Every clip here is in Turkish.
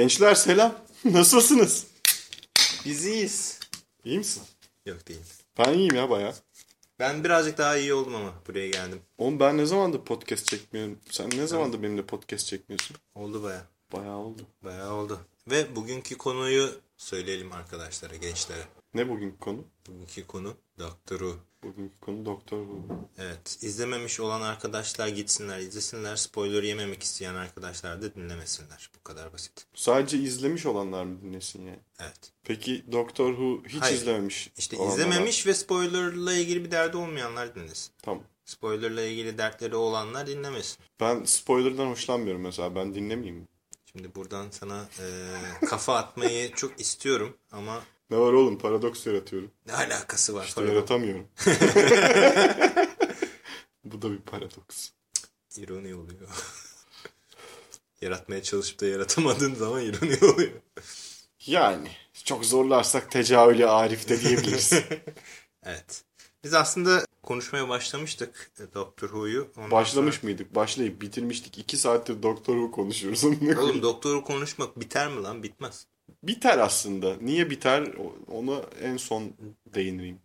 Gençler. Selam. Nasılsınız? Biz iyiyiz. İyi misin? Yok değil. Ben iyiyim ya baya. Ben birazcık daha iyi oldum ama buraya geldim. Oğlum ben ne zamandır podcast çekmiyorum? Sen ne zamandır benimle podcast çekmiyorsun? Oldu baya. Bayağı oldu. Bayağı oldu. Ve bugünkü konuyu söyleyelim arkadaşlara, gençlere. Ne bugün konu? Bugünkü konu Doctor Who. Bugünkü konu doktor bu. Evet. izlememiş olan arkadaşlar gitsinler, izlesinler. Spoiler yememek isteyen arkadaşlar da dinlemesinler. Bu kadar basit. Sadece izlemiş olanlar mı dinlesin yani? Evet. Peki Doktor Who hiç Hayır. izlememiş İşte olanlar izlememiş ve spoilerla ilgili bir derdi olmayanlar dinlesin. Tamam. Spoilerla ilgili dertleri olanlar dinlemesin. Ben spoilerdan hoşlanmıyorum mesela. Ben dinlemeyeyim? Şimdi buradan sana e, kafa atmayı çok istiyorum ama Ne var oğlum? Paradoks yaratıyorum. ne alakası var? İşte Paradoks. yaratamıyorum. Bu da bir paradoks. İroni oluyor. Yaratmaya çalışıp da yaratamadığın zaman ironi oluyor. Yani çok zorlarsak tecavüle Arif de diyebiliriz. Evet. Biz aslında konuşmaya başlamıştık e, Doctor Who'yu. Başlamış mıydık? Başlayıp bitirmiştik. İki saattir Doktor Who konuşuyoruz. Sonra- Oğlum Doctor Who konuşmak biter mi lan? Bitmez. Biter aslında. Niye biter? Ona en son değineyim.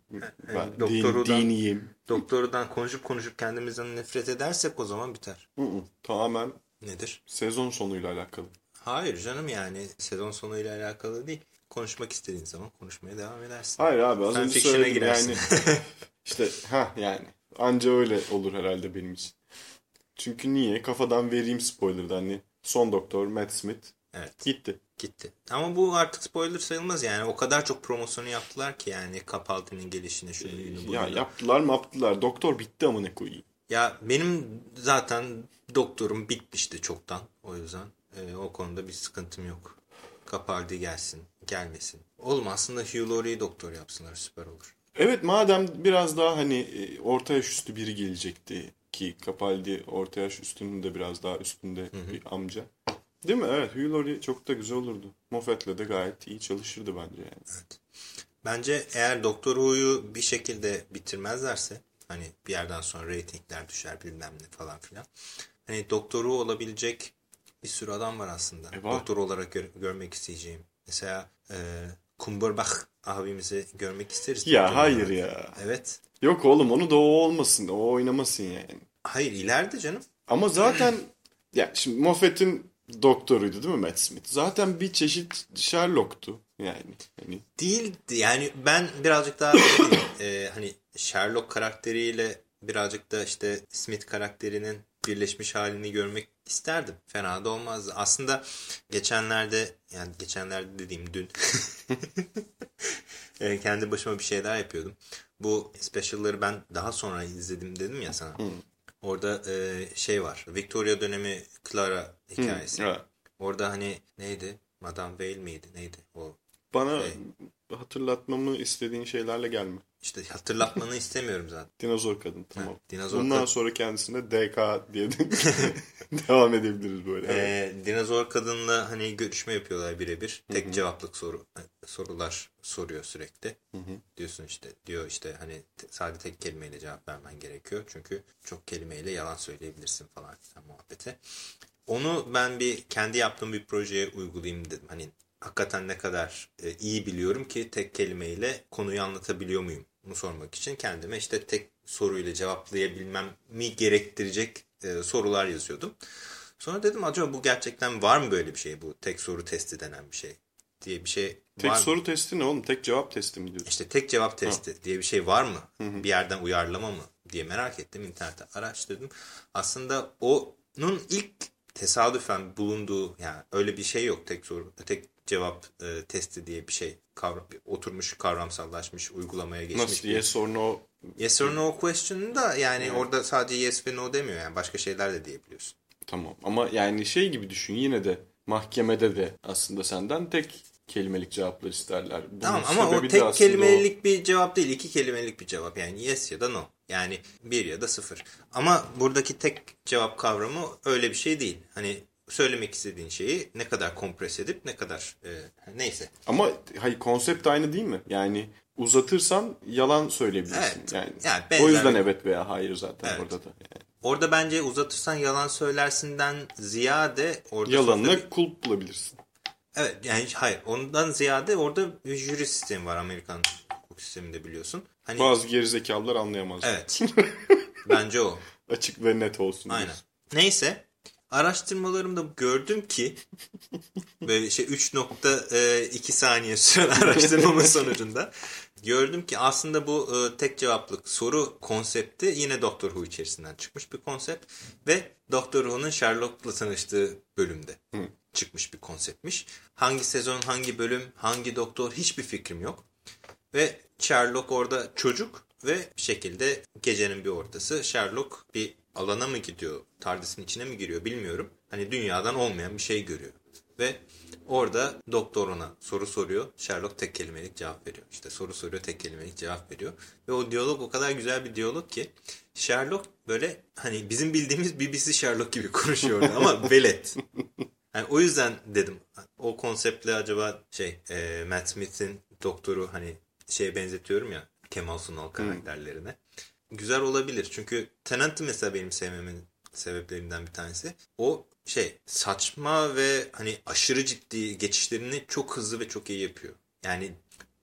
Ben din, Doktoru'dan- diniyim. Doktor'dan konuşup konuşup kendimizden nefret edersek o zaman biter. Hı hı. Tamamen Nedir? sezon sonuyla alakalı. Hayır canım yani sezon sonuyla alakalı değil. Konuşmak istediğin zaman konuşmaya devam edersin. Hayır abi az Sen önce söyledim girersin. yani. işte ha yani. Anca öyle olur herhalde benim için. Çünkü niye? Kafadan vereyim spoiler'dan hani. Son doktor Matt Smith Evet. gitti. Gitti. Ama bu artık spoiler sayılmaz yani. O kadar çok promosyonu yaptılar ki yani Capaldi'nin gelişine şunu bunu bunu. Ya yaptılar mı yaptılar. Doktor bitti amına koyayım. Ya benim zaten doktorum bitmişti çoktan. O yüzden e, o konuda bir sıkıntım yok. Capaldi gelsin, gelmesin. Oğlum aslında Hugh Laurie'yi doktor yapsınlar süper olur. Evet madem biraz daha hani e, orta yaş üstü biri gelecekti ki Capaldi orta yaş üstünün de biraz daha üstünde bir amca. Değil mi? Evet Hugh Laurie çok da güzel olurdu. Moffat'le de gayet iyi çalışırdı bence yani. Bence eğer Doktor Who'yu bir şekilde bitirmezlerse hani bir yerden sonra reytingler düşer bilmem ne falan filan. Hani Doktor Who olabilecek bir sürü adam var aslında. E var. Doktor olarak gör- görmek isteyeceğim. Mesela e, Cumberbatch abimizi görmek isteriz. Ya Doktor hayır olarak. ya. Evet. Yok oğlum onu da o olmasın. O oynamasın yani. Hayır ileride canım. Ama zaten ya şimdi Moffat'in doktoruydu değil mi Matt Smith? Zaten bir çeşit Sherlock'tu yani. Hani Değildi. Yani ben birazcık daha e, hani Sherlock karakteriyle birazcık da işte Smith karakterinin birleşmiş halini görmek isterdim. Fena da olmazdı. Aslında geçenlerde yani geçenlerde dediğim dün e, kendi başıma bir şeyler yapıyordum. Bu special'ları ben daha sonra izledim dedim ya sana. Orada e, şey var. Victoria dönemi Clara hikayesi. evet. Orada hani neydi? Madame Vale miydi? Neydi? O bana Şey. Hatırlatmamı istediğin şeylerle gelme. İşte hatırlatmanı istemiyorum zaten. Dinozor kadın tamam. Ha, dinozor Bundan kadın. sonra kendisine DK diye de devam edebiliriz böyle. Evet. Ee, dinozor kadınla hani görüşme yapıyorlar birebir. Tek cevaplık soru sorular soruyor sürekli. Diyorsun işte diyor işte hani sadece tek kelimeyle cevap vermen gerekiyor. Çünkü çok kelimeyle yalan söyleyebilirsin falan filan muhabbete. Onu ben bir kendi yaptığım bir projeye uygulayayım dedim. Hani hakikaten ne kadar e, iyi biliyorum ki tek kelimeyle konuyu anlatabiliyor muyum? Bunu sormak için kendime işte tek soruyla cevaplayabilmemi gerektirecek e, sorular yazıyordum. Sonra dedim acaba bu gerçekten var mı böyle bir şey bu tek soru testi denen bir şey diye bir şey Tek var mı? soru testi ne oğlum? Tek cevap testi mi diyorsun? İşte tek cevap testi diye bir şey var mı? Bir yerden uyarlama mı diye merak ettim. internette araştırdım. Aslında onun ilk tesadüfen bulunduğu yani öyle bir şey yok. Tek soru, tek cevap e, testi diye bir şey kavra, oturmuş kavramsallaşmış uygulamaya geçmiş. Nasıl? bir- Yes or no? Yes or no question'ı da yani orada sadece yes ve no demiyor yani başka şeyler de diyebiliyorsun. Tamam. Ama yani şey gibi düşün yine de mahkemede de aslında senden tek kelimelik cevaplar isterler. Bunun Tamam ama o tek kelimelik bir cevap değil. iki kelimelik bir cevap. Yani yes ya da no. Yani bir ya da sıfır. Ama buradaki tek cevap kavramı öyle bir şey değil. Hani söylemek istediğin şeyi ne kadar kompres edip ne kadar e, neyse. Ama hayır konsept aynı değil mi? Yani uzatırsan yalan söyleyebilirsin. Evet. Yani, Yani o benzer yüzden bir- evet veya hayır zaten Evet. orada da. Yani. orada bence uzatırsan yalan söylersinden ziyade orada Yalanla bir- kulp bulabilirsin. Evet yani hayır ondan ziyade orada bir jüri sistemi var Amerikan hukuk sisteminde biliyorsun. Hani Bazı gerizekalılar anlayamaz. evet. bence o. Açık ve net olsun. Aynen. diyorsun. Neyse araştırmalarımda gördüm ki böyle şey 3.2 saniye süren araştırmamın sonucunda gördüm ki aslında bu e, tek cevaplık soru konsepti yine Doctor Who içerisinden çıkmış bir konsept ve Doctor Who'nun Sherlock'la tanıştığı bölümde çıkmış bir konseptmiş. Hangi sezon, hangi bölüm, hangi doktor hiçbir fikrim yok. Ve Sherlock orada çocuk ve bir şekilde gecenin bir ortası Sherlock bir alana mı gidiyor, TARDIS'in içine mi giriyor bilmiyorum. Hani dünyadan olmayan bir şey görüyor. Ve orada doktor ona soru soruyor. Sherlock tek kelimelik cevap veriyor. İşte soru soruyor tek kelimelik cevap veriyor. Ve o diyalog o kadar güzel bir diyalog ki Sherlock böyle hani bizim bildiğimiz BBC Sherlock gibi konuşuyor ama velet. Yani o yüzden dedim o konseptle acaba şey e, Matt Smith'in doktoru hani şeye benzetiyorum ya Kemal Sunal karakterlerine. Güzel olabilir. Çünkü Tennant'ı mesela benim sevmemin sebeplerinden bir tanesi. O şey saçma ve hani aşırı ciddi geçişlerini çok hızlı ve çok iyi yapıyor. Yani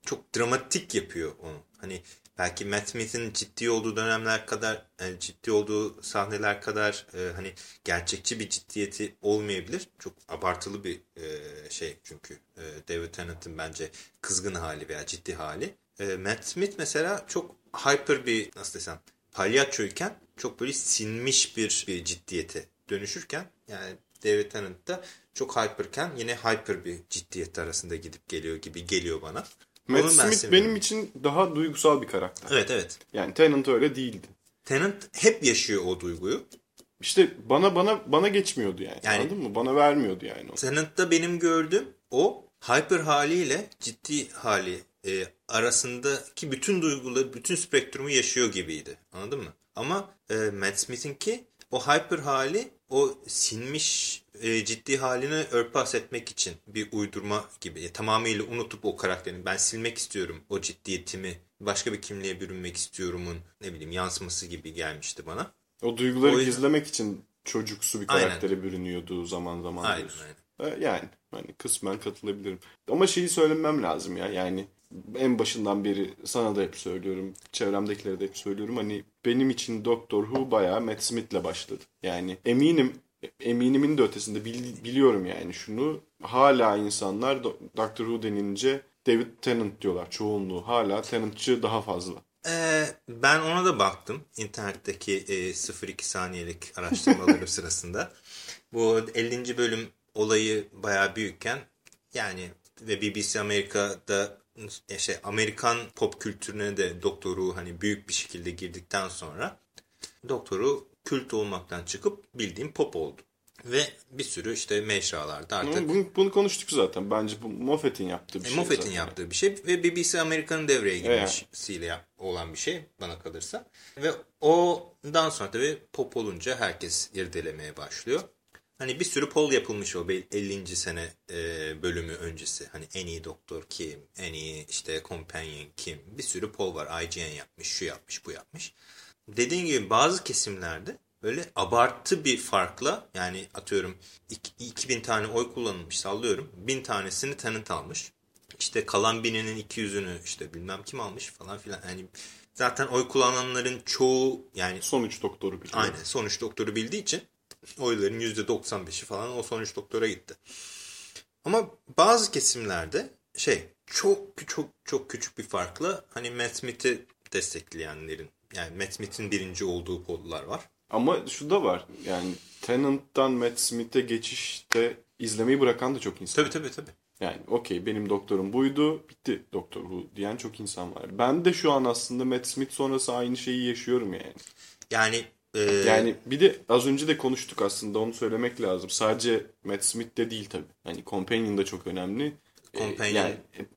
çok dramatik yapıyor onu. Hani belki Matt Smith'in ciddi olduğu dönemler kadar yani ciddi olduğu sahneler kadar e, hani gerçekçi bir ciddiyeti olmayabilir. Çok abartılı bir e, şey çünkü e, David Tennant'ın bence kızgın hali veya ciddi hali. E, Matt Smith mesela çok hyper bir nasıl desem palyaçoyken çok böyle sinmiş bir, bir ciddiyete dönüşürken yani David Tennant da çok hyperken yine hyper bir ciddiyet arasında gidip geliyor gibi geliyor bana. Matt Onu ben Smith seviyorum. benim için daha duygusal bir karakter. Evet evet. Yani Tennant öyle değildi. Tennant hep yaşıyor o duyguyu. İşte bana bana bana geçmiyordu yani. Yani- Anladın mı? Bana vermiyordu yani. o. Tennant'ta benim gördüğüm o hyper haliyle ciddi hali e, arasındaki bütün duyguları, bütün spektrumu yaşıyor gibiydi. Anladın mı? Ama e, Matt Smith'inki o hyper hali o sinmiş e, ciddi halini örtbas etmek için bir uydurma gibi. E, tamamıyla unutup o karakterini ben silmek istiyorum o ciddiyetimi başka bir kimliğe bürünmek istiyorumun ne bileyim yansıması gibi gelmişti bana. O duyguları O yüzden- gizlemek için çocuksu bir Aynen. karaktere bürünüyordu zaman zaman. Aynen diyorsun. aynen. E, Yani hani kısmen katılabilirim. Ama şeyi söylemem lazım ya yani en başından beri sana da hep söylüyorum, çevremdekilere de hep söylüyorum. Hani benim için Doctor Who bayağı Matt Smith'le başladı. Yani eminim eminimin de ötesinde bil- biliyorum yani şunu hala insanlar Do- Doctor Who denince David Tennant diyorlar çoğunluğu. Hala Tennant'çı daha fazla. Ee, ben ona da baktım internetteki e, 0-2 saniyelik araştırmalarım sırasında. Bu 50. bölüm olayı bayağı büyükken yani ve BBC Amerika'da e, şey Amerikan pop kültürüne de doktoru hani büyük bir şekilde girdikten sonra doktoru kült olmaktan çıkıp bildiğim pop oldu. Ve bir sürü işte mecralarda artık Bunu, bunu konuştuk zaten. Bence bu Moffat'in yaptığı bir e, şey. Moffat'in yaptığı bir şey ve BBC Amerika'nın devreye Evet. girmesiyle yap- olan bir şey bana kalırsa. Ve ondan sonra tabii pop olunca herkes irdelemeye başlıyor. Hani bir sürü poll yapılmış o bel- 50. sene e, bölümü öncesi. Hani en iyi doktor kim, en iyi işte companion kim. Bir sürü poll var. IGN yapmış, şu yapmış, bu yapmış. Dediğin gibi bazı kesimlerde böyle abartı bir farkla yani atıyorum iki- 2000 tane oy kullanılmış sallıyorum. 1000 tanesini Tennant almış. İşte kalan bininin 200'ünü işte bilmem kim almış falan filan. Yani zaten oy kullananların çoğu yani Sonuç doktoru biliyor. Aynen sonuç doktoru bildiği için oyların %95'i falan o sonuç doktora gitti. Ama bazı kesimlerde şey çok çok çok küçük bir farkla hani Matt Smith'i destekleyenlerin yani Matt Smith'in birinci olduğu pollar var. Ama şu da var. Yani Tennant'tan Matt Smith'e geçişte izlemeyi bırakan da çok insan. Tabii tabii tabii. Yani okey benim doktorum buydu. Bitti Doktor Who diyen çok insan var. Ben de şu an aslında Matt Smith sonrası aynı şeyi yaşıyorum yani. Yani e, Yani bir de az önce de konuştuk aslında onu söylemek lazım. Sadece Matt Smith de değil tabii. Hani Companion da çok önemli. Ee, Companion. yani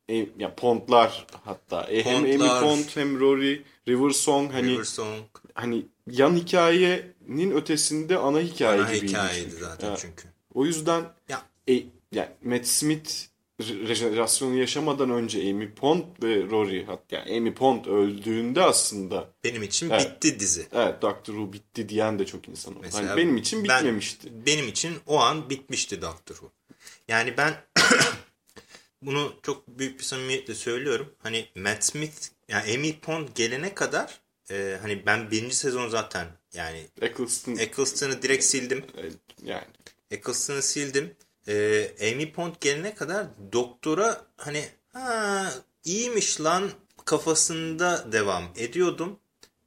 e, e, ya Pontlar hatta. E, hem Amy. Pont hem Rory River Song hani River Song hani yan hikayenin ötesinde ana hikaye ana gibiydi hikayeydi çünkü. zaten Evet. çünkü. O yüzden Ya e, yani Matt Smith rejenerasyonu yaşamadan önce Amy Pond ve Rory hatta yani Amy Pond öldüğünde aslında Benim için Evet. bitti dizi. evet Doctor Who bitti diyen de çok insan oldu. Mesela Hani benim için ben- bitmemişti. benim için o an bitmişti Doctor Who. Yani ben bunu çok büyük bir samimiyetle söylüyorum. Hani Matt Smith yani Amy Pond gelene kadar e, hani ben birinci sezon zaten yani Eccleston Eccleston'ı direkt sildim. yani Eccleston'ı sildim. Ee, Amy Pond gelene kadar doktora hani ha iyiymiş lan kafasında devam ediyordum.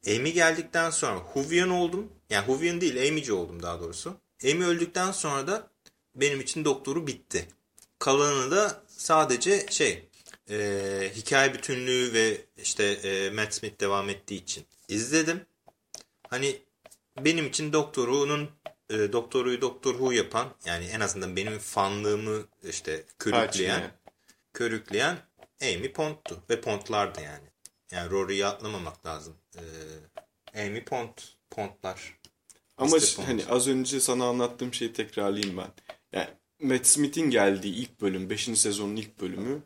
Amy geldikten sonra Huvyan oldum. Yani Huvyan değil Amy'ci oldum daha doğrusu. Amy öldükten sonra da benim için doktoru bitti. Kalanı da sadece şey e, hikaye bütünlüğü ve işte e, Matt Smith devam ettiği için izledim. Hani benim için doktorunun e, doktoruyu Doktor Who yapan yani en azından benim fanlığımı işte körükleyen Perçin, körükleyen Amy Pond'tu ve Pond'lardı yani. Yani Rory'yi atlamamak lazım. Ee, Amy Pond, Pond'lar. Ama Pond. hani az önce sana anlattığım şeyi tekrarlayayım ben. Yani Matt Smith'in geldiği ilk bölüm, 5. sezonun ilk bölümü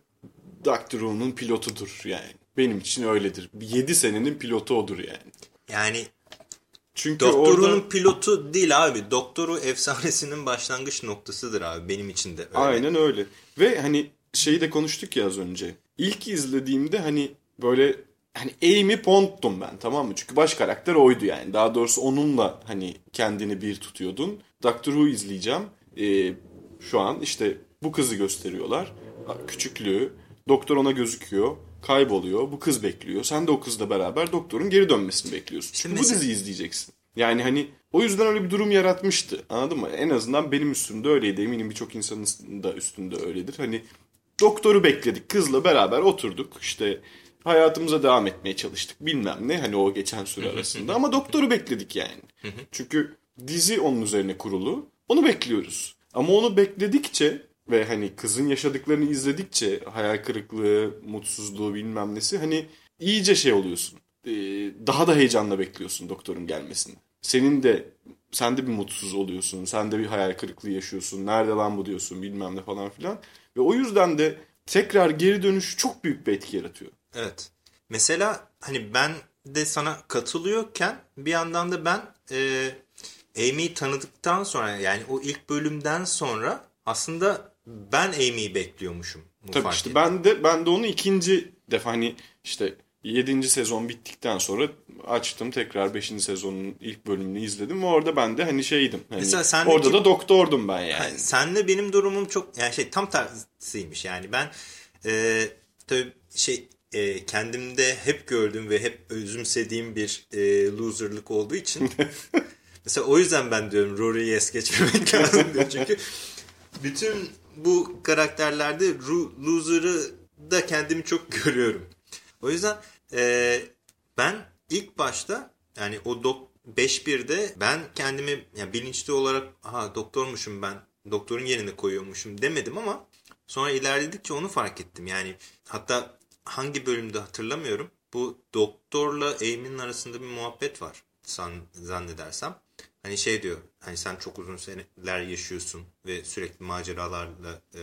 Doctor Who'nun pilotudur yani. Benim için öyledir. 7 senenin pilotu odur yani. Yani Çünkü Doktor'un orada pilotu değil abi. Doktoru efsanesinin başlangıç noktasıdır abi. Benim için de öyle. aynen öyle. Ve hani şeyi de konuştuk ya az önce. İlk izlediğimde hani böyle hani Amy Pond'tum ben tamam mı? Çünkü baş karakter oydu yani. Daha doğrusu onunla hani kendini bir tutuyordun. Doctor Who izleyeceğim. Ee, şu an işte bu kızı gösteriyorlar. Küçüklüğü. Doktor ona gözüküyor. Kayboluyor. Bu kız bekliyor. Sen de o kızla beraber doktorun geri dönmesini bekliyorsun. Çünkü bu diziyi izleyeceksin. Yani hani o yüzden öyle bir durum yaratmıştı. Anladın mı? En azından benim üstümde öyleydi. Eminim birçok insanın da üstünde öyledir. Hani doktoru bekledik. Kızla beraber oturduk. İşte hayatımıza devam etmeye çalıştık. Bilmem ne hani o geçen süre arasında. Ama doktoru bekledik yani. Çünkü dizi onun üzerine kurulu. Onu bekliyoruz. Ama onu bekledikçe ve hani kızın yaşadıklarını izledikçe hayal kırıklığı, mutsuzluğu bilmem nesi hani iyice şey oluyorsun. Ee, daha da heyecanla bekliyorsun doktorun gelmesini. Senin de sen de bir mutsuz oluyorsun. Sen de bir hayal kırıklığı yaşıyorsun. Nerede lan bu diyorsun bilmem ne falan filan. Ve o yüzden de tekrar geri dönüş çok büyük bir etki yaratıyor. Evet. Mesela hani ben de sana katılıyorken bir yandan da ben e, Amy'yi tanıdıktan sonra yani o ilk bölümden sonra aslında ben Amy'yi bekliyormuşum. Tabii işte ben de ben de onu ikinci defa hani işte 7. sezon bittikten sonra açtım tekrar 5. sezonun ilk bölümünü izledim ve orada ben de hani şeydim. Hani Mesela sendeki- orada da doktordum ben yani. Yani senle benim durumum çok yani şey tam tersiymiş yani ben e, tabii şey e, kendimde hep gördüğüm ve hep özümsediğim bir e, loserlık olduğu için mesela o yüzden ben diyorum Rory'yi es geçmemek lazım diyor çünkü bütün bu karakterlerde loser'ı da kendimi çok görüyorum. O yüzden e, ben ilk başta yani o dok 5-1'de ben kendimi yani bilinçli olarak ha doktormuşum ben doktorun yerine koyuyormuşum demedim ama sonra ilerledikçe onu fark ettim. Yani hatta hangi bölümde hatırlamıyorum. Bu doktorla Amy'nin arasında bir muhabbet var zannedersem. Hani şey diyor hani sen çok uzun seneler yaşıyorsun ve sürekli maceralarla e,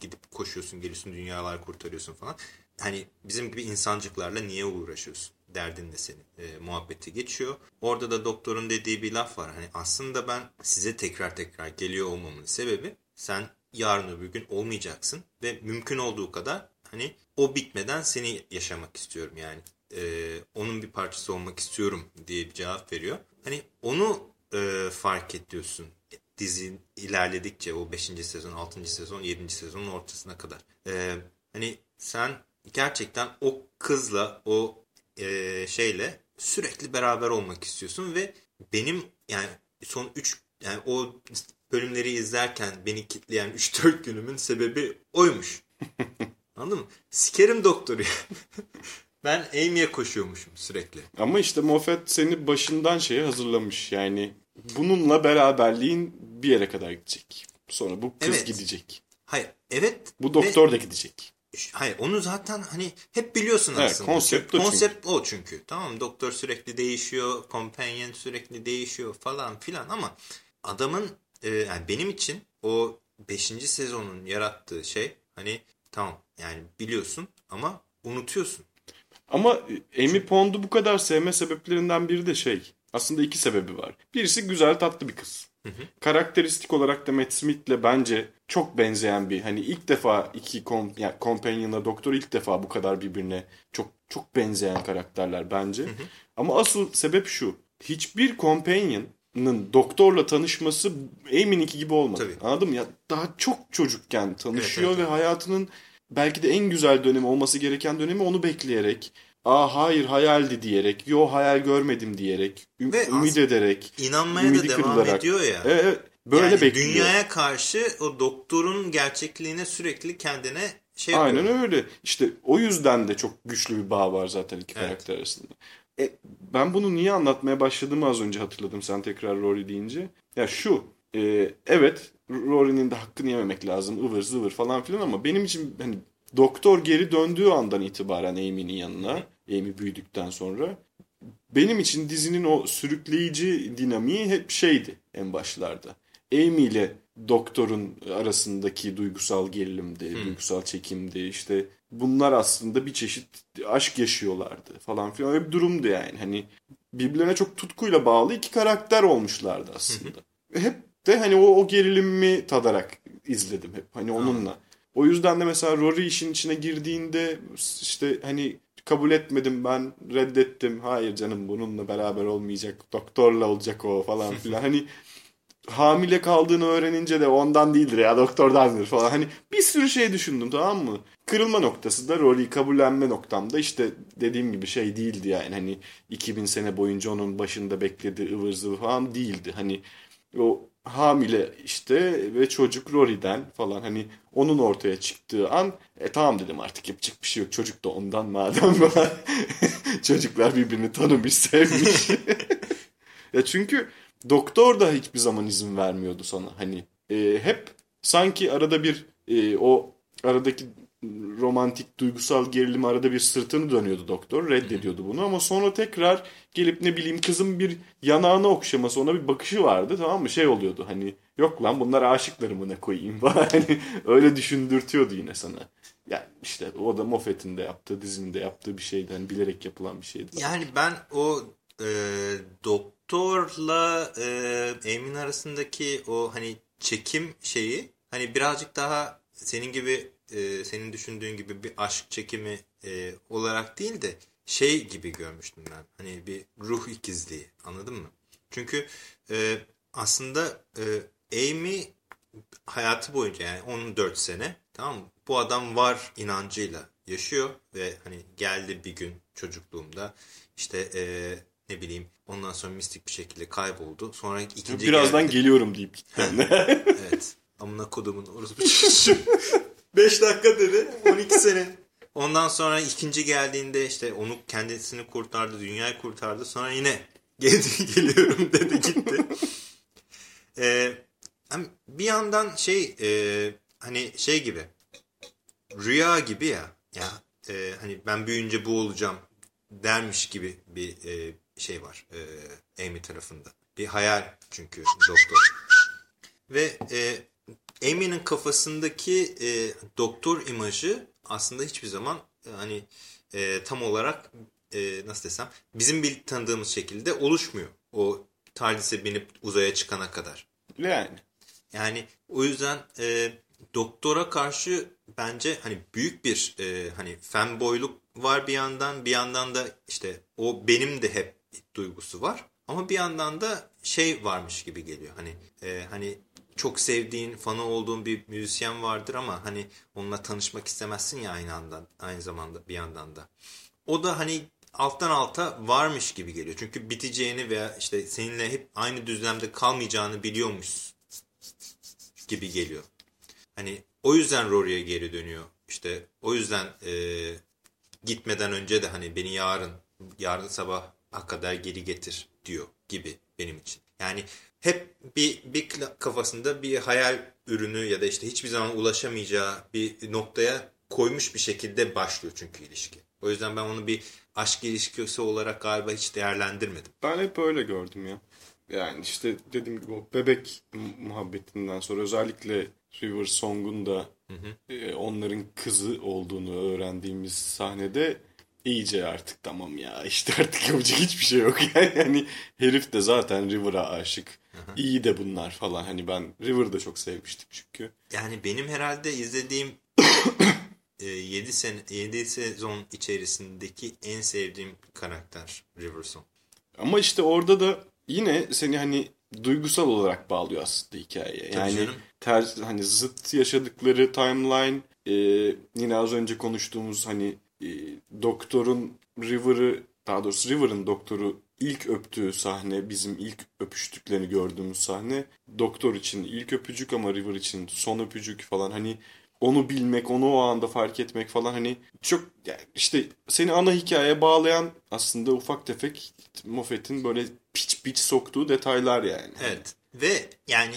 gidip koşuyorsun geliyorsun dünyalar kurtarıyorsun falan. Hani bizim gibi insancıklarla niye uğraşıyorsun? Derdin de senin e, muhabbeti geçiyor. Orada da doktorun dediği bir laf var. Hani aslında ben size tekrar tekrar geliyor olmamın sebebi sen yarın öbür gün olmayacaksın ve mümkün olduğu kadar hani o bitmeden seni yaşamak istiyorum yani. E, onun bir parçası olmak istiyorum diye bir cevap veriyor. Hani onu e, fark ediyorsun dizi ilerledikçe o 5. sezon, 6. sezon, 7. sezonun ortasına kadar. E, hani sen gerçekten o kızla o e, şeyle sürekli beraber olmak istiyorsun ve benim yani son 3 yani o bölümleri izlerken beni kitleyen 3-4 günümün sebebi oymuş. Anladın mı? Sikerim doktoru. Ben Amy'ye koşuyormuşum sürekli. Ama işte Moffat seni başından şeye hazırlamış. Yani bununla beraberliğin bir yere kadar gidecek. Sonra bu kız Evet. gidecek. Hayır, evet. Bu ve- doktor da gidecek. Hayır onu zaten hani hep biliyorsun Evet, aslında. konsept o çünkü. konsept o çünkü. Tamam doktor sürekli değişiyor, companion sürekli değişiyor falan filan ama adamın e, yani benim için o 5. sezonun yarattığı şey hani tamam yani biliyorsun ama unutuyorsun. Ama Amy Pond'u bu kadar sevme sebeplerinden biri de şey. Aslında iki sebebi var. Birisi güzel tatlı bir kız. Hı hı. Karakteristik olarak da Matt Smith'le bence çok benzeyen bir hani ilk defa iki kom, yani Companion'la Doktor ilk defa bu kadar birbirine çok çok benzeyen karakterler bence. Hı hı. Ama asıl sebep şu. Hiçbir Companion'ın doktorla tanışması Amy'ninki gibi olmadı. Tabii. Anladın mı? Ya daha çok çocukken tanışıyor evet, evet, ve hayatının belki de en güzel dönemi olması gereken dönemi onu bekleyerek aa hayır hayaldi diyerek yo hayal görmedim diyerek Ve ümit ederek inanmaya da devam kırılarak. ediyor ya. Evet, böyle yani bekliyor. Dünyaya karşı o doktorun gerçekliğine sürekli kendine şey Aynen yapıyor. öyle. İşte o yüzden de çok güçlü bir bağ var zaten iki evet. karakter arasında. E, ben bunu niye anlatmaya başladığımı az önce hatırladım sen tekrar Rory deyince. Ya şu e, evet Rory'nin de hakkını yememek lazım ıvır zıvır falan filan ama benim için hani doktor geri döndüğü andan itibaren Amy'nin yanına Amy büyüdükten sonra benim için dizinin o sürükleyici dinamiği hep şeydi en başlarda. Amy ile doktorun arasındaki duygusal gerilimdi, hmm. duygusal çekimdi. İşte bunlar aslında bir çeşit aşk yaşıyorlardı falan filan. Öyle bir durumdu yani. Hani birbirlerine çok tutkuyla bağlı iki karakter olmuşlardı aslında. hep de hani o, o gerilimi tadarak izledim hep. Hani onunla. O yüzden de mesela Rory işin içine girdiğinde işte hani kabul etmedim ben reddettim. Hayır canım bununla beraber olmayacak. Doktorla olacak o falan filan. hani hamile kaldığını öğrenince de ondan değildir ya doktordandır falan. Hani bir sürü şey düşündüm tamam mı? Kırılma noktası da Rory'i kabullenme noktamda işte dediğim gibi şey değildi yani. Hani 2000 sene boyunca onun başında beklediği ıvır zıvır falan değildi. Hani o hamile işte ve çocuk Rory'den falan hani onun ortaya çıktığı an e tamam dedim artık yapacak bir şey yok. Çocuk da ondan madem. Çocuklar birbirini tanımış, sevmiş. ya çünkü doktor da hiçbir zaman izin vermiyordu sana. Hani e, hep sanki arada bir e, o aradaki romantik duygusal gerilim arada bir sırtını dönüyordu doktor. Reddediyordu bunu ama sonra tekrar gelip ne bileyim kızın bir yanağına okşaması ona bir bakışı vardı tamam mı? Şey oluyordu hani yok lan bunlar aşıklarımı ne koyayım falan. hani öyle düşündürtüyordu yine sana. Yani işte o da Moffett'in de yaptığı dizinin de yaptığı bir şeydi. Hani bilerek yapılan bir şeydi. Yani ben o e, doktorla e, Emin arasındaki o hani çekim şeyi hani birazcık daha senin gibi e, senin düşündüğün gibi bir aşk çekimi e, olarak değil de şey gibi görmüştüm ben. Hani bir ruh ikizliği anladın mı? Çünkü e, aslında e, Amy hayatı boyunca yani 14 sene tamam mı? Bu adam var inancıyla yaşıyor ve hani geldi bir gün çocukluğumda işte e, ne bileyim ondan sonra mistik bir şekilde kayboldu. Sonra ikinci Birazdan geldi. geliyorum deyip evet. Amına kodumun orası 5 dakika dedi. 12 sene. Ondan sonra ikinci geldiğinde işte onu kendisini kurtardı, dünyayı kurtardı. Sonra yine geldi, geliyorum dedi gitti. ee, bir yandan şey e, hani şey gibi rüya gibi ya ya e, hani ben büyüyünce bu olacağım dermiş gibi bir e, şey var e, Amy tarafında. Bir hayal çünkü doktor. Ve e, Amy'nin kafasındaki e, doktor imajı aslında hiçbir zaman e, hani e, tam olarak e, nasıl desem bizim bir tanıdığımız şekilde oluşmuyor. O TARDIS'e binip uzaya çıkana kadar. Yani. Yani o yüzden e, doktora karşı bence hani büyük bir e, hani fanboyluk var bir yandan bir yandan da işte o benim de hep duygusu var. Ama bir yandan da şey varmış gibi geliyor. Hani e, hani çok sevdiğin, fanı olduğun bir müzisyen vardır ama hani onunla tanışmak istemezsin ya aynı anda aynı zamanda bir yandan da. O da hani alttan alta varmış gibi geliyor. Çünkü biteceğini veya işte seninle hep aynı düzlemde kalmayacağını biliyormuş gibi geliyor. Hani o yüzden Rory'e geri dönüyor. İşte o yüzden e, gitmeden önce de hani beni yarın, yarın sabah kadar geri getir diyor gibi benim için. Yani hep bir, bir kafasında bir hayal ürünü ya da işte hiçbir zaman ulaşamayacağı bir noktaya koymuş bir şekilde başlıyor çünkü ilişki. O yüzden ben onu bir aşk ilişkisi olarak galiba hiç değerlendirmedim. Ben hep öyle gördüm ya. Yani işte dediğim gibi o bebek muhabbetinden sonra özellikle River Song'un da e, onların kızı olduğunu öğrendiğimiz sahnede iyice artık tamam ya işte artık yapacak hiçbir şey yok yani hani herif de zaten River'a aşık. İyi de bunlar falan hani ben River'ı çok sevmiştim çünkü. Yani benim herhalde izlediğim 7 sene 7 sezon içerisindeki en sevdiğim karakter River Song. Ama işte orada da yine seni hani duygusal olarak bağlıyor aslında hikayeye. Yani canım. ters hani zıt yaşadıkları timeline e, yine az önce konuştuğumuz hani e, doktorun River'ı daha doğrusu River'ın doktoru ilk öptüğü sahne bizim ilk öpüştüklerini gördüğümüz sahne doktor için ilk öpücük ama River için son öpücük falan hani onu bilmek, onu o anda fark etmek falan hani çok işte seni ana hikayeye bağlayan aslında ufak tefek Moffat'in böyle piç piç soktuğu detaylar yani. Evet. Ve yani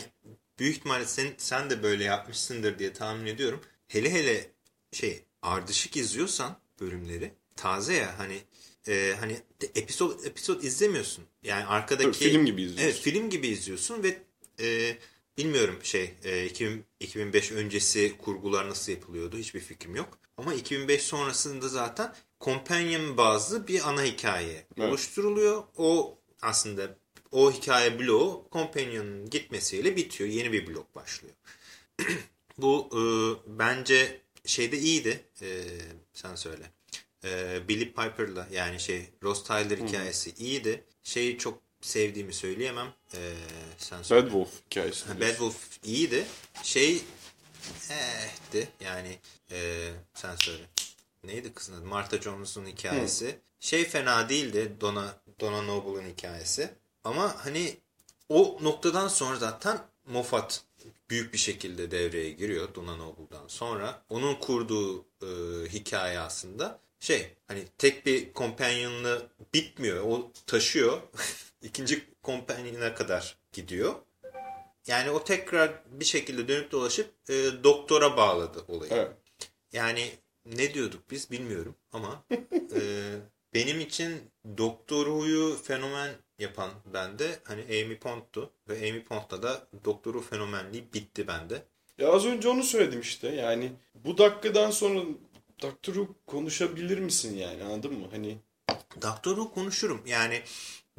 büyük ihtimalle sen, sen de böyle yapmışsındır diye tahmin ediyorum. Hele hele şey ardışık izliyorsan bölümleri taze ya hani e, hani episod episod izlemiyorsun. Yani arkadaki Tabii, film gibi izliyorsun. Evet, film gibi izliyorsun ve e, bilmiyorum şey e, 2000, 2005 öncesi kurgular nasıl yapılıyordu hiçbir fikrim yok. Ama 2005 sonrasında zaten companion bazlı bir ana hikaye Evet. oluşturuluyor. O aslında o hikaye bloğu companion'ın gitmesiyle bitiyor. Yeni bir blok başlıyor. Bu e, bence şeyde iyiydi. E, sen söyle. E, Billy Piper'la yani şey Ross Tyler hikayesi iyiydi. Şeyi çok sevdiğimi söyleyemem. E, sen söyle. Bad Wolf hikayesi. Bad Wolf iyiydi. Şey ehti yani e, sen söyle. Neydi kızın adı? Martha Jones'un hikayesi. Şey fena değildi. Donna, Donna Noble'ın hikayesi. Ama hani o noktadan sonra zaten Moffat büyük bir şekilde devreye giriyor Donna Noble'dan sonra. Onun kurduğu e, hikaye aslında şey hani tek bir companion'la bitmiyor. O taşıyor. İkinci companion'a kadar gidiyor. Yani o tekrar bir şekilde dönüp dolaşıp e, doktora bağladı olayı. Evet. Yani ne diyorduk biz bilmiyorum ama e, benim için Doktor Who'yu fenomen yapan bende hani Amy Pond'tu ve Amy Pond'la da Doktor Who fenomenliği bitti bende. Ya az önce onu söyledim işte. Yani bu dakikadan sonra Doctor Who konuşabilir misin yani anladın mı? Hani Doktor Who konuşurum yani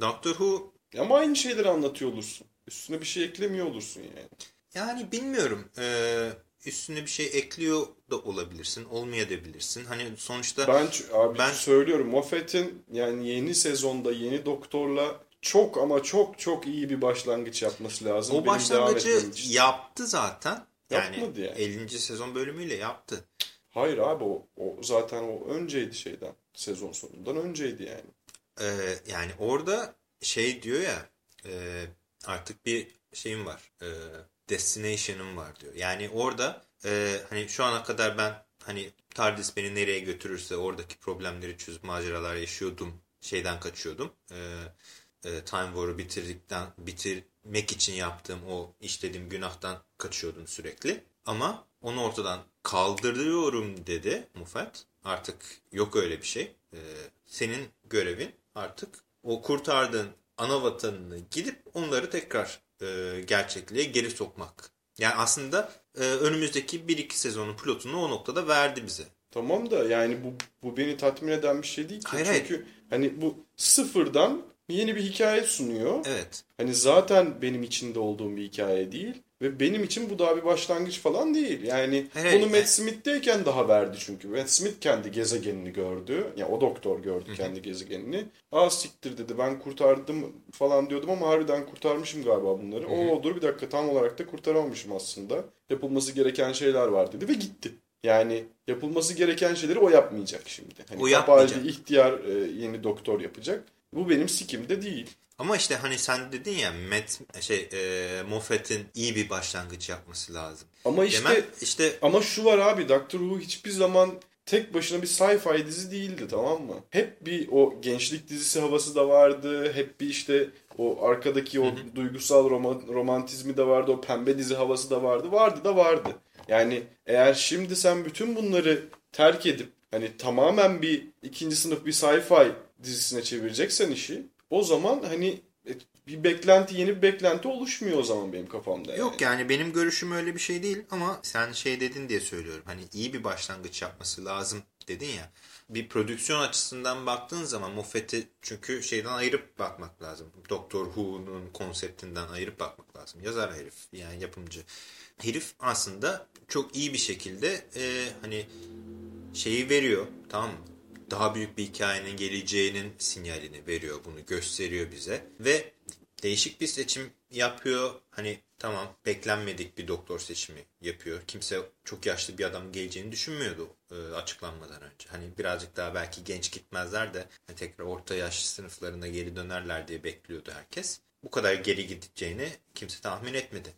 Doktor Who ama aynı şeyleri anlatıyor olursun. Üstüne bir şey eklemiyor olursun yani. yani bilmiyorum e, üstüne bir şey ekliyor da olabilirsin olmayabilirsin. Hani sonuçta Ben abi Ben- söylüyorum Moffat'in yani yeni sezonda yeni doktorla çok ama çok çok iyi bir başlangıç yapması lazım. o benim başlangıcı yaptı zaten. Yani Yapmadı yani. 50. sezon bölümüyle yaptı. Hayır abi o, o zaten o önceydi şeyden. Sezon sonundan önceydi yani. Ee, yani orada şey diyor ya e, artık bir şeyim var. E, destination'ım var diyor. Yani orada e, hani şu ana kadar ben hani TARDIS beni nereye götürürse oradaki problemleri çözüp maceralar yaşıyordum. Şeyden kaçıyordum. E, e, Time War'u bitirdikten bitirmek için yaptığım o işlediğim günahtan kaçıyordum sürekli. Ama onu ortadan kaldırıyorum dedi Moffat. Artık yok öyle bir şey. Ee, senin görevin artık o kurtardığın ana vatanını gidip onları tekrar e, gerçekliğe geri sokmak. Yani aslında e, önümüzdeki 1-2 sezonun pilotunu o noktada verdi bize. Tamam da yani bu, bu beni tatmin eden bir şey değil ki. Hayır, hayır. Çünkü hani bu sıfırdan yeni bir hikaye sunuyor. Evet. Hani zaten benim içinde olduğum bir hikaye değil. Ve benim için bu daha bir başlangıç falan değil. Yani Hayır, bunu. Matt Smith'teyken daha verdi çünkü. Matt Smith kendi gezegenini gördü. Ya o doktor gördü kendi gezegenini. Aa siktir dedi ben kurtardım falan diyordum ama harbiden kurtarmışım galiba bunları. O dur bir dakika tam olarak da kurtaramamışım aslında. Yapılması gereken şeyler var dedi ve gitti. Yani yapılması gereken şeyleri o yapmayacak şimdi. Hani O yapmayacak. ihtiyar e, yeni doktor yapacak. Bu benim sikimde değil. Ama işte hani sen dedin ya Matt, şey e, Moffat'in iyi bir başlangıç yapması lazım. Ama işte Demem işte Ama şu var abi Doctor Who hiçbir zaman tek başına bir sci-fi dizi değildi tamam mı? Hep bir o gençlik dizisi havası da vardı. Hep bir işte o arkadaki o duygusal roma- romantizmi de vardı. O pembe dizi havası da vardı. Vardı da vardı. Yani eğer şimdi sen bütün bunları terk edip hani tamamen bir ikinci sınıf bir sci-fi dizisine çevireceksen işi o zaman hani e, bir beklenti yeni bir beklenti oluşmuyor o zaman benim kafamda. Yani. Yok yani benim görüşüm öyle bir şey değil ama sen şey dedin diye söylüyorum. Hani iyi bir başlangıç yapması lazım dedin ya. Bir prodüksiyon açısından baktığın zaman Moffat'i çünkü şeyden ayırıp bakmak lazım. Doctor Who'nun konseptinden ayırıp bakmak lazım. Yazar herif yani yapımcı. Herif aslında çok iyi bir şekilde e, hani şeyi veriyor tamam mı? Daha büyük bir hikayenin geleceğinin sinyalini veriyor bunu gösteriyor bize ve değişik bir seçim yapıyor. Hani tamam beklenmedik bir doktor seçimi yapıyor. Kimse çok yaşlı bir adam geleceğini düşünmüyordu e, açıklanmadan önce. Hani birazcık daha belki genç gitmezler de hani tekrar orta yaş sınıflarına geri dönerler diye bekliyordu herkes. Bu kadar geri gideceğini kimse tahmin etmedi.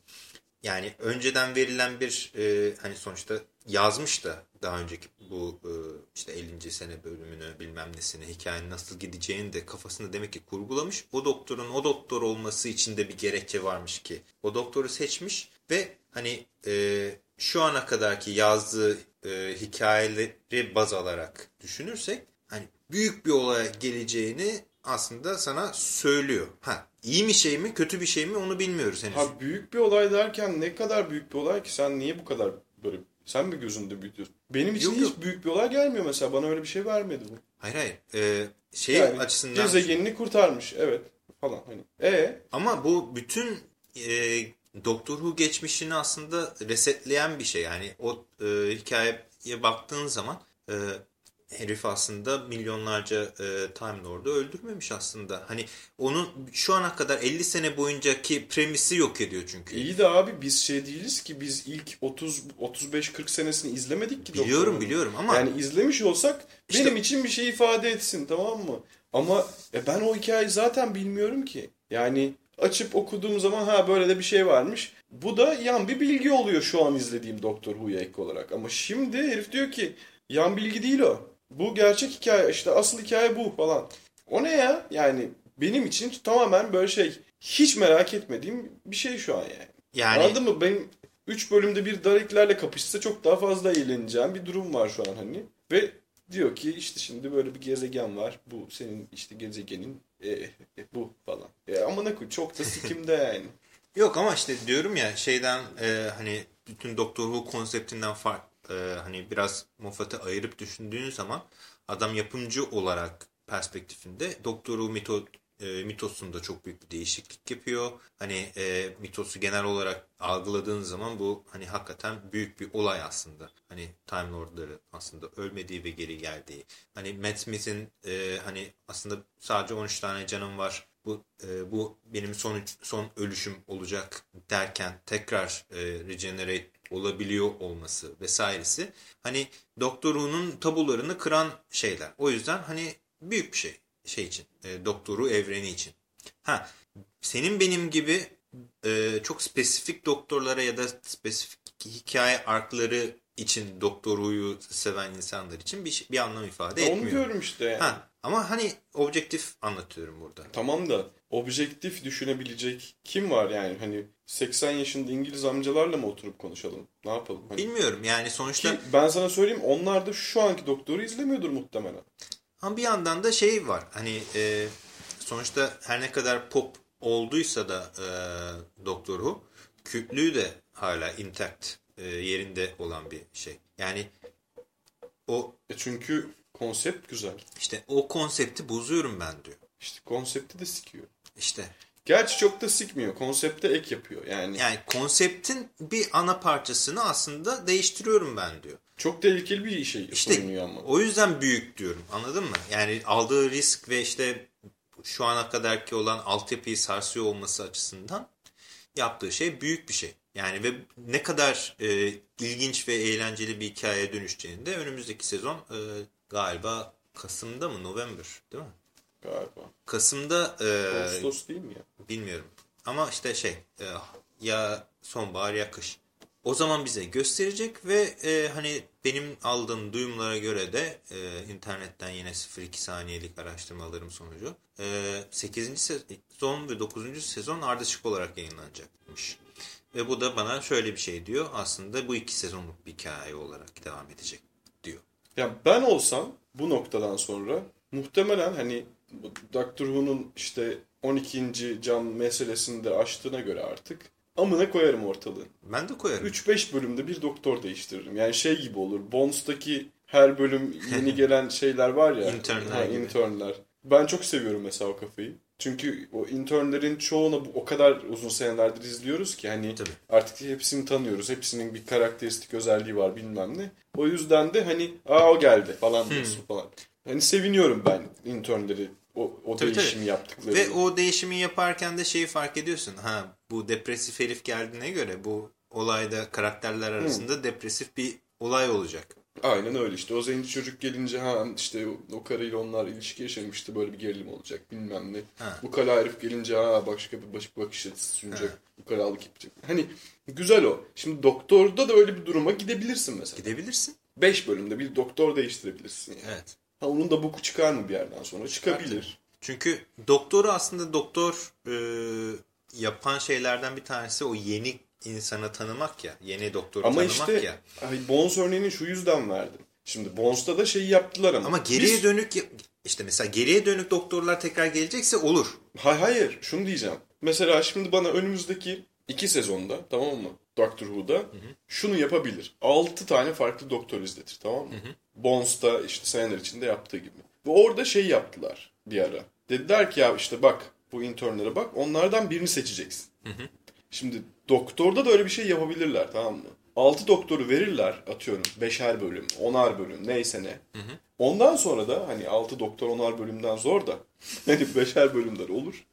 Yani önceden verilen bir e, hani sonuçta yazmış da daha önceki bu e, işte 50. sene bölümünü bilmem nesini hikayenin nasıl gideceğini de kafasında demek ki kurgulamış. O doktorun o doktor olması için de bir gerekçe varmış ki. O doktoru seçmiş ve hani e, şu ana kadarki yazdığı e, hikayeleri baz alarak düşünürsek hani büyük bir olay geleceğini aslında sana söylüyor. Ha iyi mi şey mi kötü bir şey mi onu bilmiyoruz henüz. Ha büyük bir olay derken ne kadar büyük bir olay ki sen niye bu kadar böyle sen mi gözünde büyütüyorsun? Benim için Yok, hiç yok. büyük bir olay gelmiyor mesela. Bana öyle bir şey vermedi bu. Hayır hayır. Ee, şey Yani açısından gezegenini kurtarmış evet falan hani. E ama bu bütün e, Doctor Who geçmişini aslında resetleyen bir şey. Yani o e, hikayeye baktığın zaman e, herif aslında milyonlarca e, Time Lord'u öldürmemiş aslında. Hani onun şu ana kadar 50 sene boyuncaki premisi yok ediyor çünkü. iyi de abi biz şey değiliz ki biz ilk 30 35 40 senesini izlemedik ki. Biliyorum Doktor'un. biliyorum ama Yani izlemiş olsak İşte- benim için bir şey ifade etsin tamam mı? Ama e, ben o hikayeyi zaten bilmiyorum ki. Yani açıp okuduğum zaman ha böyle de bir şey varmış. Bu da yan bir bilgi oluyor şu an izlediğim Doktor Who'ya ek olarak. Ama şimdi herif diyor ki yan bilgi değil o. Bu gerçek hikaye işte asıl hikaye bu falan. O ne ya? Yani benim için tamamen böyle şey hiç merak etmediğim bir şey şu an yani. yani Anladın mı? Benim 3 bölümde bir Daleklerle kapışsa çok daha fazla eğleneceğim bir durum var şu an hani. Ve diyor ki işte şimdi böyle bir gezegen var. Bu senin işte gezegenin e, e, bu falan. E, amına koy çok da sikimde yani. Yok ama işte diyorum ya şeyden e, hani bütün Doctor Who konseptinden fark e, hani biraz Moffat'ı ayırıp düşündüğün zaman adam yapımcı olarak perspektifinde Doctor Who mito, e, mitosunda çok büyük bir değişiklik yapıyor. Hani e, mitosu genel olarak algıladığın zaman bu hani hakikaten büyük bir olay aslında. Hani Time Lord'ları aslında ölmediği ve geri geldiği. Hani Matt Smith'in e, hani aslında sadece 13 tane canım var bu e, bu benim son son ölüşüm olacak derken tekrar e, regenerate olabiliyor olması vesairesi hani Doktor Who'nun tabularını kıran şeyler. O yüzden hani büyük bir şey şey için. E, Doktor Who evreni için. Ha senin benim gibi e, çok spesifik doktorlara ya da spesifik hikaye arkları için Doktor Who'yu seven insanlar için bir, bir anlam ifade Onu etmiyor. diyorum işte yani. Ha, ama hani objektif anlatıyorum burada. Tamam da objektif düşünebilecek kim var yani? Hani 80 yaşında İngiliz amcalarla mı oturup konuşalım? Ne yapalım? Hani Bilmiyorum yani sonuçta ki ben sana söyleyeyim onlar da şu anki doktoru izlemiyordur muhtemelen. ama bir yandan da şey var hani e, sonuçta her ne kadar pop olduysa da e, Doktor Who kültlüğü de hala intact e, yerinde olan bir şey. Yani o E çünkü konsept güzel. işte o konsepti bozuyorum ben diyor. İşte konsepti de sikiyor. İşte Gerçi çok da sikmiyor. Konsepte ek yapıyor. Yani yani konseptin bir ana parçasını aslında değiştiriyorum ben diyor. çok tehlikeli bir şey İşte ama. o yüzden büyük diyorum. Anladın mı? Yani aldığı risk ve işte şu ana kadarki olan altyapıyı sarsıyor olması açısından yaptığı şey büyük bir şey. Yani ve ne kadar e, ilginç ve eğlenceli bir hikayeye dönüşeceğini de önümüzdeki sezon e, galiba Kasım'da mı November değil mi? Galiba. Kasım'da e, Ağustos değil mi ya? bilmiyorum. Ama işte şey e, ya sonbahar ya kış. O zaman bize gösterecek ve e, hani benim aldığım duyumlara göre de e, internetten yine 0-2 saniyelik araştırmalarım sonucu e, 8. sezon ve 9. sezon ardışık olarak yayınlanacakmış. Ve bu da bana şöyle bir şey diyor. Aslında bu iki sezonluk bir hikaye olarak devam edecek. Ya ben olsam bu noktadan sonra muhtemelen hani Doctor Who'nun işte 12. cam meselesini de açtığına göre artık amına koyarım ortalığı. Ben de koyarım. 3-5 bölümde bir doktor değiştiririm. Yani şey gibi olur. Bones'taki her bölüm yeni gelen şeyler var ya. Internler ha, internler. Ben çok seviyorum mesela o kafayı. Çünkü o internlerin çoğunu bu- o kadar uzun senelerdir izliyoruz ki hani Tabii. artık hepsini tanıyoruz. Hepsinin bir karakteristik özelliği var bilmem ne. O yüzden de hani aa o geldi falan diyorsun falan. Hani seviniyorum ben internleri o, o Tabii, değişimi yaptıkları. Ve o değişimi yaparken de şeyi fark ediyorsun. Ha bu depresif herif geldiğine göre bu olayda karakterler arasında depresif bir olay olacak. Aynen öyle işte. O zenci çocuk gelince ha işte o, o karıyla onlar ilişki yaşamıştı böyle bir gerilim olacak bilmem ne. Ha. Bu kara herif gelince ha başka bir baş, bakış açısı sunacak. Bu karalık yapacak. Hani güzel o. Şimdi doktorda da öyle bir duruma gidebilirsin mesela. Gidebilirsin. 5 bölümde bir doktor değiştirebilirsin yani. Evet. Ha onun da boku çıkar mı bir yerden sonra? Çıkabilir. Çünkü doktoru aslında doktor e, yapan şeylerden bir tanesi o yeni insanı tanımak ya. Yeni doktoru Ama tanımak işte ya. ay Bones örneğini şu yüzden verdim. Şimdi Bones'ta da şeyi yaptılar ama. Ama geriye Biz- dönük işte mesela geriye dönük doktorlar tekrar gelecekse olur. Hayır hayır şunu diyeceğim. Mesela şimdi bana önümüzdeki iki sezonda tamam mı? Doctor Who'da şunu yapabilir. 6 tane farklı doktor izletir tamam mı? Bones'ta işte seneler içinde yaptığı gibi. Ve orada şey yaptılar bir ara. Dediler ki ya işte bak bu internlere bak onlardan birini seçeceksin. Şimdi doktorda da öyle bir şey yapabilirler tamam mı? 6 doktoru verirler atıyorum 5'er bölüm, 10'ar bölüm neyse ne. Ondan sonra da hani 6 doktor 10'ar bölümden zor da hani 5'er bölümler olur.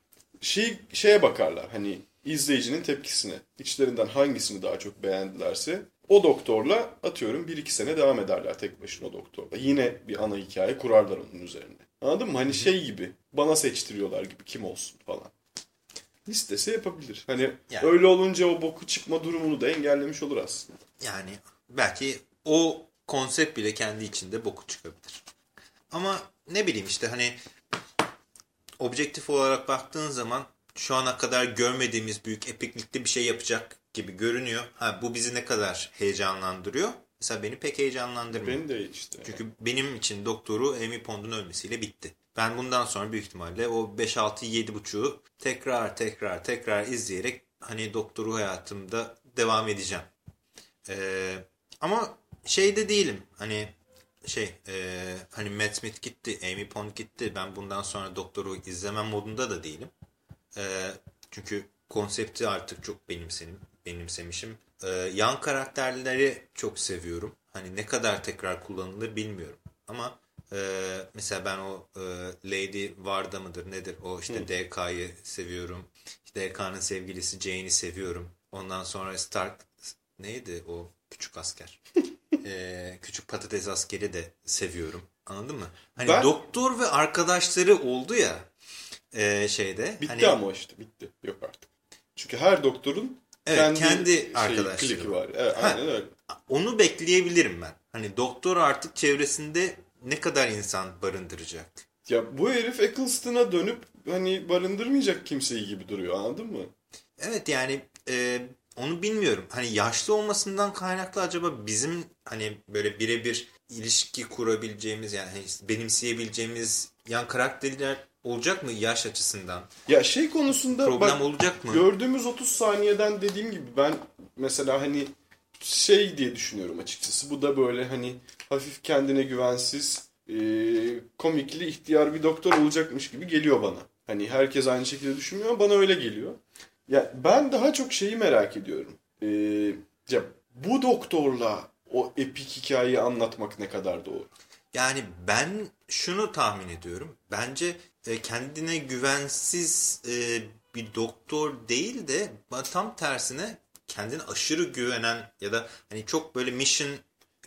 Şey, şeye bakarlar hani izleyicinin tepkisine. İçlerinden hangisini daha çok beğendilerse o doktorla atıyorum 1-2 sene devam ederler tek başına o doktorla. Yine bir ana hikaye kurarlar onun üzerine. Anladın mı? Hani şey gibi bana seçtiriyorlar gibi kim olsun falan. İstese yapabilir. Hani Yani. öyle olunca o boku çıkma durumunu da engellemiş olur aslında. Yani belki o konsept bile kendi içinde boku çıkabilir. Ama ne bileyim işte hani objektif olarak baktığın zaman şu ana kadar görmediğimiz büyük epiklikte bir şey yapacak gibi görünüyor. Ha bu bizi ne kadar heyecanlandırıyor? Mesela beni pek heyecanlandırmıyor. Beni de işte. Çünkü benim için doktoru Amy Pond'un ölmesiyle bitti. Ben bundan sonra büyük ihtimalle o 5-6-7.5'u tekrar tekrar tekrar izleyerek hani doktoru hayatımda devam edeceğim. Ee, ama şeyde değilim. Hani şey e, hani Matt Smith gitti, Amy Pond gitti. Ben bundan sonra doktoru izlemem modunda da değilim. Ee, çünkü konsepti artık çok benimsenim, benimsemişim. Ee, yan karakterleri çok seviyorum. Hani ne kadar tekrar kullanılır bilmiyorum. Ama e, mesela ben o e, Lady Varda mıdır nedir? O işte DK'yı seviyorum. İşte DK'nın sevgilisi Jane'i seviyorum. Ondan sonra Stark neydi o küçük asker? Ee, küçük patates askeri de seviyorum. Anladın mı? Hani Ben- doktor ve arkadaşları oldu ya e, şeyde. Bitti hani, ama işte bitti. Yok artık. Çünkü her doktorun Evet, kendi, kendi şeyi, arkadaşları var. Evet, Ha. aynen öyle. Onu bekleyebilirim ben. Hani doktor artık çevresinde ne kadar insan barındıracak? Ya bu herif Eccleston'a dönüp hani barındırmayacak kimseyi gibi duruyor anladın mı? Evet yani e, onu bilmiyorum. Hani yaşlı olmasından kaynaklı acaba bizim hani böyle birebir ilişki kurabileceğimiz yani hani benimseyebileceğimiz yan karakterler olacak mı yaş açısından? Ya şey konusunda Problem bak olacak mı? gördüğümüz 30 saniyeden dediğim gibi ben mesela hani şey diye düşünüyorum açıkçası. Bu da böyle hani hafif kendine güvensiz e, komikli ihtiyar bir doktor olacakmış gibi geliyor bana. Hani herkes aynı şekilde düşünmüyor bana öyle geliyor. Ya ben daha çok şeyi merak ediyorum. E, ya bu doktorla o epik hikayeyi anlatmak ne kadar doğru? Yani ben şunu tahmin ediyorum. Bence e, kendine güvensiz e, bir doktor değil de tam tersine kendine aşırı güvenen ya da hani çok böyle mission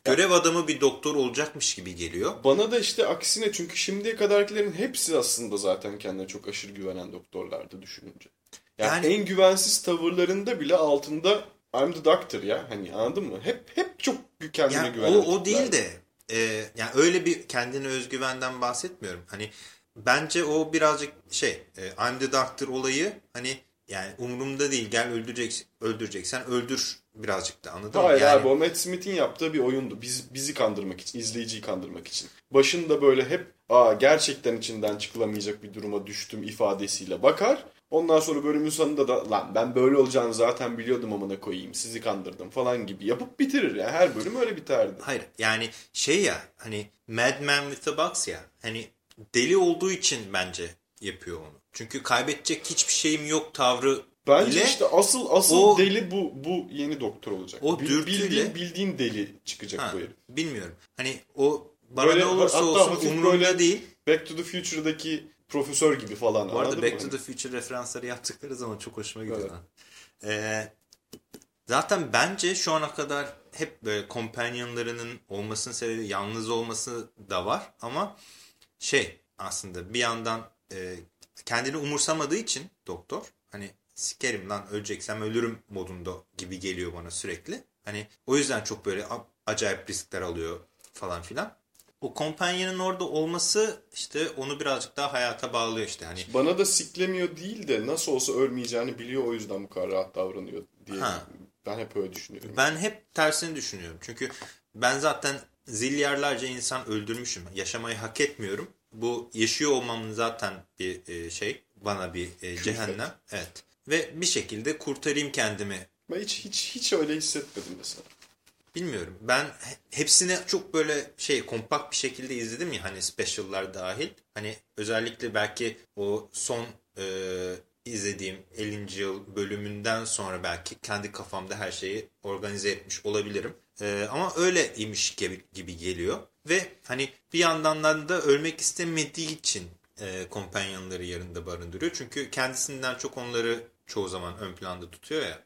görev adamı bir doktor olacakmış gibi geliyor. Bana da işte aksine çünkü şimdiye kadarkilerin hepsi aslında zaten kendine çok aşırı güvenen doktorlardı düşününce. Yani, Yani- en güvensiz tavırlarında bile altında I'm the doctor ya hani anladın mı? Hep hep çok kendine Yani güvenen o, o değil de e, yani öyle bir kendine özgüvenden bahsetmiyorum. Hani bence o birazcık şey e, I'm the Doctor olayı hani yani umurumda değil gel öldürecek, öldüreceksen öldür birazcık da anladın Hayır mı? Yani, abi o Matt Smith'in yaptığı bir oyundu. Biz, bizi kandırmak için, izleyiciyi kandırmak için. Başında böyle hep Aa, gerçekten içinden çıkılamayacak bir duruma düştüm ifadesiyle bakar. Ondan sonra bölümün sonunda da lan ben böyle olacağını zaten biliyordum amına koyayım sizi kandırdım falan gibi yapıp bitirir. Yani her bölüm öyle biterdi. Hayır yani şey ya hani Madman with a Box ya hani deli olduğu için bence yapıyor onu. Çünkü kaybedecek hiçbir şeyim yok tavrı Bence ile işte asıl asıl o- deli bu bu yeni doktor olacak. O Bil- dürtüyle- bildiğin, bildiğin deli çıkacak ha, bu herif. bilmiyorum. Hani o bana Böyle ne olursa hatta olsun umurumda değil. Back to the Future'daki profesör gibi falan. Bu arada Back mı? to the Future referansları yaptıkları zaman çok hoşuma gidiyor. Evet. lan. Ee, zaten bence şu ana kadar hep böyle companionlarının olmasının sebebi yalnız olması da var ama şey aslında bir yandan e, kendini umursamadığı için doktor hani sikerim lan öleceksem ölürüm modunda gibi geliyor bana sürekli. Hani o yüzden çok böyle acayip riskler alıyor falan filan. O companion'ın orada olması işte onu birazcık daha hayata bağlıyor işte. Hani Bana da siklemiyor değil de nasıl olsa ölmeyeceğini biliyor o yüzden bu kadar rahat davranıyor diye. Ha. Ben hep öyle düşünüyorum. Ben hep tersini düşünüyorum. Çünkü ben zaten zilyarlarca insan öldürmüşüm. Yaşamayı hak etmiyorum. Bu yaşıyor olmamın zaten bir e, şey. Bana bir e, cehennem. Evet. Ve bir şekilde kurtarayım kendimi. Ben hiç hiç hiç öyle hissetmedim mesela. Bilmiyorum. Ben he- hepsini çok böyle şey kompakt bir şekilde izledim ya hani special'lar dahil. Hani özellikle belki o son e, izlediğim 50. yıl bölümünden sonra belki kendi kafamda her şeyi organize etmiş olabilirim. E, ama öyleymiş gibi, gibi geliyor. Ve hani bir yandan da ölmek istemediği için e, kompanyonları yanında barındırıyor. Çünkü kendisinden çok onları çoğu zaman ön planda tutuyor ya.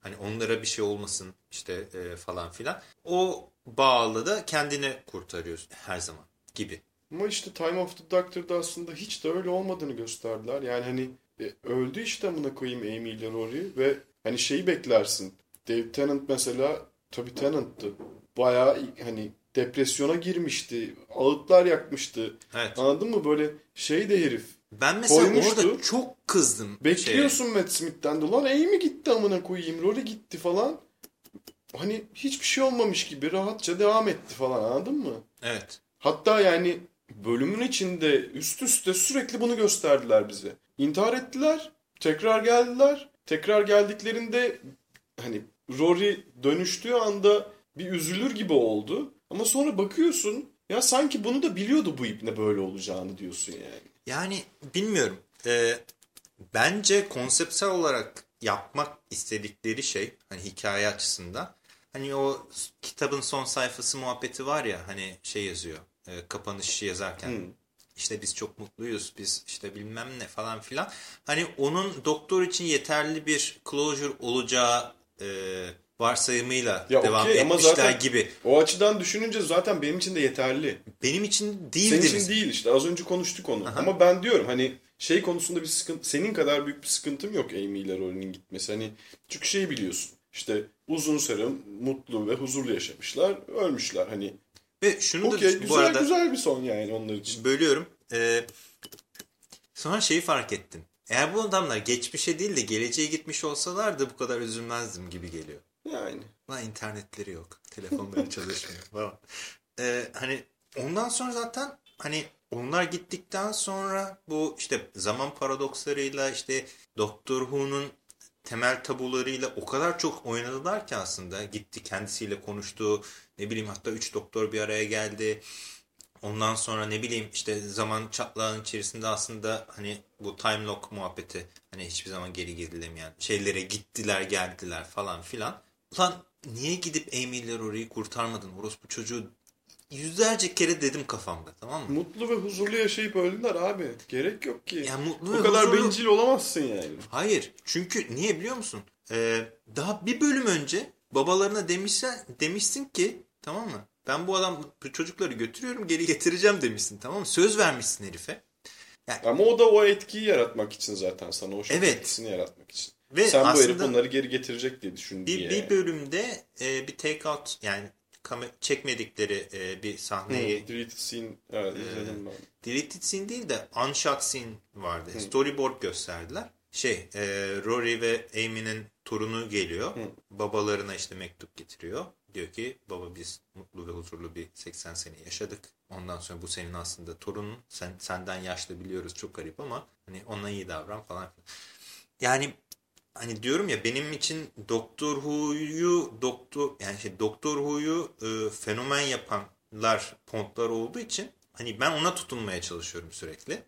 Hani onlara bir şey olmasın işte e, falan filan. O bağlı da kendini kurtarıyor her zaman gibi. Ama işte Time of the Doctor'da aslında hiç de öyle olmadığını gösterdiler. Yani hani e, öldü işte amına koyayım Amy ile Rory ve hani şeyi beklersin. Dave Tennant mesela tabii Tennant'tı. Bayağı hani depresyona girmişti. Ağıtlar yakmıştı. Evet. Anladın mı? Böyle şey de herif. Ben mesela Koymuştu. orada çok kızdım. Bekliyorsun Matt Smith'ten de lan Amy gitti amına koyayım. Rory gitti falan. Hani hiçbir şey olmamış gibi rahatça devam etti falan anladın mı? Şeye. Evet. Hatta yani bölümün içinde üst üste sürekli bunu gösterdiler bize. İntihar ettiler, tekrar geldiler. Tekrar geldiklerinde hani Rory dönüştüğü anda bir üzülür gibi oldu. Ama sonra bakıyorsun ya sanki bunu da biliyordu bu ipne böyle olacağını diyorsun yani. Yani bilmiyorum. Ee, bence konseptsel olarak yapmak istedikleri şey hani hikaye açısından hani o kitabın son sayfası muhabbeti var ya hani şey yazıyor e, kapanışı yazarken Hmm. işte biz çok mutluyuz biz işte bilmem ne falan filan hani onun doktor için yeterli bir closure olacağı e, varsayımıyla Ya devam ama etmişler zaten gibi. o açıdan düşününce zaten benim için de yeterli. Benim için değildi. Senin için değil işte az önce konuştuk onu. Ama ben diyorum hani şey konusunda bir sıkıntı senin kadar büyük bir sıkıntım yok Amy ile Rory'nin gitmesi. Hani çünkü şeyi biliyorsun. İşte uzun süre mutlu ve huzurlu yaşamışlar. Ölmüşler hani. Ve şunu da Okey bu güzel arada güzel bir son yani onlar için. bölüyorum. Ee, sonra şeyi fark ettim. Eğer bu adamlar geçmişe değil de geleceğe gitmiş olsalardı bu kadar üzülmezdim gibi geliyor. Yani. Lan internetleri yok. Telefonları çalışmıyor falan. Ee, hani ondan sonra zaten hani onlar gittikten sonra bu işte zaman paradokslarıyla işte Doktor Who'nun temel tabularıyla o kadar çok oynadılar ki aslında. Gitti kendisiyle konuştu. Ne bileyim hatta üç doktor bir araya geldi. Ondan sonra ne bileyim işte zaman çatlağın içerisinde aslında hani bu time lock muhabbeti hani hiçbir zaman geri gidilemeyen şeylere gittiler geldiler falan filan. Ulan niye gidip Amy ile Rory'yi kurtarmadın? Orospu çocuğu yüzlerce kere dedim kafamda tamam mı? Mutlu ve huzurlu yaşayıp öldüler abi. Gerek yok ki. Ya mutlu o kadar huzurlu- bencil olamazsın yani. Hayır. Çünkü niye biliyor musun? Ee, daha bir bölüm önce babalarına demişsen, demişsin ki tamam mı? Ben bu adam bu çocukları götürüyorum geri getireceğim demişsin tamam mı? Söz vermişsin herife. Ama o da o etkiyi yaratmak için zaten sana. O Evet. etkisini yaratmak için. Ve Sen bu herif onları geri getirecek diye düşün bir, diye. bir bölümde e, bir take out yani çekmedikleri e, bir sahneyi Hı, Deleted scene. Evet izledim ben. deleted scene değil de unshot scene vardı. Storyboard gösterdiler. şey e, Rory ve Amy'nin torunu geliyor. Babalarına işte mektup getiriyor. Diyor ki baba biz mutlu ve huzurlu bir 80 sene yaşadık. Ondan sonra bu senin aslında torunun. Sen senden yaşlı biliyoruz çok garip ama hani ona iyi davran falan. Yani hani diyorum ya benim için Doktor Who'yu doktor yani şey Doktor Who'yu e, fenomen yapanlar pontlar olduğu için hani ben ona tutunmaya çalışıyorum sürekli.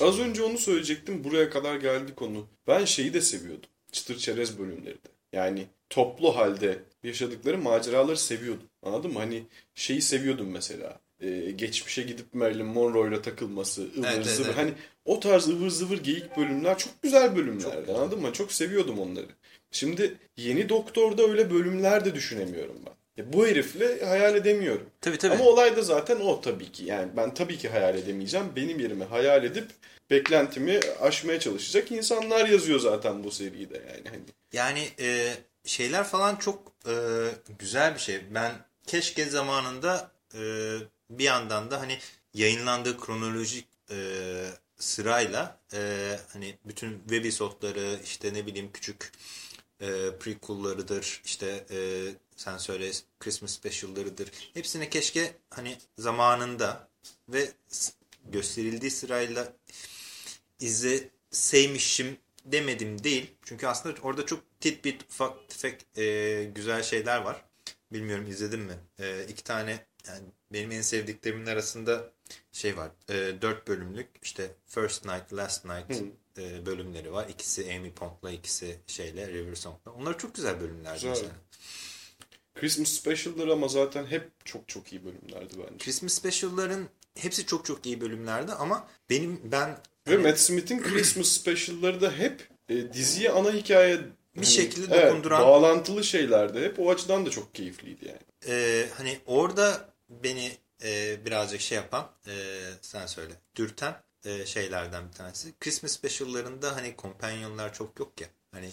Az önce onu söyleyecektim. Buraya kadar geldi konu. Ben şeyi de seviyordum. Çıtır çerez bölümleri de. Yani toplu halde yaşadıkları maceraları seviyordum. Anladın mı? Hani şeyi seviyordum mesela. Ee, geçmişe gidip Marilyn Monroe'yla takılması, ıvır Evet, evet, zıvır. evet. Hani o tarz ıvır zıvır geyik bölümler çok güzel bölümlerdi. anladın mı? Çok seviyordum onları. Şimdi yeni Doktor'da öyle bölümler de düşünemiyorum ben. Ya bu herifle hayal edemiyorum. Tabii tabii. Ama olay da zaten o tabii ki. Yani ben tabii ki hayal edemeyeceğim. Benim yerime hayal edip beklentimi aşmaya çalışacak insanlar yazıyor zaten bu seride yani. Hani Yani e, şeyler falan çok e, güzel bir şey. Ben keşke zamanında e, bir yandan da hani yayınlandığı kronolojik e, sırayla e, hani bütün webisodları işte ne bileyim küçük e, prequel'larıdır işte e, sen söyle Christmas special'larıdır. Hepsini keşke hani zamanında ve gösterildiği sırayla izleseymişim demedim değil. Çünkü aslında orada çok tidbit ufak tefek e, güzel şeyler var. Bilmiyorum izledin mi? E, iki tane yani benim en sevdiklerimin arasında şey var. E, dört bölümlük işte First Night, Last Night e, bölümleri var. İkisi Amy Pont'la ikisi şeyle River Song'la. Onlar çok güzel bölümlerdi Güzel. mesela. Christmas Special'ları ama zaten hep çok çok iyi bölümlerdi bence. Christmas Special'ların hepsi çok çok iyi bölümlerdi ama benim ben Ve Matt Smith'in Christmas Special'ları da hep e, diziye ana hikaye Bir şekilde evet, dokunduran- bağlantılı şeylerdi. Hep o açıdan da çok keyifliydi yani. Ee, hani orada beni e, birazcık şey yapan e, sen söyle dürten e, şeylerden bir tanesi. Christmas special'larında hani companionlar çok yok ya. Hani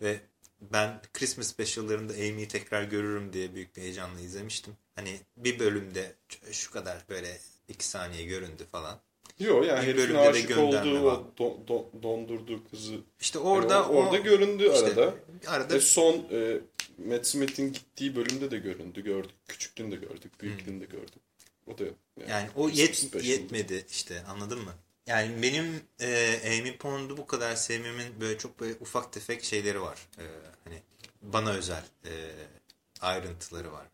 ve ben Christmas special'larında Amy'yi tekrar görürüm diye büyük bir heyecanla izlemiştim. Hani bir bölümde şu kadar böyle iki saniye göründü falan. Yok yani Bir herifin aşık olduğu, var. o don- don- dondurduğu kızı İşte orada, orada orada o, göründü işte arada. arada Ve son e, Matt Smith'in gittiği bölümde de göründü. Gördük. Küçüklüğünü de gördük. Büyüklüğünü de gördük. O da yok. Yani o yet, yetmedi işte anladın mı? Yani benim e, Amy Pond'u bu kadar sevmemin böyle çok böyle ufak tefek şeyleri var. E, hani bana özel e, ayrıntıları var.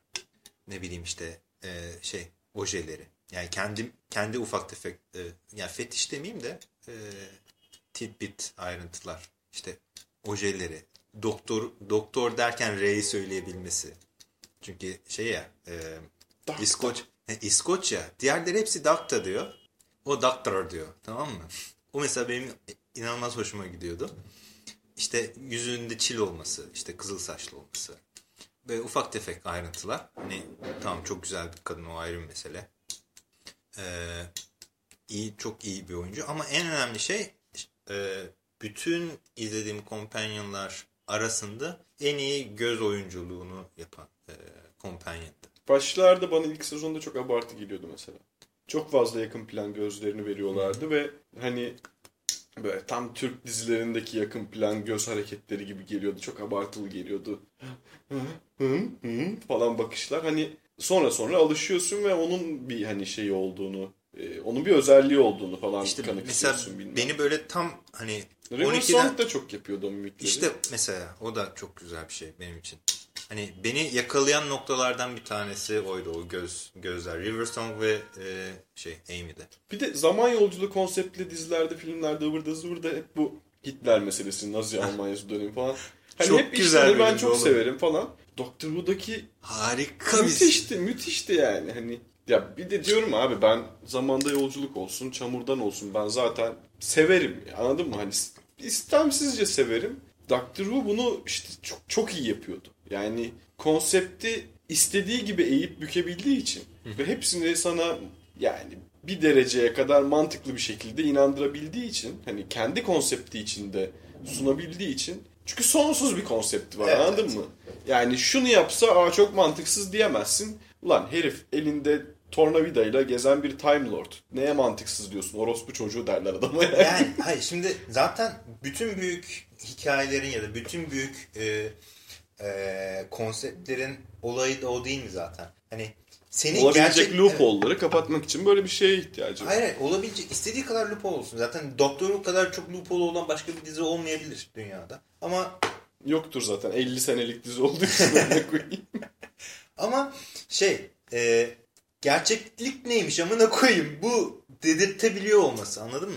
Ne bileyim işte e, şey ojeleri. Yani kendim kendi ufak tefek e, yani fetiş demeyeyim de e, tidbit ayrıntılar. İşte ojeleri. Doktor doktor derken R'yi söyleyebilmesi. Çünkü şey ya e. İskoç, he, İskoçya. Diğerleri hepsi doctor diyor. O doctor diyor. Tamam mı? O mesela benim inanılmaz hoşuma gidiyordu. İşte yüzünde çil olması, işte kızıl saçlı olması. Böyle ufak tefek ayrıntılar. Hani tamam çok güzel bir kadın o ayrı bir mesele. Ee, iyi, çok iyi bir oyuncu. Ama en önemli şey e, bütün izlediğim companionlar arasında en iyi göz oyunculuğunu yapan e, companion'dı. Başlarda bana ilk sezonda çok abartı geliyordu mesela. Çok fazla yakın plan gözlerini veriyorlardı ve hani böyle tam Türk dizilerindeki yakın plan göz hareketleri gibi geliyordu. Çok abartılı geliyordu. Falan bakışlar. Hani sonra sonra alışıyorsun ve onun bir hani şeyi olduğunu, e, onun bir özelliği olduğunu falan İşte mesela kanıksıyorsun bilmem. beni böyle tam hani River 12'den Song da çok yapıyordu o mimikleri. işte mesela o da çok güzel bir şey benim için. Hani beni yakalayan noktalardan bir tanesi oydu o göz gözler. River Song ve e, şey Amy'de. Bir de zaman yolculuğu konseptli dizilerde, filmlerde, ıvırda zıvırda hep bu Hitler meselesi, Nazi Almanyası dönemi falan. Hani Çok hep güzel işleri ben çok oğlum. severim falan. Doctor Who'daki Harika bir müthişti, müthişti yani. Hani ya bir de diyorum abi ben zamanda yolculuk olsun, çamurdan olsun ben zaten severim. Anladın mı? Hani istemsizce severim. Doctor Who bunu işte çok çok iyi yapıyordu. Yani konsepti istediği gibi eğip bükebildiği için ve hepsini sana yani bir dereceye kadar mantıklı bir şekilde inandırabildiği için hani kendi konsepti içinde sunabildiği için çünkü sonsuz bir konsepti var Evet. anladın mı? Yani şunu yapsa aa çok mantıksız diyemezsin. Ulan herif elinde tornavidayla gezen bir Time Lord. Neye mantıksız diyorsun? Orospu çocuğu derler adama yani. Yani hayır şimdi zaten bütün büyük hikayelerin ya da bütün büyük e, e, konseptlerin olayı da o değil mi zaten? Hani senin Olabilecek gerçek... loophole'ları kapatmak için böyle bir şeye ihtiyacı var. Hayır hayır olabilecek istediği kadar loophole olsun. Zaten Doktor Who kadar çok loophole olan başka bir dizi olmayabilir dünyada. Ama Yoktur zaten 50 senelik dizi olduğu için ama şey e, gerçeklik neymiş amına koyayım bu dedirtebiliyor olması anladın mı?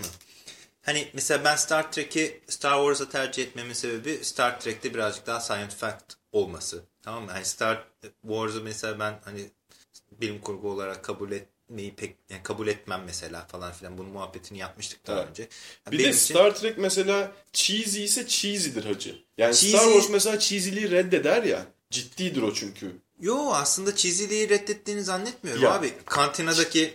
Hani mesela ben Star Trek'i Star Wars'a tercih etmemin sebebi Star Trek'te birazcık daha science fact olması. Tamam mı? Hani Star Wars'ı mesela ben hani bilim kurgu olarak kabul etmeyi pek yani kabul etmem mesela falan filan bunun muhabbetini yapmıştık daha Evet. önce. Yani Bir de için- Star Trek mesela cheesy ise cheesy'dir hacı. Yani Cheesy- Star Wars mesela cheesy'liği reddeder ya. Ciddidir o çünkü. Yo aslında çiziliği reddettiğini zannetmiyorum Ya. abi. Kantinadaki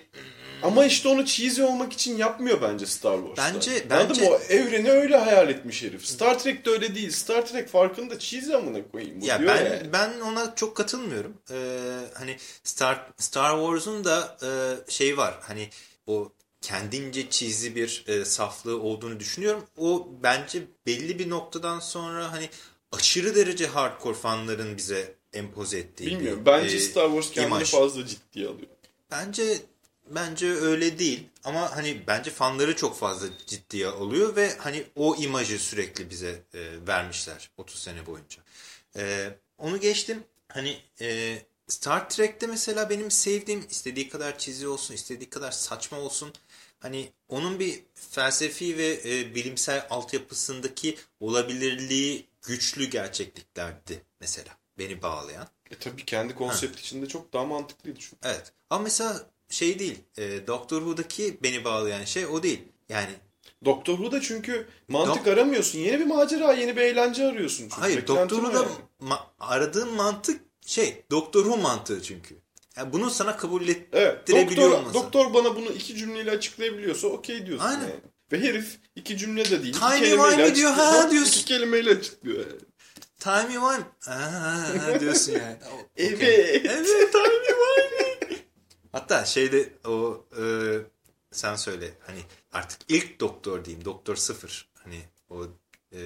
Ama işte onu cheesy olmak için yapmıyor bence Star Wars'ta. Bence- Anladın bence- mı? O evreni öyle hayal etmiş herif. Star Trek'te öyle değil. Star Trek farkında cheesy amına koyayım. Bu ya ben yani. ben ona çok katılmıyorum. Ee, hani Star Star Wars'un da e, şey var. Hani o kendince çizgi bir e, saflığı olduğunu düşünüyorum. O bence belli bir noktadan sonra hani aşırı derece hardcore fanların bize empoze ettiği Bilmiyorum. bir, Bence e, Star Wars kendini imaj. fazla ciddiye alıyor. Bence bence öyle değil ama hani bence fanları çok fazla ciddiye alıyor ve hani o imajı sürekli bize e, vermişler 30 sene boyunca. E, onu geçtim. Hani e, Star Trek'te mesela benim sevdiğim istediği kadar çizi olsun, istediği kadar saçma olsun. Hani onun bir felsefi ve e, bilimsel altyapısındaki olabilirliği güçlü gerçekliklerdi mesela beni bağlayan. E tabii kendi konsept içinde çok daha mantıklıydı çünkü. Evet. Ama mesela şey değil. E, Doctor Who'daki beni bağlayan şey o değil. Yani Doctor Who'da çünkü mantık Dok- aramıyorsun. Yeni bir macera, yeni bir eğlence arıyorsun. Çünkü. hayır o Who'da yani. ma- aradığın mantık şey Doctor Who mantığı çünkü. Yani bunu sana kabul Evet. ettirebiliyor Doktor, olması. doktor bana bunu iki cümleyle açıklayabiliyorsa okey diyorsun. Aynen. Yani. Ve herif iki cümle de değil. Timey wimey diyor, ha diyorsun. İki kelimeyle açıklıyor. Yani. Timey wime. Aa, diyorsun yani. Okey. Evet. Evet timey wimey. Hatta şeyde o e, sen söyle hani artık ilk doktor diyeyim. Doktor sıfır. Hani o e,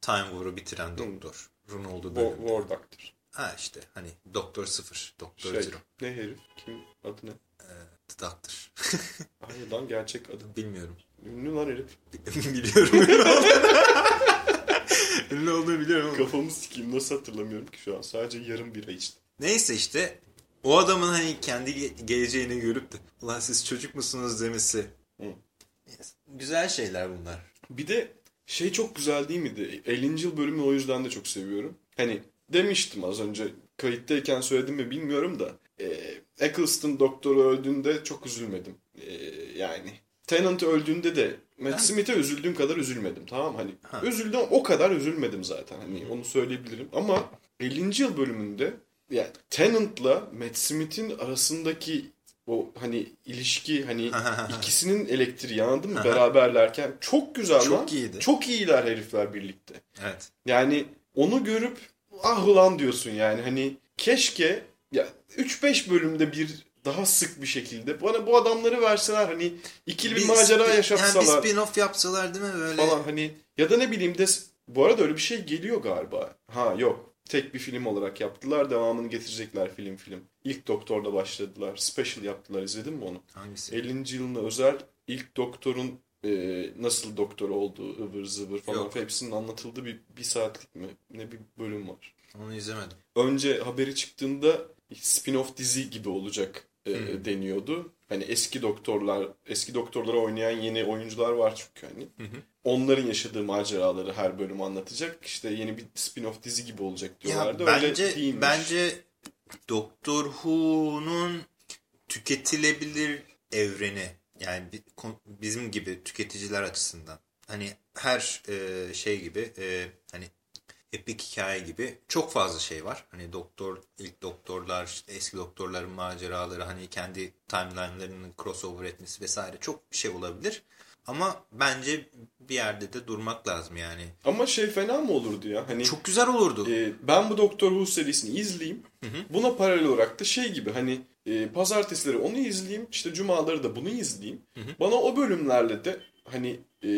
Time War'u bitiren doktor. Run olduğu War, bölüm. War Doctor. Ha işte hani Doktor Sıfır, Doktor Şey, Zero, ne herif? Kim? Adı ne? The Doctor. Hayır lan gerçek adı. Bilmiyorum. Ünlü lan herif. biliyorum. Ünlü olduğunu. Biliyorum. Kafamı sikeyim nasıl hatırlamıyorum ki şu an. Sadece yarım bira içtim. Neyse işte o adamın hani kendi ge- geleceğini görüp de ulan siz çocuk musunuz demesi. Hı. Güzel şeyler bunlar. Bir de şey çok güzel değil miydi? 50. yıl bölümünü o yüzden de çok seviyorum. Hani demiştim az önce kayıttayken söyledim mi bilmiyorum da e, Eccleston doktoru öldüğünde çok üzülmedim. E, yani Tennant öldüğünde de Matt Smith'e üzüldüğüm kadar üzülmedim tamam hani Ha. üzüldüm o kadar üzülmedim zaten hani onu söyleyebilirim ama 50. yıl bölümünde yani Tennant'la Matt Smith'in arasındaki o hani ilişki hani ikisinin elektriği anladın mı beraberlerken çok güzel Çok lan. iyiydi. Çok iyiler herifler birlikte. Evet. Yani onu görüp ah ulan diyorsun yani hani keşke ya 3-5 bölümde bir daha sık bir şekilde bana bu adamları verseler hani ikili bir, macera spin- yaşatsalar Yani bir spin-off yapsalar değil mi böyle? falan hani ya da ne bileyim de bu arada öyle bir şey geliyor galiba. Ha yok. Tek bir film olarak yaptılar. Devamını getirecekler film film. İlk Doktor'la başladılar. Special yaptılar. İzledin mi onu? Hangisi? 50. yılına özel ilk doktorun e, nasıl doktor olduğu ıvır zıvır falan Yok. hepsinin anlatıldığı bir, bir saatlik mi ne bir bölüm var. Onu izlemedim. Önce haberi çıktığında spin-off dizi gibi olacak e, Hmm. deniyordu. Hani eski doktorlar, eski doktorları oynayan yeni oyuncular var çünkü hani. hı. Onların yaşadığı maceraları her bölüm anlatacak. İşte yeni bir spin-off dizi gibi olacak diyorlardı. Ya Öyle bence değilmiş. bence Doktor Who'nun tüketilebilir evreni yani bizim gibi tüketiciler açısından hani her e, şey gibi e, hani epik hikaye gibi çok fazla şey var. Hani doktor, ilk doktorlar, işte eski doktorların maceraları, hani kendi timeline'larının crossover etmesi vesaire çok şey olabilir. Ama bence bir yerde de durmak lazım yani. Ama şey fena mı olurdu ya? Hani Çok güzel olurdu. Ee, ben bu Doctor Who serisini izleyeyim. Buna paralel olarak da şey gibi hani e, pazartesileri onu izleyeyim. işte cumaları da bunu izleyeyim. Bana o bölümlerle de hani e,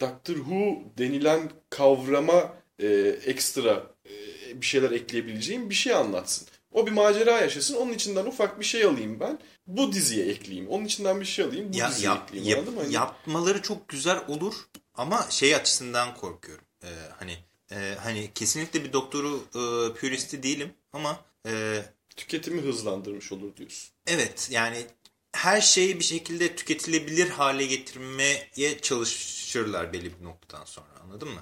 Doctor Who denilen kavrama e, ekstra e, bir şeyler ekleyebileceğim bir şey anlatsın. O bir macera yaşasın. Onun içinden ufak bir şey alayım ben. Bu diziye ekleyeyim. Onun içinden bir şey alayım. Bu Ya, diziye yap, ekleyeyim. yap-? Hani- yapmaları çok güzel olur ama şey açısından korkuyorum. Ee, hani e, hani kesinlikle bir doktoru e, püristi değilim ama e, Tüketimi hızlandırmış olur diyorsun. evet yani her şeyi bir şekilde tüketilebilir hale getirmeye çalışırlar belli bir noktadan sonra anladın mı?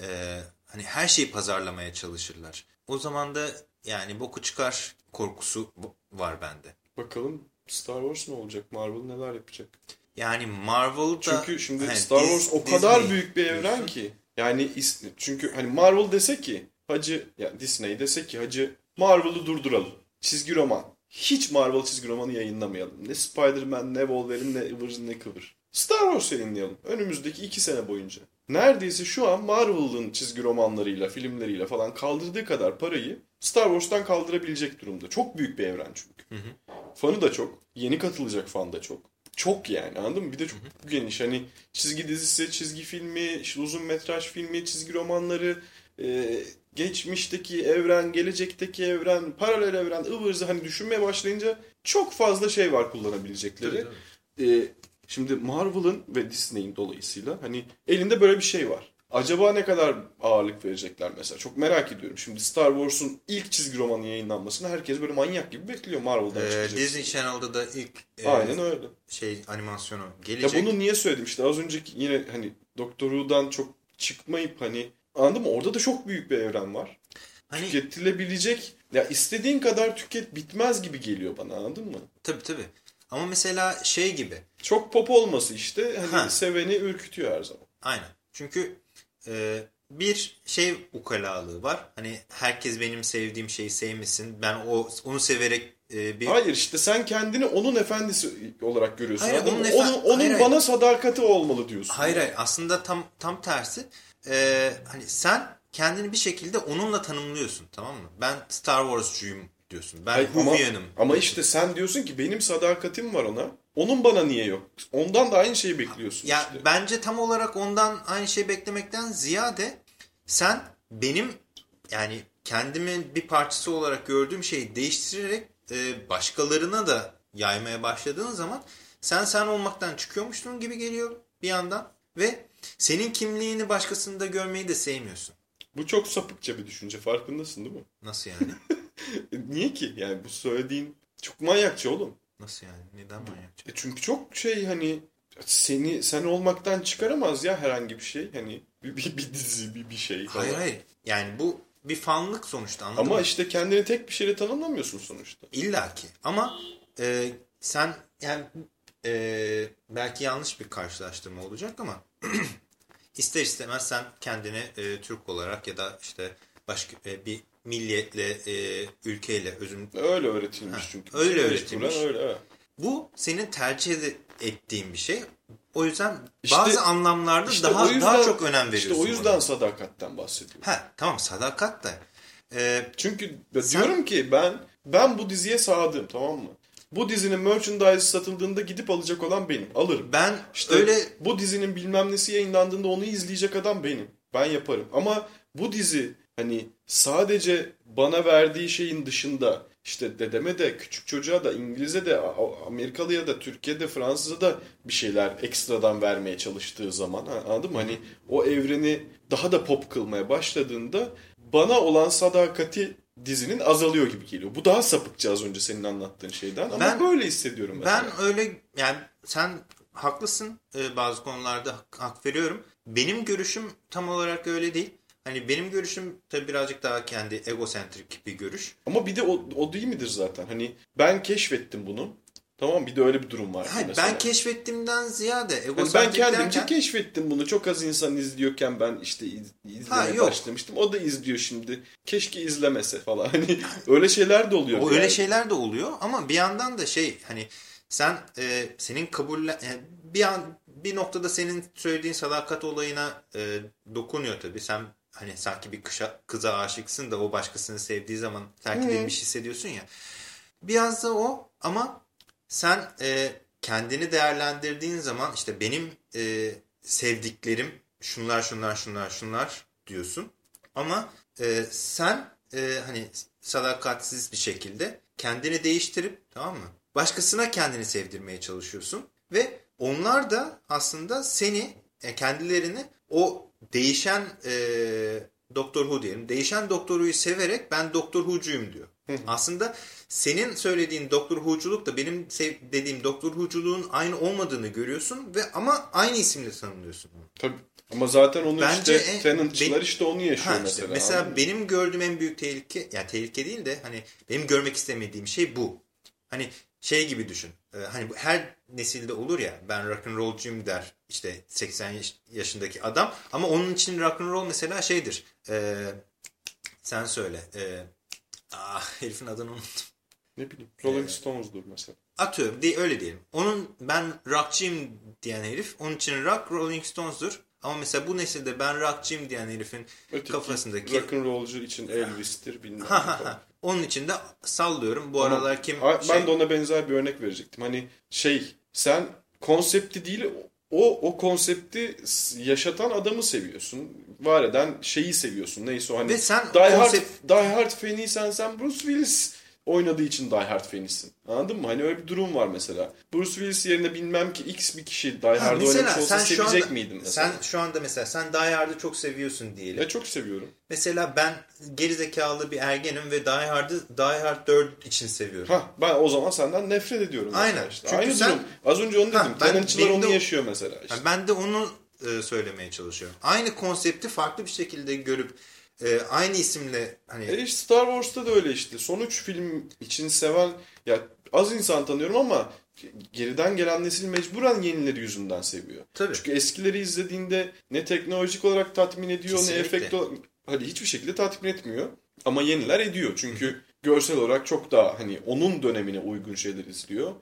Ee, hani her şeyi pazarlamaya çalışırlar. O zaman da yani boku çıkar korkusu var bende. Bakalım Star Wars ne olacak? Marvel neler yapacak? Yani Marvel'da... Çünkü şimdi hani Star Wars o kadar Disney büyük bir evren ki. Yani çünkü hani Marvel dese ki hacı ya Disney dese ki hacı Marvel'ı durduralım. Çizgi roman. Hiç Marvel çizgi romanı yayınlamayalım. Ne Spider-Man, ne Wolverine, ne ıvır ne kıvır. Star Wars yayınlayalım. Önümüzdeki iki sene boyunca. Neredeyse şu an Marvel'ın çizgi romanlarıyla, filmleriyle falan kaldırdığı kadar parayı Star Wars'tan kaldırabilecek durumda. Çok büyük bir evren çünkü. Fanı da çok. Yeni katılacak fan da çok. Çok yani anladın mı? Bir de çok geniş. Hani çizgi dizisi, çizgi filmi, işte uzun metraj filmi, çizgi romanları, e, geçmişteki evren, gelecekteki evren, paralel evren, ıvır zıvır hani düşünmeye başlayınca çok fazla şey var kullanabilecekleri. E, şimdi Marvel'ın ve Disney'in dolayısıyla hani elinde böyle bir şey var. Acaba ne kadar ağırlık verecekler mesela? Çok merak ediyorum. Şimdi Star Wars'un ilk çizgi romanı yayınlanmasını herkes böyle manyak gibi bekliyor Marvel'dan Ee, çıkacak. Disney Channel'da da ilk e, Aynen öyle. şey animasyonu Ya gelecek. bunu niye söyledim işte az önceki yine hani Doktor Who'dan çok çıkmayıp hani anladın mı? Orada da çok büyük bir evren var. Hani Tüketilebilecek ya istediğin kadar tüket bitmez gibi geliyor bana anladın mı? tabii tabii. Ama mesela şey gibi. Çok pop olması işte hani Ha. seveni ürkütüyor her zaman. Aynen. Çünkü e, bir şey ukalalığı var. Hani herkes benim sevdiğim şeyi sevmesin. Ben o onu severek e, bir Hayır işte sen kendini onun efendisi olarak görüyorsun. Hayır, onun efe- onun onun hayır, hayır. bana sadakati olmalı diyorsun. Hayır hayır aslında tam tam tersi. Ee, hani sen kendini bir şekilde onunla tanımlıyorsun tamam mı? Ben Star Wars'cuyum diyorsun. Ben Hayır, ama, ama işte sen diyorsun ki benim sadakatim var ona. Onun bana niye yok? Ondan da aynı şeyi bekliyorsun Ya işte. bence tam olarak ondan aynı şey beklemekten ziyade sen benim yani kendimin bir parçası olarak gördüğüm şeyi değiştirerek e, başkalarına da yaymaya başladığın zaman sen sen olmaktan çıkıyormuşsun gibi geliyor bir yandan ve senin kimliğini başkasında görmeyi de sevmiyorsun. Bu çok sapıkça bir düşünce farkındasın değil mi? Nasıl yani? E, Niye ki? Yani bu söylediğin çok manyakça oğlum. Nasıl yani? Neden manyakça? E çünkü çok şey hani seni sen olmaktan çıkaramaz ya herhangi bir şey. Hani bir, bir, bir dizi bir, bir şey falan. Hayır hayır. Yani bu bir fanlık sonuçta anladın Ama mı? işte kendini tek bir şeyle tanımlamıyorsun sonuçta. İlla ki. Ama e, sen yani e, belki yanlış bir karşılaştırma olacak ama ister istemez sen kendini e, Türk olarak ya da işte başka e, bir milliyetle, e, ülkeyle özüm Öyle öğretilmiş Ha, çünkü. öyle öğretilmiş. Öyle, evet. bu senin tercih ettiğin bir şey. O yüzden İşte- bazı anlamlarda İşte daha yüzden- daha çok önem veriyorsun. İşte o yüzden ona. sadakatten bahsediyorum. Ha tamam sadakat da. E, Çünkü Sen- diyorum ki ben ben bu diziye sadığım tamam mı? Bu dizinin merchandise satıldığında gidip alacak olan benim. Alırım. ben İşte öyle bu dizinin bilmem nesi yayınlandığında onu izleyecek adam benim. Ben yaparım. Ama bu dizi hani sadece bana verdiği şeyin dışında işte dedeme de küçük çocuğa da İngiliz'e de Amerikalıya da Türkiye'de Fransız'a da bir şeyler ekstradan vermeye çalıştığı zaman anladın mı? Hani o evreni daha da pop kılmaya başladığında bana olan sadakati dizinin azalıyor gibi geliyor. Bu daha sapıkça az önce senin anlattığın şeyden ama Ben- böyle hissediyorum mesela. Ben öyle yani sen haklısın e, bazı konularda hak, hak veriyorum. Benim görüşüm tam olarak öyle değil. Hani benim görüşüm tabii birazcık daha kendi egosentrik bir görüş. Ama bir de o, o değil midir zaten? Hani ben keşfettim bunu. Tamam bir de öyle bir durum var. Hayır, mesela. ben keşfettiğimden ziyade Yani egosentrik ben kendimce derken keşfettim bunu. Çok az insan izliyorken ben işte iz, izlemeye Ha, yok. başlamıştım. O da izliyor şimdi. Keşke izlemese falan. Hani öyle şeyler de oluyor. o öyle yani. şeyler de oluyor ama bir yandan da şey hani sen e, senin kabulle yani bir an bir noktada senin söylediğin sadakat olayına e, dokunuyor tabii. Sen hani sanki bir kışa, kıza aşıksın da o başkasını sevdiği zaman terk edilmiş hissediyorsun ya. Biraz da o ama sen e, kendini değerlendirdiğin zaman işte benim e, sevdiklerim şunlar şunlar şunlar şunlar diyorsun. Ama e, sen e, hani sadakatsiz bir şekilde kendini değiştirip tamam mı? Başkasına kendini sevdirmeye çalışıyorsun ve onlar da aslında seni e, kendilerini o değişen e, Doktor Who diyelim. Değişen Doktor Who'yu severek ben Doktor Who'cuyum diyor. Aslında senin söylediğin Doktor Who'culuk da benim dediğim Doktor Who'culuğun aynı olmadığını görüyorsun ve ama aynı isimle tanımlıyorsun. Tabii. Ama zaten onu Bence işte en- Tenant'çılar işte onu yaşıyor Ha, işte mesela. mı? benim gördüğüm en büyük tehlike, yani tehlike değil de hani benim görmek istemediğim şey bu. Hani şey gibi düşün. E, Hani bu her nesilde olur ya ben rock and roll'cuyum der işte 80 yaş- yaşındaki adam ama onun için rock and roll mesela şeydir. e, sen söyle. E, ah herifin adını unuttum. Ne bileyim. Rolling Stones'dur mesela. Atıyorum diye öyle diyelim. Onun ben rockçıyım diyen herif onun için rock Rolling Stones'dur. Ama mesela bu nesilde ben rockçıyım diyen herifin Öteki kafasındaki rock'n'rollcu için Elvis'tir bilmem. Ne. Onun için de sallıyorum. Bu Ama- aralar kim Ben şey- de ona benzer bir örnek verecektim. Hani şey sen konsepti değil o o konsepti yaşatan adamı seviyorsun. Var eden şeyi seviyorsun. Neyse o hani Ve sen Die, konsept- Hard, Die Hard fanıysen sen Bruce Willis oynadığı için Die Hard fanisin. Anladın mı? Hani öyle bir durum var mesela. Bruce Willis yerine bilmem ki X bir kişi Die Ha, Hard mesela oynamış olsa sen şu sevecek anda, miydin mesela? Sen şu anda mesela sen Die Hard'ı çok seviyorsun diyelim. Ya çok seviyorum. Mesela ben gerizekalı bir ergenim ve Die Hard'ı Die Hard 4 için seviyorum. Ha ben o zaman senden nefret ediyorum. Aynen. Işte. Çünkü Aynı sen- durum. Az önce onu dedim. Ha, ben- Tenant'çılar benim onu de yaşıyor mesela. işte. Ben de onu e, söylemeye çalışıyorum. Aynı konsepti farklı bir şekilde görüp e, aynı isimle hani E işte Star Wars'ta da öyle işte. Son üç film için seven ya az insan tanıyorum ama geriden gelen nesil mecburen yenileri yüzünden seviyor. Tabii. Çünkü eskileri izlediğinde ne teknolojik olarak tatmin ediyor Kesinlikle. ne efekt hadi hiçbir şekilde tatmin etmiyor. Ama yeniler ediyor. Çünkü görsel olarak çok daha hani onun dönemine uygun şeyler izliyor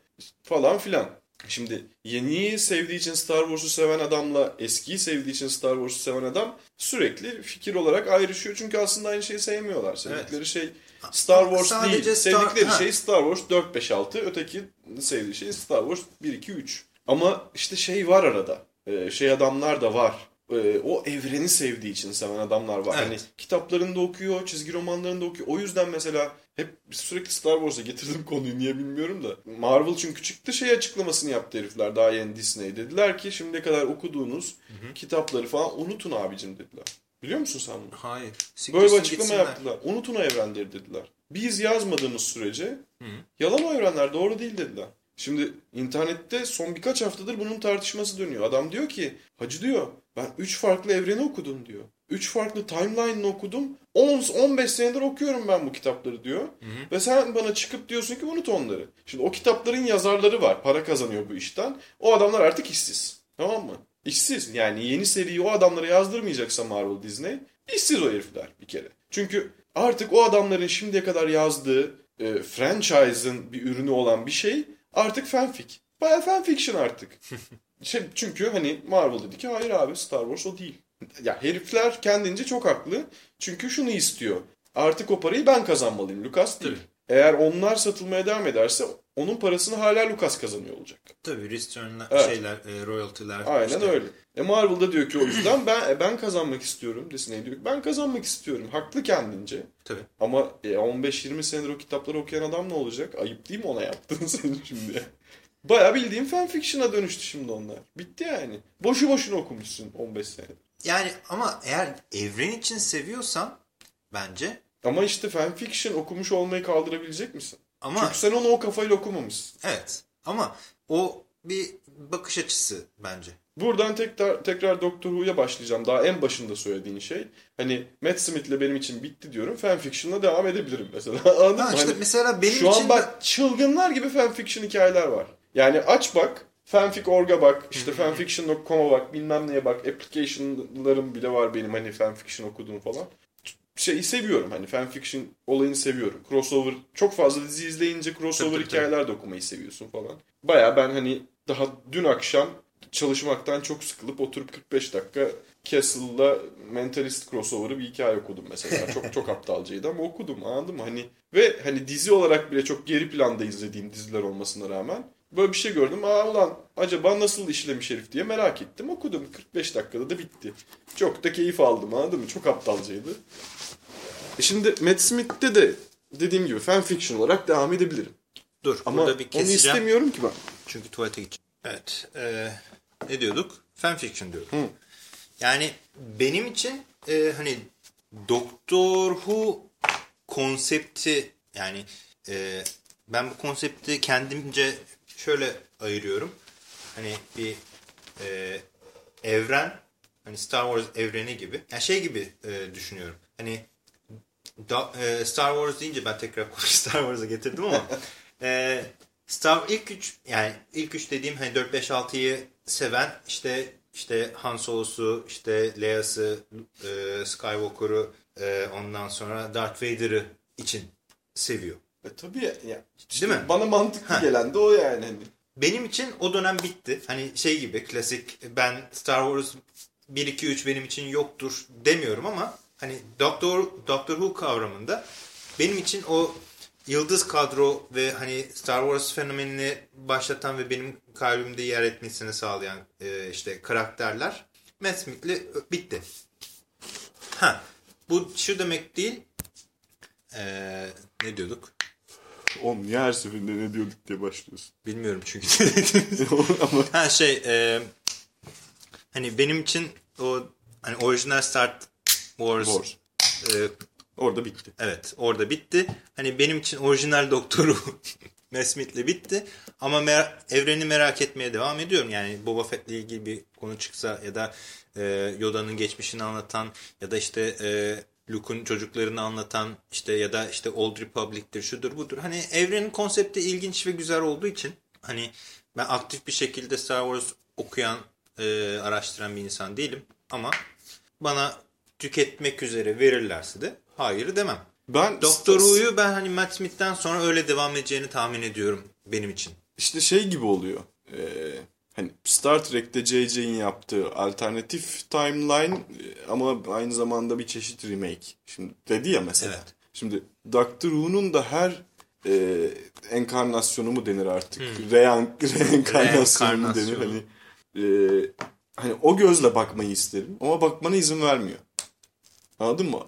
falan filan. Şimdi yeniyi sevdiği için Star Wars'u seven adamla eskiyi sevdiği için Star Wars'u seven adam sürekli fikir olarak ayrışıyor. Çünkü aslında aynı şeyi sevmiyorlar. Sevdikleri şey Star Wars Sadece değil. Star- Sevdikleri Ha. şey Star Wars 4, 5, 6. Öteki sevdiği şey Star Wars 1, 2, 3. Ama işte şey var arada. Ee, şey adamlar da var. Ee, o evreni sevdiği için seven adamlar var. Evet. Hani kitaplarında okuyor, çizgi romanlarında okuyor. O yüzden mesela hep sürekli Star Wars'a getirdim konuyu niye bilmiyorum da. Marvel çünkü çıktı şey açıklamasını yaptı herifler daha yeni Disney. Dediler ki şimdiye kadar okuduğunuz kitapları falan unutun abicim dediler. Biliyor musun sen bunu? hayır. Böyle bir açıklama gitsinler. yaptılar. Unutun o evrenleri dediler. Biz yazmadığımız sürece yalan o evrenler doğru değil dediler. Şimdi internette son birkaç haftadır bunun tartışması dönüyor. Adam diyor ki hacı diyor ben 3 farklı evreni okudum diyor. 3 farklı timeline'ını okudum. 10 15 senedir okuyorum ben bu kitapları diyor. Ve sen bana çıkıp diyorsun ki unut onları. Şimdi o kitapların yazarları var. Para kazanıyor bu işten. O adamlar artık işsiz. Tamam mı? İşsiz. Yani yeni seriyi o adamlara yazdırmayacaksa Marvel Disney işsiz o herifler bir kere. Çünkü artık o adamların şimdiye kadar yazdığı e, franchise'ın bir ürünü olan bir şey artık fanfic. Baya fanfiction artık. şey, çünkü hani Marvel dedi ki hayır abi Star Wars o değil. Ya herifler kendince çok haklı. Çünkü şunu istiyor. Artık o parayı ben kazanmalıyım. Lucas değil. Eğer onlar satılmaya devam ederse onun parasını hala Lucas kazanıyor olacak. Tabii return'lar, Evet. şeyler, e, royalty'ler. Aynen işte. öyle. E Marvel'da diyor ki o yüzden ben e, ben kazanmak istiyorum. Disney diyor ki ben kazanmak istiyorum. Haklı kendince. Tabii. Ama e, 15-20 senedir o kitapları okuyan adam ne olacak? Ayıp değil mi ona yaptığın senin şimdi? Baya bildiğin fanfiction'a dönüştü şimdi onlar. Bitti yani. Boşu boşuna okumuşsun 15 sene. Yani ama eğer evren için seviyorsan bence Ama işte fanfiction okumuş olmayı kaldırabilecek misin? ama Çünkü sen onu o kafayla okumamışsın. evet ama o bir bakış açısı bence. Buradan tekrar tekrar Doctor Who'ya başlayacağım. Daha en başında söylediğin şey. Hani Matt Smith'le benim için bitti diyorum. Fanfiction'la devam edebilirim mesela. Anladın Ha mı? işte Hani mesela benim şu için an bak çılgınlar gibi fanfiction hikayeler var. Yani aç bak. Fanfic.org'a bak, işte fanfiction.com'a bak, bilmem neye bak. Application'larım bile var benim hani fanfiction okuduğum falan. Şeyi seviyorum hani fanfiction olayını seviyorum. Crossover, çok fazla dizi izleyince crossover hikayeler de okumayı seviyorsun falan. Baya ben hani daha dün akşam çalışmaktan çok sıkılıp oturup 45 dakika Castle'la Mentalist crossover'ı bir hikaye okudum mesela. Çok çok aptalcaydı ama okudum anladın mı? Hani ve hani dizi olarak bile çok geri planda izlediğim diziler olmasına rağmen böyle bir şey gördüm. Aa ulan acaba nasıl işlemiş herif diye merak ettim. Okudum. 45 dakikada da bitti. Çok da keyif aldım anladın mı? Çok aptalcaydı. E şimdi Matt Smith'te de dediğim gibi fanfiction olarak devam edebilirim. Dur Ama burada bir onu keseceğim. istemiyorum ki ben. Çünkü tuvalete gideceğim. Evet. e, ne diyorduk? Fanfiction diyorduk. Yani benim için e, hani Doctor Who konsepti yani e, ben bu konsepti kendimce şöyle ayırıyorum. Hani bir e, evren hani Star Wars evreni gibi. Yani şey gibi e, düşünüyorum. Hani da, e, Star Wars deyince ben tekrar Star Wars'a getirdim ama e, Star ilk üç yani ilk üç dediğim hani 4 5 6'yı seven işte işte Han Solo'su, işte Leia'sı, e, Skywalker'ı, e, ondan sonra Darth Vader'ı için seviyor. E tabii ya. İşte Değil mi? Bana mantıklı Ha. gelen de o yani. Hani. Benim için o dönem bitti. Hani şey gibi klasik ben Star Wars 1 2 3 benim için yoktur demiyorum ama hani Doctor Doctor Who kavramında benim için o yıldız kadro ve hani Star Wars fenomenini başlatan ve benim kalbimde yer etmesini sağlayan e, işte karakterler Matt Smith'le bitti. Ha, bu şu demek değil. E, ne diyorduk? Oğlum niye her seferinde ne diyorduk diye başlıyorsun. Bilmiyorum çünkü. Ama Ha şey e, hani benim için o hani orijinal Star Wars, Wars. e, orada bitti. evet orada bitti. Hani benim için orijinal doktoru Matt Smith'le bitti. Ama mer- evreni merak etmeye devam ediyorum. Yani Boba Fett'le ilgili bir konu çıksa ya da e, Yoda'nın geçmişini anlatan ya da işte e, Luke'un çocuklarını anlatan işte ya da işte Old Republic'tir şudur budur. Hani evrenin konsepti ilginç ve güzel olduğu için hani ben aktif bir şekilde Star Wars okuyan, e, araştıran bir insan değilim. Ama bana tüketmek üzere verirlerse de hayır demem. Ben Doktor Who'yu ben hani Matt Smith'ten sonra öyle devam edeceğini tahmin ediyorum benim için. işte şey gibi oluyor. Ee, hani Star Trek'te JJ'in yaptığı alternatif timeline e, ama aynı zamanda bir çeşit remake. Şimdi dedi ya mesela. Evet. Şimdi Doctor Who'nun da her e, enkarnasyonu mu denir artık? Rean, reenkarnasyonu mu denir? Hani, e, hani o gözle bakmayı isterim ama bakmana izin vermiyor. Anladın mı?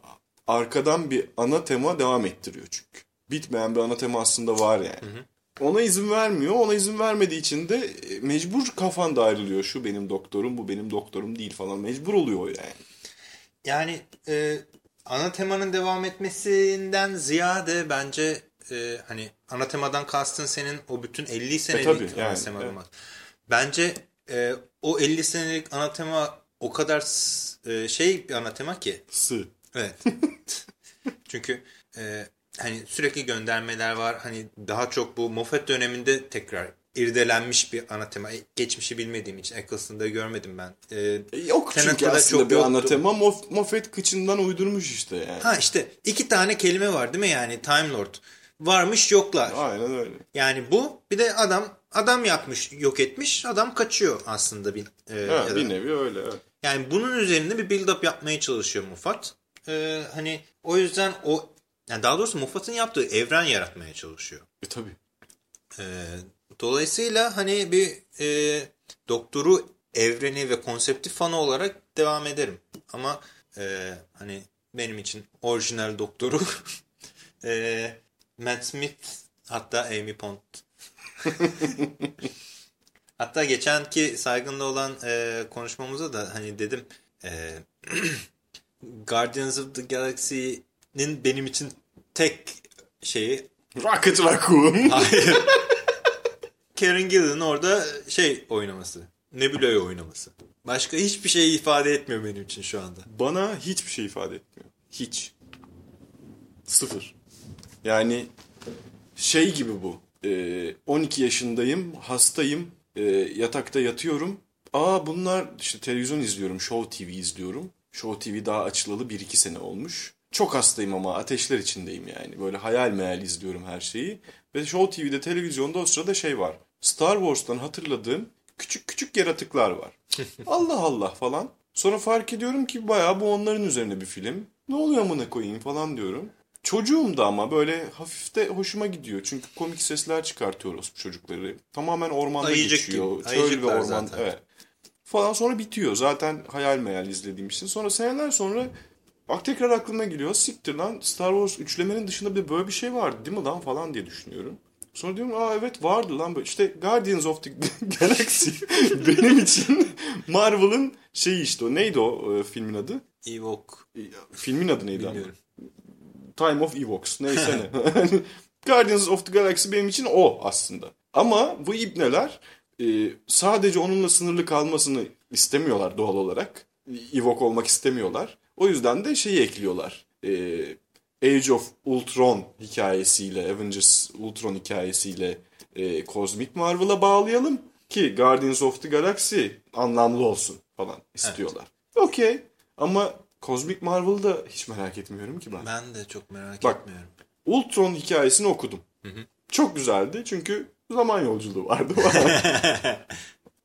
Arkadan bir ana tema devam ettiriyor çünkü. Bitmeyen bir ana tema aslında var yani. Ona izin vermiyor. Ona izin vermediği için de e, mecbur kafan da ayrılıyor. Şu benim doktorum, bu benim doktorum değil falan. Mecbur oluyor yani. Yani e, ana temanın devam etmesinden ziyade bence e, hani ana temadan kastın senin o bütün 50 senelik tabii, ana yani, tema evet. Bence e, o 50 senelik ana tema o kadar e, şey bir ana tema ki Sı. Evet. Çünkü e, hani sürekli göndermeler var. Hani daha çok bu Moffat döneminde tekrar irdelenmiş bir ana tema. E, Geçmişi bilmediğim için Eccleston'da görmedim ben. E, E, Yok çünkü aslında çok bir ana yoktu. tema. Moff- Moffat kıçından uydurmuş işte yani. ha işte iki tane kelime var değil mi yani Time Lord. Varmış yoklar. Aynen öyle. Yani bu bir de adam adam yapmış yok etmiş adam kaçıyor aslında bir, e, Ha, bir nevi öyle. Evet. Yani bunun üzerinde bir build up yapmaya çalışıyor Moffat. Ee, hani o yüzden o yani daha doğrusu Moffat'ın yaptığı evren yaratmaya çalışıyor. E tabii. Ee, dolayısıyla hani bir e, doktoru evreni ve konsepti fanı olarak devam ederim. Ama e, hani benim için orijinal doktoru e, Matt Smith hatta Amy Pond. hatta geçenki saygınlı olan e, konuşmamızda da hani dedim e, Guardians of the Galaxy'nin benim için tek şeyi Rocket Raccoon. Hayır. Karen Gillan'ın orada şey oynaması. Nebula'yı oynaması. Başka hiçbir şey ifade etmiyor benim için şu anda. Bana hiçbir şey ifade etmiyor. Hiç. Sıfır. Yani şey gibi bu. Ee, 12 yaşındayım, hastayım, ee, yatakta yatıyorum. Aa bunlar işte televizyon izliyorum, Show TV izliyorum. Show TV daha açılalı 1-2 sene olmuş. Çok hastayım ama ateşler içindeyim yani. Böyle hayal meyal izliyorum her şeyi. Ve Show TV'de televizyonda o sırada şey var. Star Wars'tan hatırladığım küçük küçük yaratıklar var. Allah Allah falan. Sonra fark ediyorum ki bayağı bu onların üzerine bir film. Ne oluyor amına koyayım falan diyorum. Çocuğum da ama böyle hafif de hoşuma gidiyor. Çünkü komik sesler çıkartıyoruz çocukları. Tamamen ormanda Ayıcık geçiyor. gibi. Çöl ve Ayıcıklar orman. zaten. Evet. Falan sonra bitiyor. Zaten hayal meyal izlediğim için. Sonra seneler sonra bak tekrar aklıma geliyor. Siktir lan Star Wars üçlemenin dışında bir böyle bir şey vardı değil mi lan falan diye düşünüyorum. Sonra diyorum aa evet vardı lan böyle. İşte Guardians of the Galaxy benim için Marvel'ın şeyi işte o. Neydi o e, filmin adı? Ewok Filmin adı neydi? bilmiyorum. Time of Evox neyse ne. Guardians of the Galaxy benim için o aslında. Ama bu ibneler e, sadece onunla sınırlı kalmasını istemiyorlar doğal olarak. Ewok olmak istemiyorlar. O yüzden de şeyi ekliyorlar. E, Age of Ultron hikayesiyle, Avengers Ultron hikayesiyle e, Cosmic Marvel'a bağlayalım ki Guardians of the Galaxy anlamlı olsun falan istiyorlar. Okey ama Cosmic Marvel'ı da hiç merak etmiyorum ki ben. Ben de çok merak Bak. etmiyorum. Ultron hikayesini okudum. Çok güzeldi çünkü zaman yolculuğu vardı.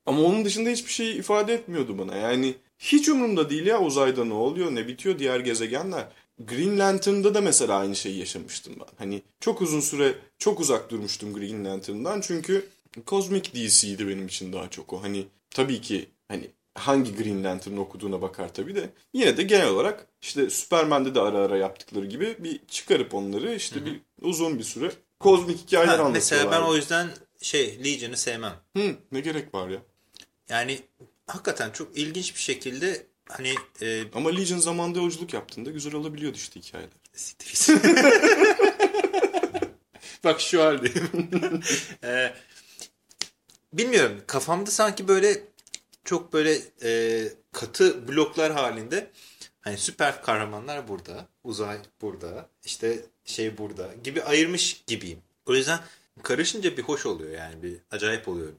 Ama onun dışında hiçbir şey ifade etmiyordu bana. Yani hiç umurumda değil ya uzayda ne oluyor ne bitiyor diğer gezegenler. Green Lantern'da da mesela aynı şeyi yaşamıştım ben. Hani çok uzun süre çok uzak durmuştum Green Lantern'dan çünkü Cosmic DC'ydi benim için daha çok o. Hani tabii ki hani hangi Green Lantern okuduğuna bakar tabii de yine de genel olarak işte Superman'de de ara ara yaptıkları gibi bir çıkarıp onları işte bir uzun bir süre kozmik hikayeler Ha, mesela anlatıyorlar. ben o yüzden şey Legion'ı sevmem. Hı, ne gerek var ya? Yani hakikaten çok ilginç bir şekilde hani e, Ama Legion zamanda yolculuk yaptığında güzel olabiliyordu işte hikayeler. Bak şu haldeyim. Ee, bilmiyorum kafamda sanki böyle çok böyle e, katı bloklar halinde hani süper kahramanlar burada, uzay burada, işte şey burada gibi ayırmış gibiyim. O yüzden karışınca bir hoş oluyor yani bir acayip oluyorum.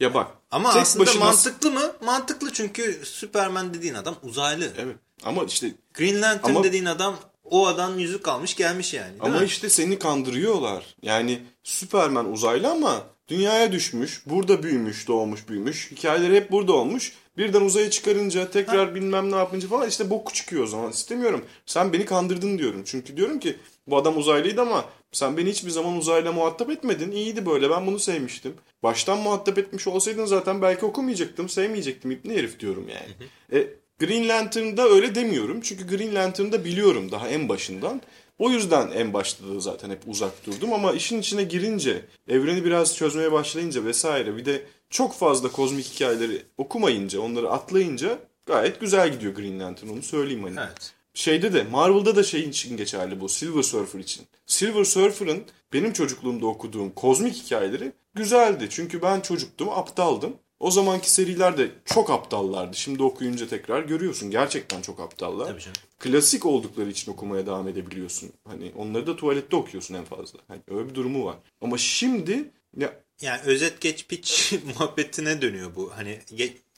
Ya bak. Ama tek aslında başına- mantıklı mı? Mantıklı çünkü Superman dediğin adam uzaylı. Evet. Ama işte Green Lantern Ama- dediğin adam o adam yüzük almış gelmiş yani. ama mi? işte seni kandırıyorlar. Yani Superman uzaylı ama dünyaya düşmüş, burada büyümüş, doğmuş, büyümüş. Hikayeleri hep burada olmuş. Birden uzaya çıkarınca tekrar bilmem ne yapınca falan işte boku çıkıyor o zaman. İstemiyorum. Sen beni kandırdın diyorum. Çünkü diyorum ki bu adam uzaylıydı ama sen beni hiçbir zaman uzayla muhatap etmedin. İyiydi böyle. Ben bunu sevmiştim. Baştan muhatap etmiş olsaydın zaten belki okumayacaktım, sevmeyecektim. İbni herif diyorum yani. E, Green Lantern'da öyle demiyorum. Çünkü Green Lantern'da biliyorum daha en başından. O yüzden en başta da zaten hep uzak durdum ama işin içine girince, evreni biraz çözmeye başlayınca vesaire bir de çok fazla kozmik hikayeleri okumayınca, onları atlayınca gayet güzel gidiyor Green Lantern onu söyleyeyim hani. Evet. Şeyde de Marvel'da da şey için geçerli bu Silver Surfer için. Silver Surfer'ın benim çocukluğumda okuduğum kozmik hikayeleri güzeldi. Çünkü ben çocuktum, aptaldım. O zamanki seriler de çok aptallardı. Şimdi okuyunca tekrar görüyorsun. Gerçekten çok aptallar. Tabii canım. Klasik oldukları için okumaya devam edebiliyorsun. Hani onları da tuvalette okuyorsun en fazla. Hani öyle bir durumu var. Ama şimdi ya Yani özet geç pitch muhabbetine dönüyor bu. Hani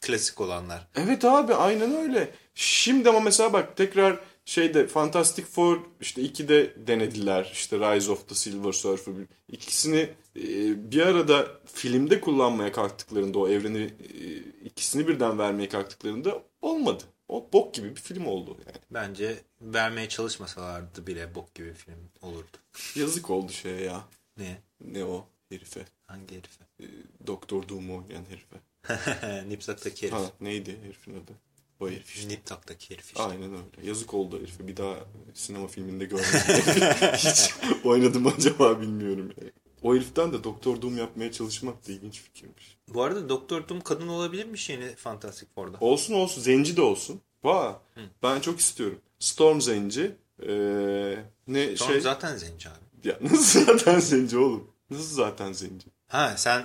klasik olanlar. Evet abi aynen öyle. Şimdi ama mesela bak tekrar şeyde Fantastic Four işte 2'de denediler. İşte Rise of the Silver Surfer. İkisini bir arada filmde kullanmaya kalktıklarında o evreni e, ikisini birden vermeye kalktıklarında olmadı. O bok gibi bir film oldu yani. Bence vermeye çalışmasalardı bile bok gibi bir film olurdu. Yazık oldu şeye ya. Ne? Ne o herife? Hangi herife? E, Doktor Doom'u oynayan herife. Nipsak'taki herif. Ha neydi herifin adı? O herif işte. Niptak'taki herif işte. Aynen öyle. Yazık oldu herife. Bir daha sinema filminde görmedim. Hiç oynadım acaba bilmiyorum. Yani. O heriften de Doktor Doom yapmaya çalışmak da ilginç fikirmiş. Bu arada Doktor Doom kadın olabilirmiş yeni Fantastic Four'da. Olsun olsun. Zenci de olsun. Va. Ben çok istiyorum. Storm Zenci. Ee, ne Storm şey. zaten zenci abi. Ya nasıl zaten Zenci oğlum? Nasıl zaten Zenci? Ha sen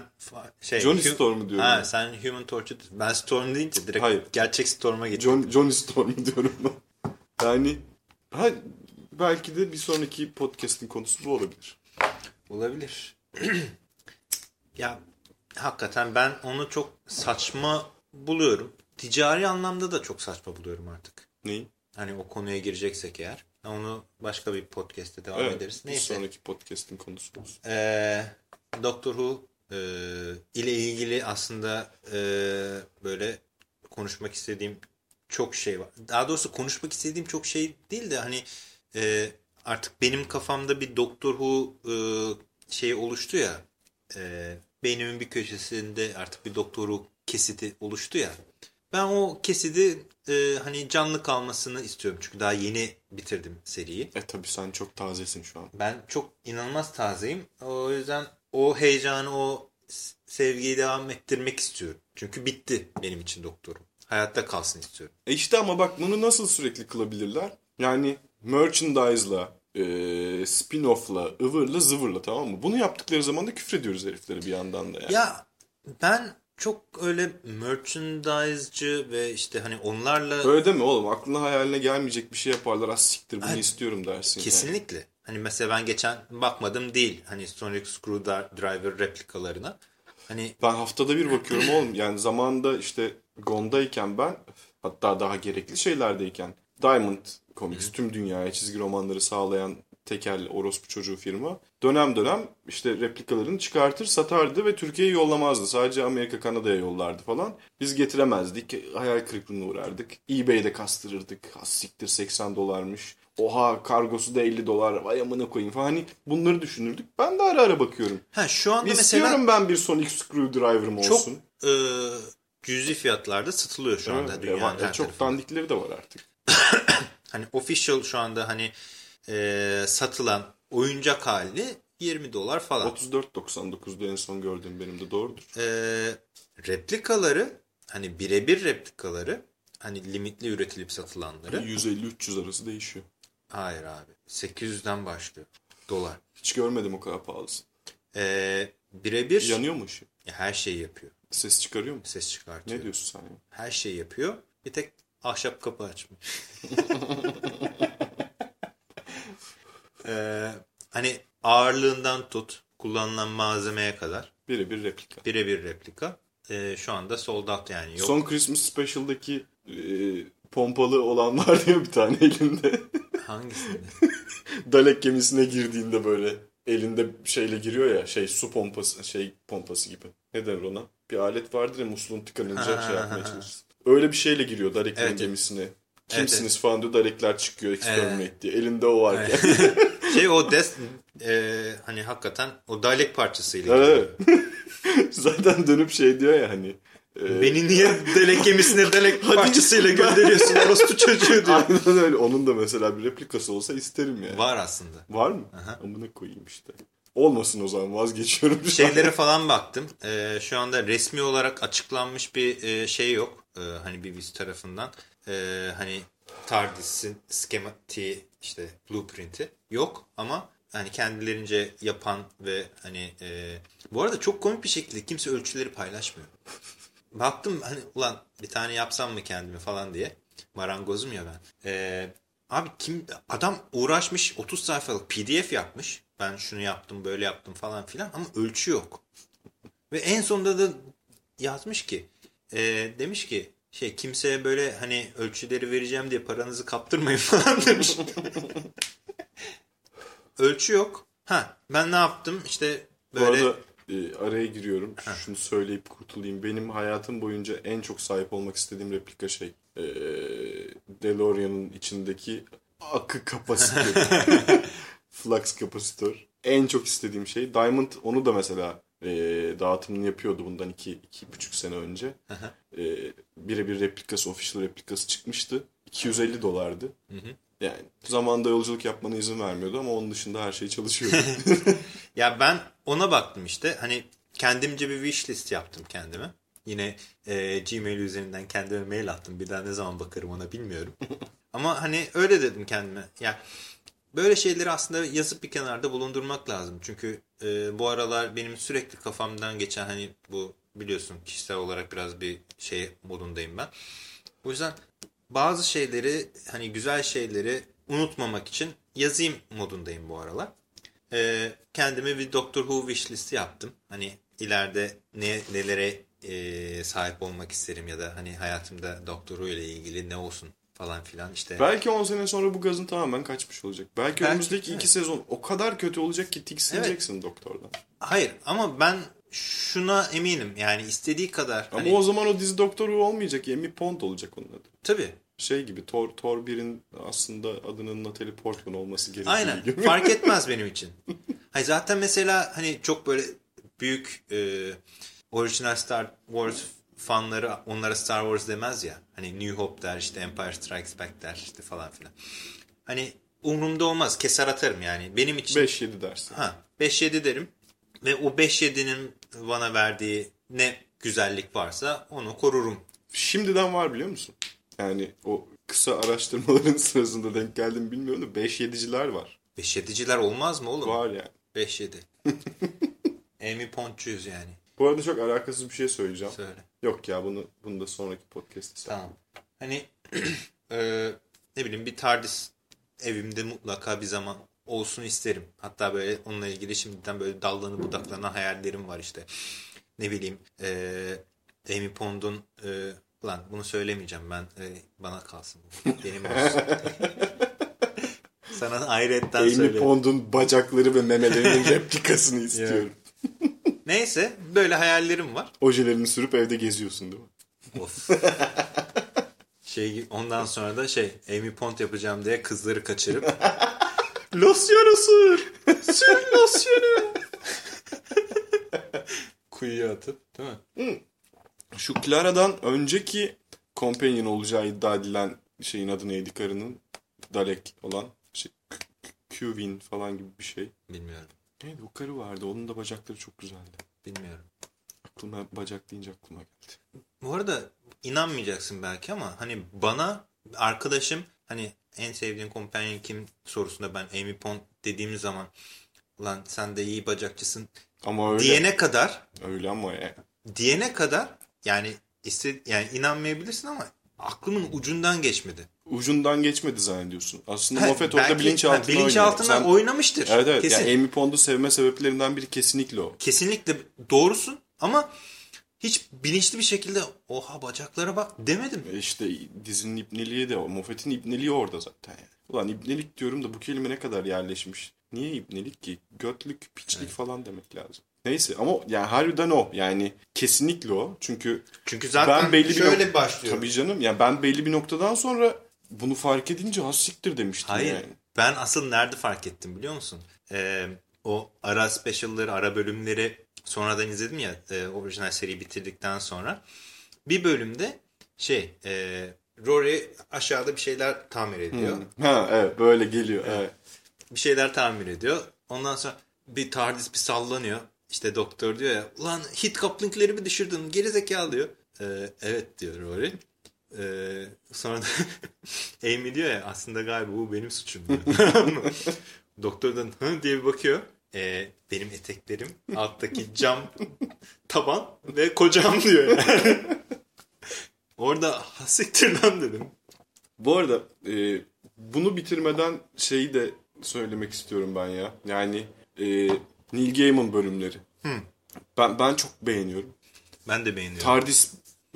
şey Johnny Storm'u diyorum Ha ben. sen Human Torch'u ben Storm deyince direkt Hayır. gerçek Storm'a geçtim. John, Johnny Storm diyorum ben. Yani ha, belki de bir sonraki podcast'in konusu bu olabilir. Olabilir. ya hakikaten ben onu çok saçma buluyorum. Ticari anlamda da çok saçma buluyorum artık. Neyi? Hani o konuya gireceksek eğer. Onu başka bir podcast'te devam Evet, ederiz. bir Neyse. sonraki podcast'in konusu olsun. Ee, Doctor Who e, ile ilgili aslında e, böyle konuşmak istediğim çok şey var. Daha doğrusu konuşmak istediğim çok şey değil de hani e, artık benim kafamda bir Doctor Who e, şeyi oluştu ya. E, beynimin bir köşesinde artık bir Doctor Who kesiti oluştu ya. Ben o kesidi e, hani canlı kalmasını istiyorum. Çünkü daha yeni bitirdim seriyi. E tabi sen çok tazesin şu an. Ben çok inanılmaz tazeyim. O yüzden o heyecanı, o sevgiyi devam ettirmek istiyorum. Çünkü bitti benim için doktorum. Hayatta kalsın istiyorum. E işte ama bak bunu nasıl sürekli kılabilirler? Yani merchandise'la, e, spin-off'la, ıvırla zıvırla tamam mı? Bunu yaptıkları zaman da küfrediyoruz herifleri bir yandan da yani. Ya ben çok öyle merchandise'cı ve işte hani onlarla... Öyle deme oğlum aklına hayaline gelmeyecek bir şey yaparlar. Az siktir bunu Ay, istiyorum dersin. Kesinlikle. Yani. Hani mesela ben geçen bakmadım değil. Hani Sonic Screwdriver replikalarına. Hani ben haftada bir bakıyorum oğlum. Yani zamanında işte Gond'dayken ben hatta daha gerekli şeylerdeyken Diamond Comics Hı. tüm dünyaya çizgi romanları sağlayan tekel orospu çocuğu firma dönem dönem işte replikalarını çıkartır satardı ve Türkiye'ye yollamazdı. Sadece Amerika Kanada'ya yollardı falan. Biz getiremezdik. Hayal kırıklığına uğrardık. eBay'de kastırırdık. Has siktir 80 dolarmış. Oha kargosu da 50 dolar. Vay amına koyayım falan. Hani bunları düşünürdük. Ben de ara ara bakıyorum. Ha şu anda İstiyorum mesela ben bir Sonic Screwdriver'ım çok olsun. e, cüzi fiyatlarda satılıyor şu anda Evet, her çok tarafında. dandikleri de var artık. Hani official şu anda hani e, satılan oyuncak hali 20 dolar falan. 34.99'da en son gördüğüm benim de doğrudur. E, replikaları hani birebir replikaları hani limitli üretilip satılanları 150-300 arası değişiyor. hayır abi 800'den başlıyor dolar. Hiç görmedim o kadar pahalısın. E, birebir Yanıyor mu ışığı? her şeyi yapıyor. Ses çıkarıyor mu? Ses çıkartıyor. Ne diyorsun sen ya? Her şeyi yapıyor. Bir tek ahşap kapı açmıyor. Ee, hani ağırlığından tut, kullanılan malzemeye kadar Birebir replika. birebir replika. Ee, şu anda sold out yani. Yok. Son Christmas Special'daki e, pompalı olan var ya bir tane elinde. Hangisinde? Dalek gemisine girdiğinde böyle elinde şeyle giriyor ya şey su pompası şey pompası gibi. Ne denir ona? Bir alet vardır ya musluğun tıkanınca şey yapmaya çalışırsın. Öyle bir şeyle giriyor Dalek'lerin Evet. gemisine. Kimsiniz Evet, falan diyor Dalek'ler çıkıyor exterminate diye. Elinde o varken. şey o des e, hani hakikaten o Dalek parçasıyla. Evet. Zaten dönüp şey diyor ya hani. e, Beni niye Dalek gemisine Dalek parçasıyla gönderiyorsun orospu çocuğu diyor. Aynen öyle. Onun da mesela bir replikası olsa isterim yani. Var aslında. Var mı? Aha. Amına koyayım işte. Olmasın o zaman vazgeçiyorum. Şeylere falan baktım. Ee, şu anda resmi olarak açıklanmış bir e, şey yok. Ee, hani BBC tarafından. Ee, hani TARDIS'in skematiği işte blueprint'i yok ama hani kendilerince yapan ve hani e, bu arada çok komik bir şekilde kimse ölçüleri paylaşmıyor. Baktım hani ulan bir tane yapsam mı kendime falan diye. Marangozum ya ben. Ee, abi kim adam uğraşmış 30 sayfalık pdf yapmış. Ben şunu yaptım böyle yaptım falan filan ama ölçü yok. Ve en sonunda da yazmış ki e, demiş ki şey kimseye böyle hani ölçüleri vereceğim diye paranızı kaptırmayın falan demiş. ölçü yok. Ha ben ne yaptım işte Bu böyle arada e, araya giriyorum. Şunu söyleyip kurtulayım. Benim hayatım boyunca en çok sahip olmak istediğim replika şey. E, DeLorean'ın içindeki akı kapasitör. Flux kapasitör. En çok istediğim şey. Diamond onu da mesela e, dağıtımını yapıyordu bundan iki, iki buçuk sene önce. e, birebir replikası, official replikası çıkmıştı. 250 dolardı. Yani zamanda yolculuk yapmana izin vermiyordu ama onun dışında her şey çalışıyordu. Ya ben ona baktım işte. Hani kendimce bir wish list yaptım kendime. Yine e, Gmail üzerinden kendime mail attım. Bir daha ne zaman bakarım ona bilmiyorum. Ama hani öyle dedim kendime. Ya böyle şeyleri aslında yazıp bir kenarda bulundurmak lazım. Çünkü e, bu aralar benim sürekli kafamdan geçen hani bu biliyorsun kişisel olarak biraz bir şey modundayım ben. O yüzden bazı şeyleri hani güzel şeyleri unutmamak için yazayım modundayım bu aralar. Ee, kendime bir Doctor Who wish yaptım. Hani ileride ne nelere e, sahip olmak isterim ya da hani hayatımda Doctor Who ile ilgili ne olsun falan filan işte. Belki 10 sene sonra bu gazın tamamen kaçmış olacak. Belki, Belki, önümüzdeki evet. iki sezon o kadar kötü olacak ki tiksineceksin doktordan. Hayır ama ben şuna eminim yani istediği kadar. Ama hani, o zaman o dizi doktoru olmayacak. Amy Pond olacak onun adı. Tabii. Şey gibi Thor, Thor 1'in aslında adının Natalie Portman olması gerektiği Aynen. gibi. Fark etmez benim için. Hayır zaten mesela hani çok böyle büyük e, orijinal Star Wars fanları onlara Star Wars demez ya. Hani New Hope der işte Empire Strikes Back der işte falan filan. Hani umurumda olmaz. Keser atarım yani. Benim için 5-7 dersin. Ha 5-7 derim. Ve o 5-7'nin bana verdiği ne güzellik varsa onu korurum. Şimdiden var biliyor musun? Yani o kısa araştırmaların sırasında denk geldim bilmiyorum da 5-7'ciler var. 5-7'ciler olmaz mı oğlum? Var yani. 5-7. Amy Pontçuyuz yani. Bu arada çok alakasız bir şey söyleyeceğim. Söyle. Yok ya bunu bunu da sonraki podcast'te. Tamam. Hani e, ne bileyim bir TARDIS evimde mutlaka bir zaman olsun isterim. Hatta böyle onunla ilgili şimdiden böyle dallanı budaklanan hayallerim var işte. Ne bileyim e, Amy Pond'un e, lan bunu söylemeyeceğim ben e, bana kalsın. Benim olsun. Sana hayretten Amy. Pond'un bacakları ve memelerinin replikasını istiyorum. Neyse böyle hayallerim var. Ojelerini sürüp evde geziyorsun değil mi? Of. şey ondan sonra da şey Amy Pond yapacağım diye kızları kaçırıp losyonu sür. Sür losyonu. Kuyuya atıp değil mi? Şu Clara'dan önceki companion olacağı iddia edilen şeyin adı neydi karının? Dalek olan. Şey, Qvin falan gibi bir şey. Bilmiyorum. Neydi o karı vardı. Onun da bacakları çok güzeldi. Bilmiyorum. Aklıma bacak deyince aklıma geldi. Bu arada inanmayacaksın belki ama hani bana arkadaşım hani en sevdiğin companion kim sorusunda ben Amy Pond dediğim zaman lan sen de iyi bacakçısın Ama öyle. diyene kadar Öyle ama yani. diyene kadar yani iste, yani inanmayabilirsin ama aklımın ucundan geçmedi. Ucundan geçmedi zannediyorsun. Aslında Ha, Moffat orada bilinçaltına oynuyor. Sen- oynamıştır. Evet evet. Kesin. Yani Amy Pond'u sevme sebeplerinden biri kesinlikle o. Kesinlikle doğrusun ama hiç bilinçli bir şekilde oha bacaklara bak demedim. E İşte dizinin ipneliği de o. Moffat'in ipneliği orada zaten yani. Ulan ipnelik diyorum da bu kelime ne kadar yerleşmiş. Niye ipnelik ki? Götlük, piçlik falan demek lazım. Neyse ama yani harbiden o. Yani kesinlikle o. Çünkü Çünkü zaten ben belli bir şöyle nok- başlıyor. Tabii canım. Yani ben belli bir noktadan sonra bunu fark edince has siktir demiştim Hayır. yani. Ben asıl nerede fark ettim biliyor musun? Ee, o ara special'ları, ara bölümleri sonradan izledim ya e, orijinal seriyi bitirdikten sonra. Bir bölümde şey e, Rory aşağıda bir şeyler tamir ediyor. Ha evet böyle geliyor. Evet. Bir şeyler tamir ediyor. Ondan sonra bir TARDIS bir sallanıyor. İşte doktor diyor ya ulan hit coupling'leri mi düşürdün geri zekalı diyor. Ee, evet diyor Rory. Ee, sonra da Amy diyor ya aslında galiba bu benim suçum diyor. Doktordan hı diye bir bakıyor. Ee, benim eteklerim alttaki cam taban ve kocam diyor yani. Orada hasiktir lan dedim. Bu arada e, bunu bitirmeden şeyi de söylemek istiyorum ben ya. Yani e, Neil Gaiman bölümleri. Ben ben çok beğeniyorum. Ben de beğeniyorum. TARDIS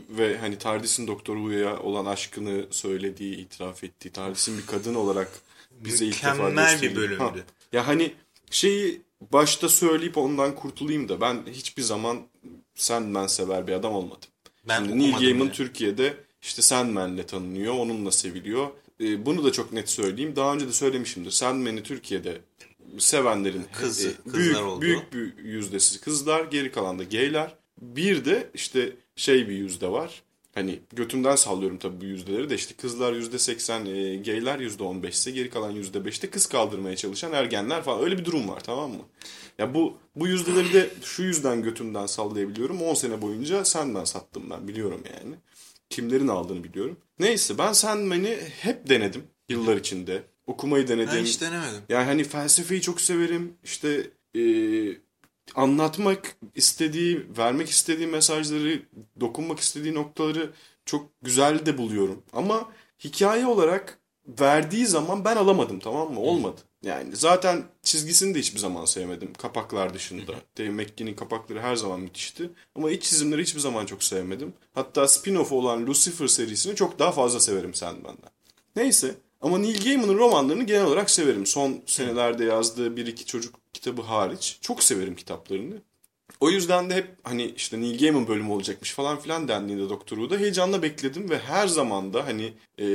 ve hani TARDIS'in Doktor Who'ya olan aşkını söylediği, itiraf ettiği, TARDIS'in bir kadın olarak bize ilk defa Mükemmel bir bölümdü. Ha. Ya hani şeyi başta söyleyip ondan kurtulayım da ben hiçbir zaman Sandman sever bir adam olmadım. Ben Şimdi Neil Gaiman bile. Türkiye'de işte Sandman'le tanınıyor, onunla seviliyor. Ee, bunu da çok net söyleyeyim. Daha önce de söylemişimdir. Sandman'i Türkiye'de sevenlerin Kız- e, kızlar büyük, oldu. büyük bir yüzdesi kızlar, geri kalan da gayler. Bir de işte şey bir yüzde var. Hani götümden sallıyorum tabii bu yüzdeleri de işte kızlar yüzde seksen, e, gayler yüzde on beşse geri kalan yüzde beşte kız kaldırmaya çalışan ergenler falan öyle bir durum var tamam mı? Ya bu bu yüzdeleri de şu yüzden götümden sallayabiliyorum. 10 sene boyunca Sandman sattım ben biliyorum yani. Kimlerin aldığını biliyorum. Neyse ben Sandman'i hep denedim yıllar içinde. Okumayı denedim. Ben hiç denemedim. Yani hani felsefeyi çok severim. İşte e, anlatmak istediği, vermek istediği mesajları, dokunmak istediği noktaları çok güzel de buluyorum. Ama hikaye olarak verdiği zaman ben alamadım tamam mı? Olmadı. Yani zaten çizgisini de hiçbir zaman sevmedim kapaklar dışında. Dave McGee'nin kapakları her zaman müthişti. Ama iç çizimleri hiçbir zaman çok sevmedim. Hatta spin-off olan Lucifer serisini çok daha fazla severim Sandman'dan. Neyse ama Neil Gaiman'ın romanlarını genel olarak severim. Son senelerde yazdığı bir iki çocuk kitabı hariç. Çok severim kitaplarını. O yüzden de hep hani işte Neil Gaiman bölümü olacakmış falan filan dendiğinde Doktor Who'da heyecanla bekledim ve her zaman da hani e,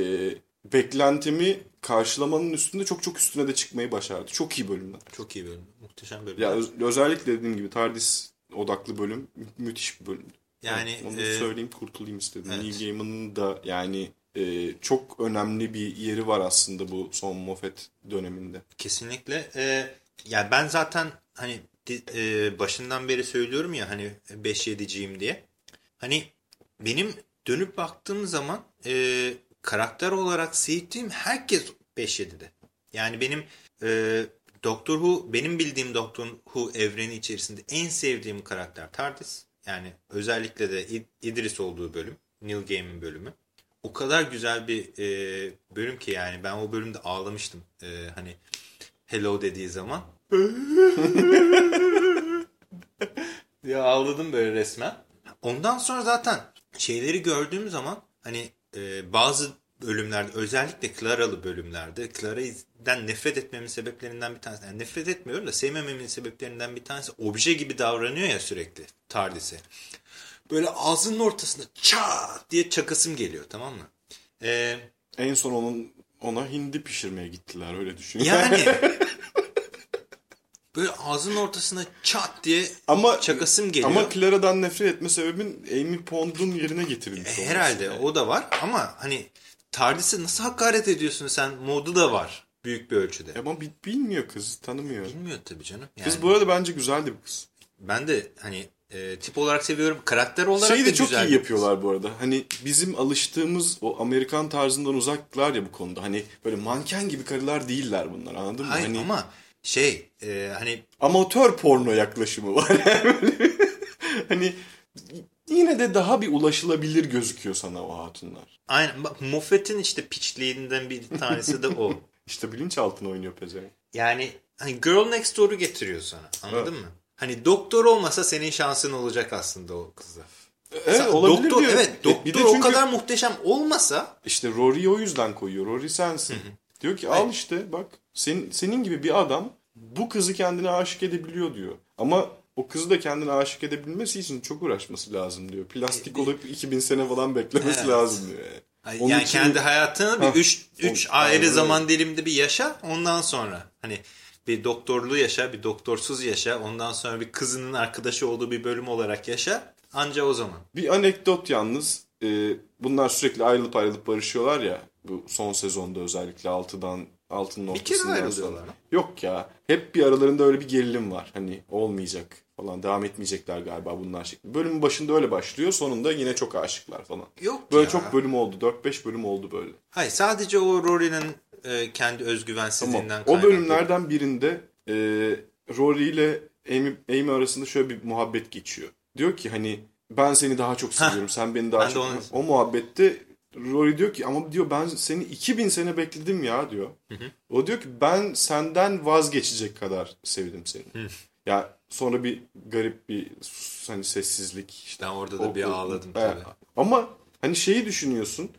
beklentimi karşılamanın üstünde çok çok üstüne de çıkmayı başardı. Çok iyi bölümler. Çok iyi bölüm. Muhteşem bölüm. Ya öz- özellikle dediğim gibi TARDIS odaklı bölüm mü- müthiş bir bölümdü. Yani, onu e, söyleyeyim kurtulayım istedim. evet. Neil Gaiman'ın da yani e, çok önemli bir yeri var aslında bu son Moffat döneminde. Kesinlikle. Ee, ya ben zaten hani e, başından beri söylüyorum ya hani 5-7'ciyim diye. Hani benim dönüp baktığım zaman e, karakter olarak sevdiğim herkes 5-7'de. Yani benim e, Doctor Who, benim bildiğim Doctor Who evreni içerisinde en sevdiğim karakter TARDIS. Yani özellikle de İd- İdris olduğu bölüm. Neil Gaiman bölümü. O kadar güzel bir e, bölüm ki yani ben o bölümde ağlamıştım. E, hani hello dediği zaman. ya ağladım böyle resmen. Ondan sonra zaten şeyleri gördüğüm zaman hani e, bazı bölümlerde özellikle Clara'lı bölümlerde Clara'dan nefret etmemin sebeplerinden bir tanesi. Yani nefret etmiyorum da sevmememin sebeplerinden bir tanesi obje gibi davranıyor ya sürekli TARDIS'e. Böyle ağzının ortasında çat diye çakasım geliyor tamam mı? Ee, En son onun ona hindi pişirmeye gittiler öyle düşün. yani böyle ağzının ortasına çat diye ama çakasım geliyor. Ama Clara'dan nefret etme sebebin Amy Pond'un yerine getirilmiş olması. E, Herhalde o da var ama hani TARDIS'e nasıl hakaret ediyorsun sen modu da var büyük bir ölçüde. Ama bi- bilmiyor kız, tanımıyor. Bilmiyor tabii canım. Yani Kız bu arada bence güzel de bir kız. Ben de hani e, tip olarak seviyorum. Karakter olarak Şeyi de çok güzel iyi yapıyorlar bu arada. Hani bizim alıştığımız o Amerikan tarzından uzaklar ya bu konuda. Hani böyle manken gibi karılar değiller bunlar anladın mı? Hayır hani ama şey e, hani amatör porno yaklaşımı var. hani yine de daha bir ulaşılabilir gözüküyor sana o hatunlar. aynen bak Moffat'in işte piçliğinden bir tanesi de o. İşte bilinçaltına oynuyor pezevenk. Yani hani Girl Next Door'u getiriyor sana. Anladın mı? Hani doktor olmasa senin şansın olacak aslında o kızla. Evet Sen- olabilir doktor, diyor. Evet E, doktor bir de o çünkü kadar muhteşem olmasa işte Rory'i o yüzden koyuyor. Rory sensin. Diyor ki al işte bak senin, senin gibi bir adam bu kızı kendine aşık edebiliyor diyor. Ama o kızı da kendine aşık edebilmesi için çok uğraşması lazım diyor. Plastik olup 2000 sene falan beklemesi Evet. lazım diyor. Yani. Onun yani için- kendi hayatını bir Hah, 3 3 o- ayrı zaman diliminde bir yaşa ondan sonra hani bir doktorlu yaşa bir doktorsuz yaşa ondan sonra bir kızının arkadaşı olduğu bir bölüm olarak yaşa anca o zaman. Bir anekdot yalnız. e, bunlar sürekli ayrılıp ayrılıp barışıyorlar ya. Bu son sezonda özellikle 6'dan 6'nın Bir kere ortasından sonra. Yok ya. Hep bir aralarında öyle bir gerilim var. Hani olmayacak falan. Devam etmeyecekler galiba bunlar şeklinde. Bölümün başında öyle başlıyor. Sonunda yine çok aşıklar falan. Yok Böyle ya. çok bölüm oldu. 4-5 bölüm oldu böyle. Hayır sadece o Rory'nin e, kendi Tamam. özgüvensizliğinden O kaynaklı. bölümlerden birinde e, Rory ile Amy, Amy arasında şöyle bir muhabbet geçiyor. Diyor ki hani ben seni daha çok seviyorum. Sen beni daha Ben çok... O muhabbette Rory diyor ki ama diyor ben seni 2000 sene bekledim ya diyor. O diyor ki ben senden vazgeçecek kadar sevdim seni. Ya sonra bir garip bir hani sessizlik işte. Ben orada da bir O- o- ağladım Evet. tabii. Ama hani şeyi düşünüyorsun.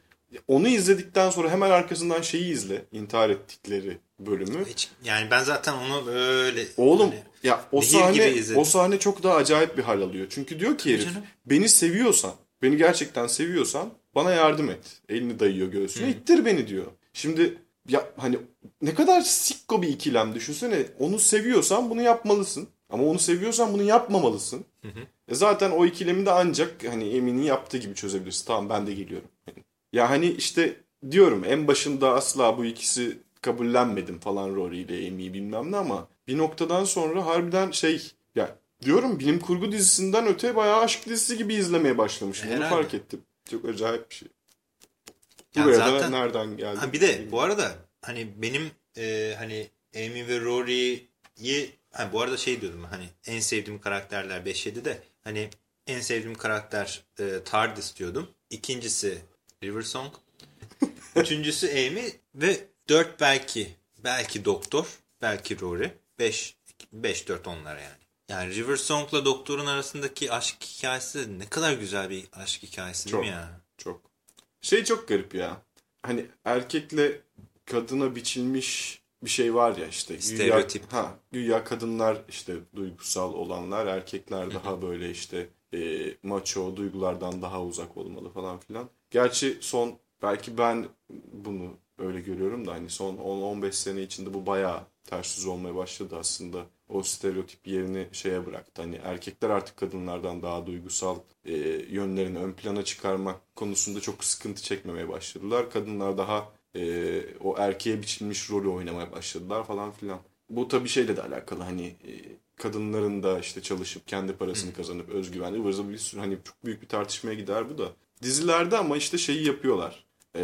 Onu izledikten sonra hemen arkasından şeyi izle. intihar ettikleri bölümü. Hiç, yani ben zaten onu böyle Oğlum hani- ya o sahne o sahne çok daha acayip bir hal alıyor. Çünkü diyor ki herif beni seviyorsan, beni gerçekten seviyorsan bana yardım et. Elini dayıyor göğsüne. ittir beni diyor. Şimdi ya hani ne kadar sikko bir ikilem düşünsene. Onu seviyorsan bunu yapmalısın. Ama onu seviyorsan bunu yapmamalısın. E zaten o ikilemi de ancak hani Emin'in yaptığı gibi çözebilirsin. Tamam ben de geliyorum. Ya hani işte diyorum en başında asla bu ikisi kabullenmedim falan Rory ile Amy'yi bilmem ne ama bir noktadan sonra harbiden şey ya diyorum bilim kurgu dizisinden öte bayağı aşk dizisi gibi izlemeye başlamışım. Bunu fark ettim. Çok acayip bir şey. Yani Buraya zaten- da nereden geldi? Ha bir de bu arada hani benim e, hani Amy ve Rory'yi ha bu arada şey diyordum hani en sevdiğim karakterler 5-7'de hani en sevdiğim karakter e, TARDIS diyordum. İkincisi River Song. Üçüncüsü Amy ve dört belki belki Doktor belki Rory. 5 5 4 onlar yani. Yani River Song'la Doktor'un arasındaki aşk hikayesi ne kadar güzel bir aşk hikayesi değil mi Çok. ya? Çok. Şey çok garip ya. Hani erkekle kadına biçilmiş bir şey var ya işte. Stereotip. Güya, ha, güya kadınlar işte duygusal olanlar, erkekler daha böyle işte e, maço, duygulardan daha uzak olmalı falan filan. Gerçi son belki ben bunu öyle görüyorum da hani son 10-15 sene içinde bu bayağı ters yüz olmaya başladı aslında. O stereotip yerini şeye bıraktı. Hani erkekler artık kadınlardan daha duygusal e, yönlerini ön plana çıkarmak konusunda çok sıkıntı çekmemeye başladılar. Kadınlar daha e, o erkeğe biçilmiş rolü oynamaya başladılar falan filan. Bu tabii şeyle de alakalı hani e, kadınların da işte çalışıp kendi parasını kazanıp özgüvenli zıvır bir sürü hani çok büyük bir tartışmaya gider bu da. Dizilerde ama işte şeyi yapıyorlar. E,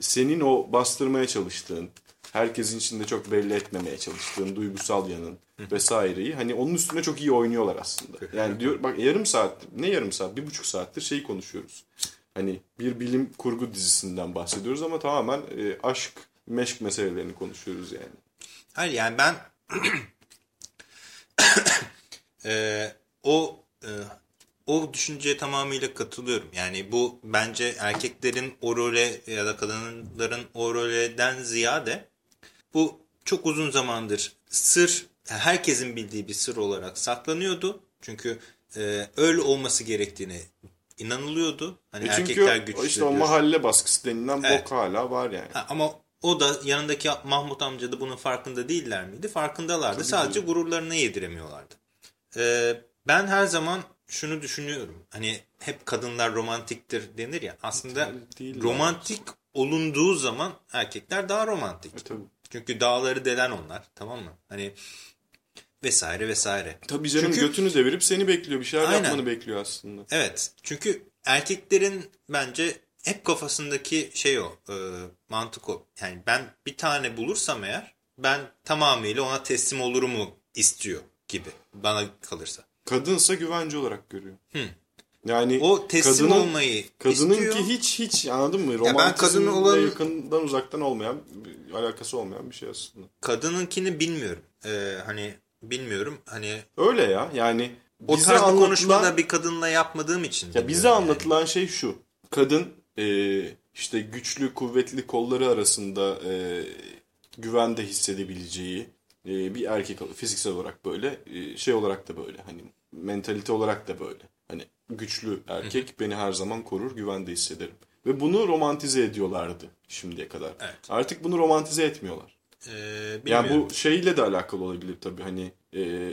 senin o bastırmaya çalıştığın, herkesin içinde çok belli etmemeye çalıştığın duygusal yanın vesaireyi hani onun üstüne çok iyi oynuyorlar aslında. Yani diyor bak yarım saat ne yarım saat bir buçuk saattir şeyi konuşuyoruz. Hani bir bilim kurgu dizisinden bahsediyoruz ama tamamen e, aşk meşk meselelerini konuşuyoruz yani. Hayır yani ben e, o e, o düşünceye tamamıyla katılıyorum. Yani bu bence erkeklerin o role ya da kadınların o roleden ziyade bu çok uzun zamandır sır, herkesin bildiği bir sır olarak saklanıyordu. Çünkü e, öyle olması gerektiğine inanılıyordu. Hani E çünkü erkekler güçlüdür. işte o mahalle baskısı denilen Evet. bok hala var yani. Ha, ama o da yanındaki Mahmut amca da bunun farkında değiller miydi? Farkındalardı. Sadece gururlarını yediremiyorlardı. Ee, ben her zaman şunu düşünüyorum. Hani hep kadınlar romantiktir denir ya. Aslında romantik olunduğu zaman erkekler daha romantik. E tabii. Çünkü dağları delen onlar. Tamam mı? Hani vesaire vesaire. Tabii canım Çünkü- götünü devirip seni bekliyor. Bir şeyler Aynen. yapmanı bekliyor aslında. Evet. Çünkü erkeklerin bence hep kafasındaki şey o. e, mantık o. Yani ben bir tane bulursam eğer ben tamamıyla ona teslim olurumu istiyor gibi. Bana kalırsa. Kadınsa güvence olarak görüyor. Yani O teslim kadının, olmayı kadının istiyor. ki hiç hiç anladın mı? ben Romantizmle kadın olan- yakından uzaktan olmayan alakası olmayan bir şey aslında. Kadınınkini bilmiyorum. Ee, hani bilmiyorum. Hani Öyle ya yani o tarz anlatılan konuşmada bir kadınla yapmadığım için. ya bize yani. anlatılan şey şu. Kadın e, işte güçlü kuvvetli kolları arasında e, güvende hissedebileceği e, bir erkek fiziksel olarak böyle e, şey olarak da böyle hani mentalite olarak da böyle. Hani güçlü erkek beni her zaman korur güvende hissederim. Ve bunu romantize ediyorlardı şimdiye kadar. Evet. Artık bunu romantize etmiyorlar. Ee, Yani bu şeyle de alakalı olabilir tabii hani e,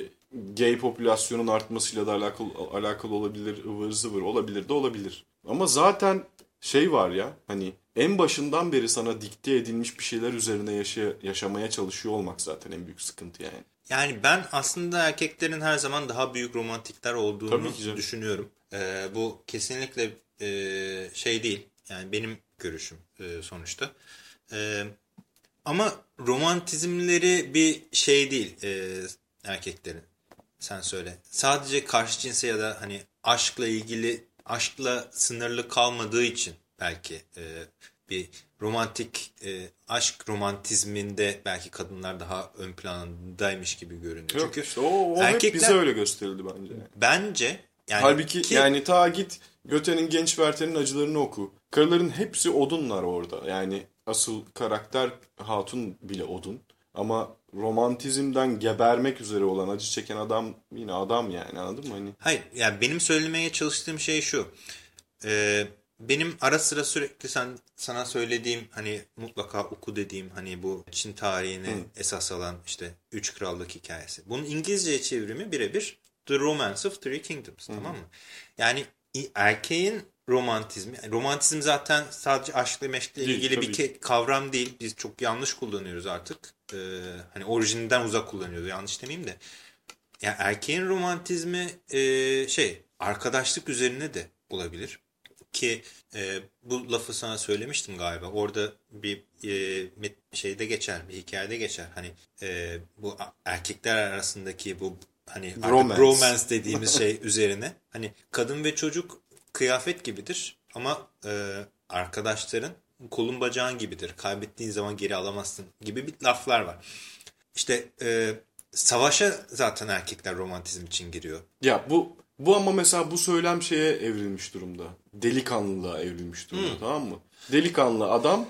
gay popülasyonun artmasıyla da alakalı alakalı olabilir ıvır zıvır olabilir de olabilir. Ama zaten şey var ya hani en başından beri sana dikte edilmiş bir şeyler üzerine yaşa, yaşamaya çalışıyor olmak zaten en büyük sıkıntı yani. Yani ben aslında erkeklerin her zaman daha büyük romantikler olduğunu düşünüyorum. Ee, bu kesinlikle e, şey değil. Yani benim görüşüm e, sonuçta. Ee, ama romantizmleri bir şey değil e, erkeklerin. Sen söyle. Sadece karşı cinse ya da hani aşkla ilgili aşkla sınırlı kalmadığı için belki e, bir romantik e, aşk romantizminde belki kadınlar daha ön plandaymış gibi görünüyor. Yok Çünkü işte o, o hep erkekler- bize öyle gösterildi bence. bence yani Halbuki ki- yani ta git Göte'nin Genç Werther'in acılarını oku. Karıların hepsi odunlar orada. Yani asıl karakter hatun bile odun. Ama romantizmden gebermek üzere olan acı çeken adam yine adam yani anladın mı? Hani Hayır yani benim söylemeye çalıştığım şey şu. Ee, benim ara sıra sürekli sen sana söylediğim hani mutlaka oku dediğim hani bu Çin tarihine esas alan işte Üç Krallık hikayesi. Bunun İngilizce çevrimi birebir The Romance of Three Kingdoms tamam mı? Yani erkeğin romantizmi, romantizm zaten sadece aşkla meşkle Değil, ilgili bir ke- kavram değil. Biz çok yanlış kullanıyoruz artık. Ee, hani orijinden uzak kullanıyoruz. Yanlış demeyeyim de. Yani erkeğin romantizmi e, şey arkadaşlık üzerine de olabilir. Ki e, bu lafı sana söylemiştim galiba. Orada bir e, şeyde geçer, bir hikayede geçer. Hani e, bu erkekler arasındaki bu hani Romance. romance dediğimiz şey üzerine. Hani kadın ve çocuk kıyafet gibidir ama e, arkadaşların kolun bacağın gibidir. Kaybettiğin zaman geri alamazsın gibi bir laflar var. İşte e, savaşa zaten erkekler romantizm için giriyor. ya bu bu ama mesela bu söylem şeye evrilmiş durumda. Delikanlılığa evrilmiş durumda tamam mı? Delikanlı adam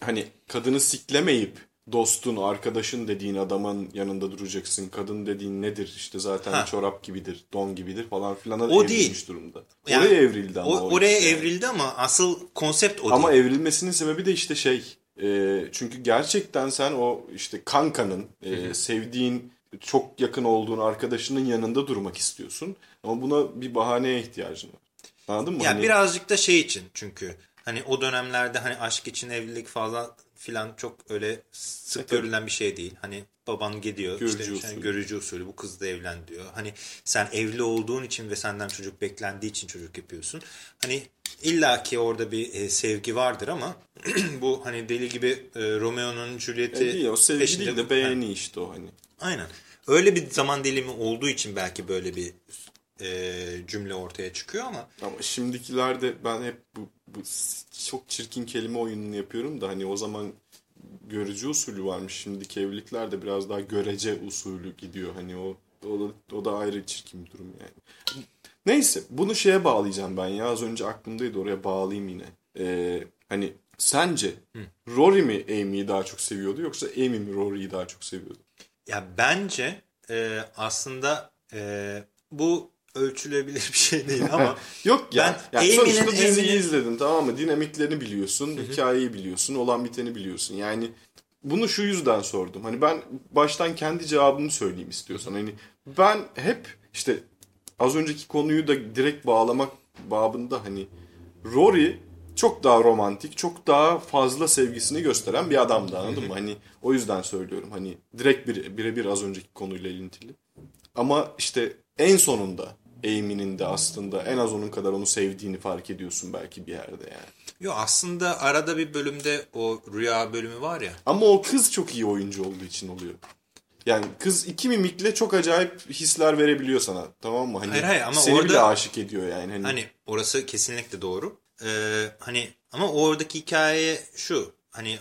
hani kadını siklemeyip dostun, arkadaşın dediğin adamın yanında duracaksın. Kadın dediğin nedir? İşte zaten Ha. çorap gibidir, don gibidir falan filan O evrilmiş değil. durumda. Yani oraya evrildi ama. O, oraya işte. evrildi ama asıl konsept o Ama değil. evrilmesinin sebebi de işte şey. e, çünkü gerçekten sen o işte kankanın, e, sevdiğin, çok yakın olduğun arkadaşının yanında durmak istiyorsun. Ama buna bir bahaneye ihtiyacın var. Anladın mı? Ya Hani- birazcık da şey için çünkü hani o dönemlerde hani aşk için evlilik falan filan çok öyle sık Tabii. görülen bir şey değil. Hani baban gidiyor Görücü işte usulü. yani görücü usulü bu kız da evlen diyor. Hani sen evli olduğun için ve senden çocuk beklendiği için çocuk yapıyorsun. Hani illaki orada bir e, sevgi vardır ama bu hani deli gibi e, Romeo'nun Juliet'i E, değil, o sevgi peşinde- değil de beğeni işte o hani. Aynen. Öyle bir zaman dilimi olduğu için belki böyle bir e, cümle ortaya çıkıyor ama Ama şimdikilerde ben hep bu, bu çok çirkin kelime oyununu yapıyorum da hani o zaman görücü usulü varmış. Şimdiki evliliklerde biraz daha görece usulü gidiyor. Hani o o da, o da ayrı çirkin bir durum yani. Neyse bunu şeye bağlayacağım ben ya. Az önce aklımdaydı oraya bağlayayım yine. Ee, hani sence Rory mi Amy'yi daha çok seviyordu yoksa Amy mi Rory'yi daha çok seviyordu? Ya bence e, aslında e, bu ölçülebilir bir şey değil ama Yok ya. Ben yani sonuçta Amy'nin- diziyi Amy'nin- izledin tamam mı? Dinamiklerini biliyorsun, hikayeyi biliyorsun, olan biteni biliyorsun. Yani bunu şu yüzden sordum. Hani ben baştan kendi cevabımı söyleyeyim istiyorsan. Hani ben hep işte az önceki konuyu da direkt bağlamak babında hani Rory çok daha romantik, çok daha fazla sevgisini gösteren bir adamdı anladın mı? Hani o yüzden söylüyorum. Hani direkt bir birebir az önceki konuyla ilintili. Ama işte en sonunda Amy'nin de aslında en az onun kadar onu sevdiğini fark ediyorsun belki bir yerde yani. yo aslında arada bir bölümde o rüya bölümü var ya. Ama o kız çok iyi oyuncu olduğu için oluyor. Yani kız iki mimikle çok acayip hisler verebiliyor sana. Tamam mı? Hani Hayır, hayır, ama seni orada- bile aşık ediyor yani. Hani, Hani orası kesinlikle doğru. Ee, hani ama oradaki hikaye şu. Hani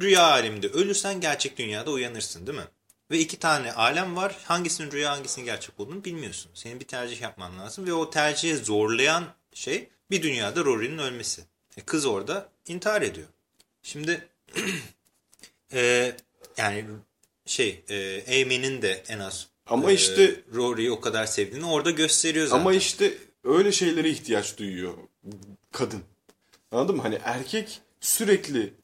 rüya aleminde ölürsen gerçek dünyada uyanırsın değil mi? Ve iki tane alem var. Hangisinin rüya hangisinin gerçek olduğunu bilmiyorsun. Senin bir tercih yapman lazım. Ve o tercihe zorlayan şey bir dünyada Rory'nin ölmesi. E, kız orada intihar ediyor. Şimdi e, yani şey e, Amy'nin de en az Ama e, işte- Rory'yi o kadar sevdiğini orada gösteriyor zaten. Ama işte öyle şeylere ihtiyaç duyuyor kadın. Anladın mı? Hani erkek sürekli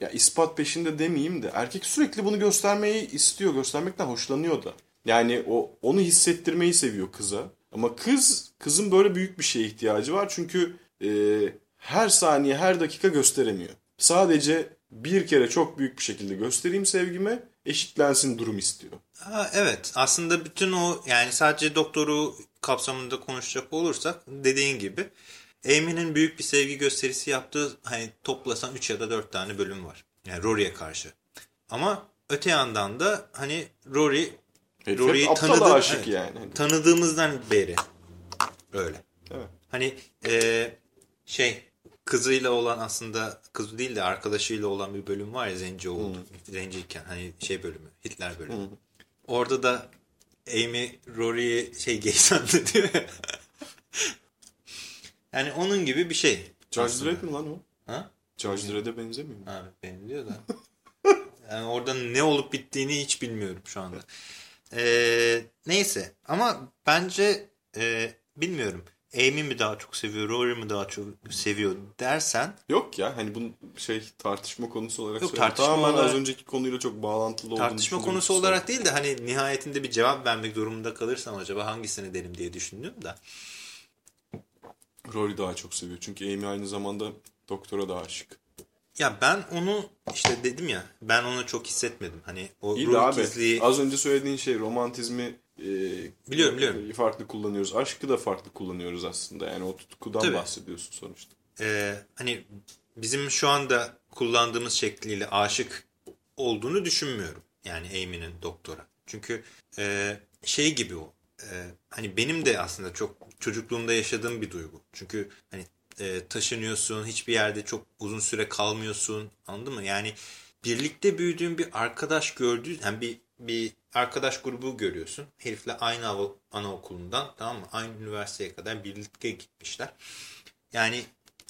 ya ispat peşinde demeyeyim de erkek sürekli bunu göstermeyi istiyor, göstermekten hoşlanıyor da. Yani o onu hissettirmeyi seviyor kıza. Ama kız kızın böyle büyük bir şeye ihtiyacı var çünkü e, her saniye, her dakika gösteremiyor. Sadece bir kere çok büyük bir şekilde göstereyim sevgime, eşitlensin durum istiyor. Ha, evet aslında bütün o yani sadece doktoru kapsamında konuşacak olursak dediğin gibi Amy'nin büyük bir sevgi gösterisi yaptığı hani toplasan 3 ya da 4 tane bölüm var. Yani Rory'e karşı. Ama öte yandan da hani Rory Herif Rory'yi hep aptala tanıdı- aşık evet. yani. Tanıdığımızdan beri öyle. evet. Hani e, şey kızıyla olan aslında kızı değil de arkadaşıyla olan bir bölüm var ya zenci oldu. Zenciyken hani şey bölümü Hitler bölümü. Orada da Amy Rory'yi şey gay zannediyor ya. Yani onun gibi bir şey. Aslında. Dredd mi lan o? Ha? Judge Dredd'e benzemiyor mu? Ha, benziyor da. yani orada ne olup bittiğini hiç bilmiyorum şu anda. Ee, neyse ama bence e, bilmiyorum. Amy mi daha çok seviyor, Rory mi daha çok seviyor dersen Yok ya hani bunu şey tartışma konusu olarak Yok, tartışma Tamamen olarak- az önceki konuyla çok bağlantılı olduğunu tartışma konusu olarak değil de hani nihayetinde bir cevap vermek durumunda kalırsam acaba hangisini derim diye düşündüm de. Rory daha çok seviyor. Çünkü Amy aynı zamanda doktora da aşık. Ya ben onu işte dedim ya ben onu çok hissetmedim. Hani o İyi ruh abi az önce söylediğin şey romantizmi e, Biliyorum, biliyorum. farklı kullanıyoruz. Aşkı da farklı kullanıyoruz aslında. Yani o tutkudan Tabii. bahsediyorsun sonuçta. e, hani bizim şu anda kullandığımız şekliyle aşık olduğunu düşünmüyorum. Yani Amy'nin doktora. Çünkü e, şey gibi o. e, hani benim de aslında çok çocukluğumda yaşadığım bir duygu. Çünkü hani e, taşınıyorsun, hiçbir yerde çok uzun süre kalmıyorsun. Anladın mı? Yani birlikte büyüdüğün bir arkadaş gördüğün, yani bir bir arkadaş grubu görüyorsun. Herifle aynı anaokulundan tamam mı? Aynı üniversiteye kadar birlikte gitmişler. Yani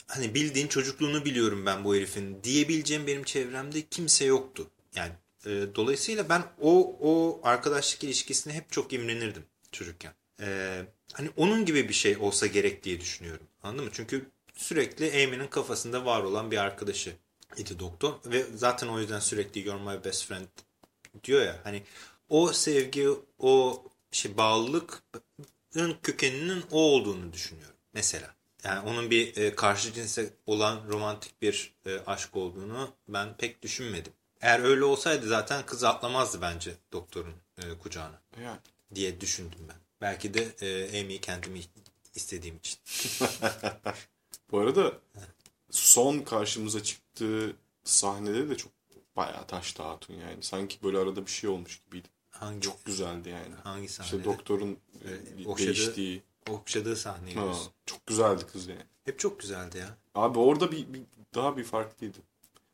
hani bildiğin çocukluğunu biliyorum ben bu herifin diyebileceğim benim çevremde kimse yoktu. Yani E, dolayısıyla ben o o arkadaşlık ilişkisine hep çok imrenirdim çocukken. E, hani onun gibi bir şey olsa gerek diye düşünüyorum. Anladın mı? Çünkü sürekli Amy'nin kafasında var olan bir arkadaşı idi doktor ve zaten o yüzden sürekli you're my best friend diyor ya hani o sevgi o şey bağlılıkın kökeninin o olduğunu düşünüyorum mesela. Yani onun bir e, karşı cinse olan romantik bir e, aşk olduğunu ben pek düşünmedim. Eğer öyle olsaydı zaten kız atlamazdı bence doktorun e, kucağına Yani. Diye düşündüm ben. Belki de e, Amy'yi kendimi istediğim için. Bu arada son karşımıza çıktığı sahnede de çok bayağı taştı hatun yani. Sanki böyle arada bir şey olmuş gibiydi. Hangi Çok güzeldi yani. hangi sahnede? İşte doktorun e, okşadığı- değiştiği. okşadığı sahneyi Ha, diyorsun. çok güzeldi kız yani. Hep çok güzeldi ya. Abi orada bir, bir daha bir farklıydı.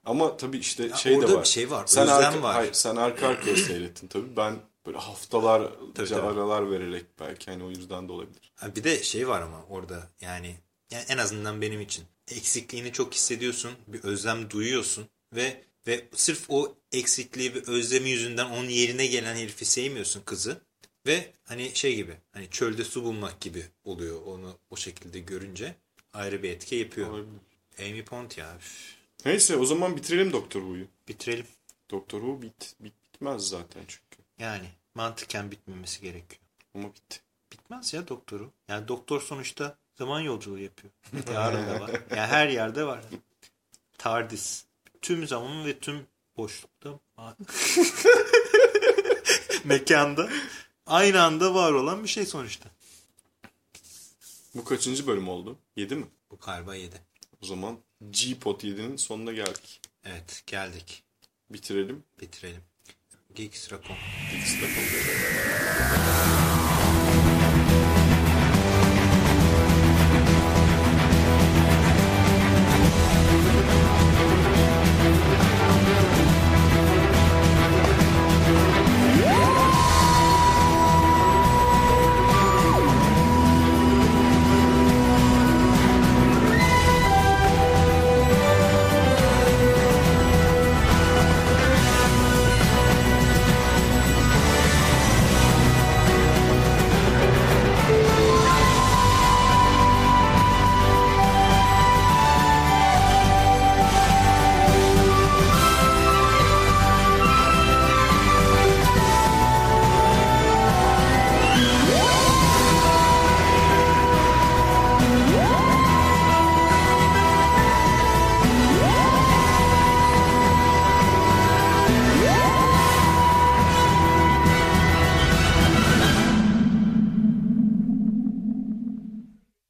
Ama tabii işte Ya şey orada de var. bir şey var, Sen özlem arka, var. Hayır, sen arka arkaya seyrettin tabii. Ben böyle haftalarca Tabii, tabii. aralar vererek belki hani o yüzden de olabilir. Ha, bir de şey var ama orada yani, yani en azından benim için eksikliğini çok hissediyorsun, bir özlem duyuyorsun ve ve sırf o eksikliği ve özlemi yüzünden onun yerine gelen herifi sevmiyorsun kızı ve hani şey gibi hani çölde su bulmak gibi oluyor onu o şekilde görünce ayrı bir etki yapıyor. Olabilir. Amy Pond ya üf. Neyse o zaman bitirelim Doktor Who'yu. bitirelim. Doktor Who bit, bit, bitmez zaten çünkü. Yani mantıken bitmemesi gerekiyor. Ama bitti. Bitmez ya doktoru. Yani doktor sonuçta zaman yolculuğu yapıyor. Yarın da var. Yani her yerde var. TARDIS. Tüm zaman ve tüm boşlukta mekanda aynı anda var olan bir şey sonuçta. Bu kaçıncı bölüm oldu? 7 mi? Bu galiba 7. O zaman G-Pod 7'nin sonuna geldik. Evet geldik. Bitirelim. Bitirelim. Geekstra.com Geekstra.com.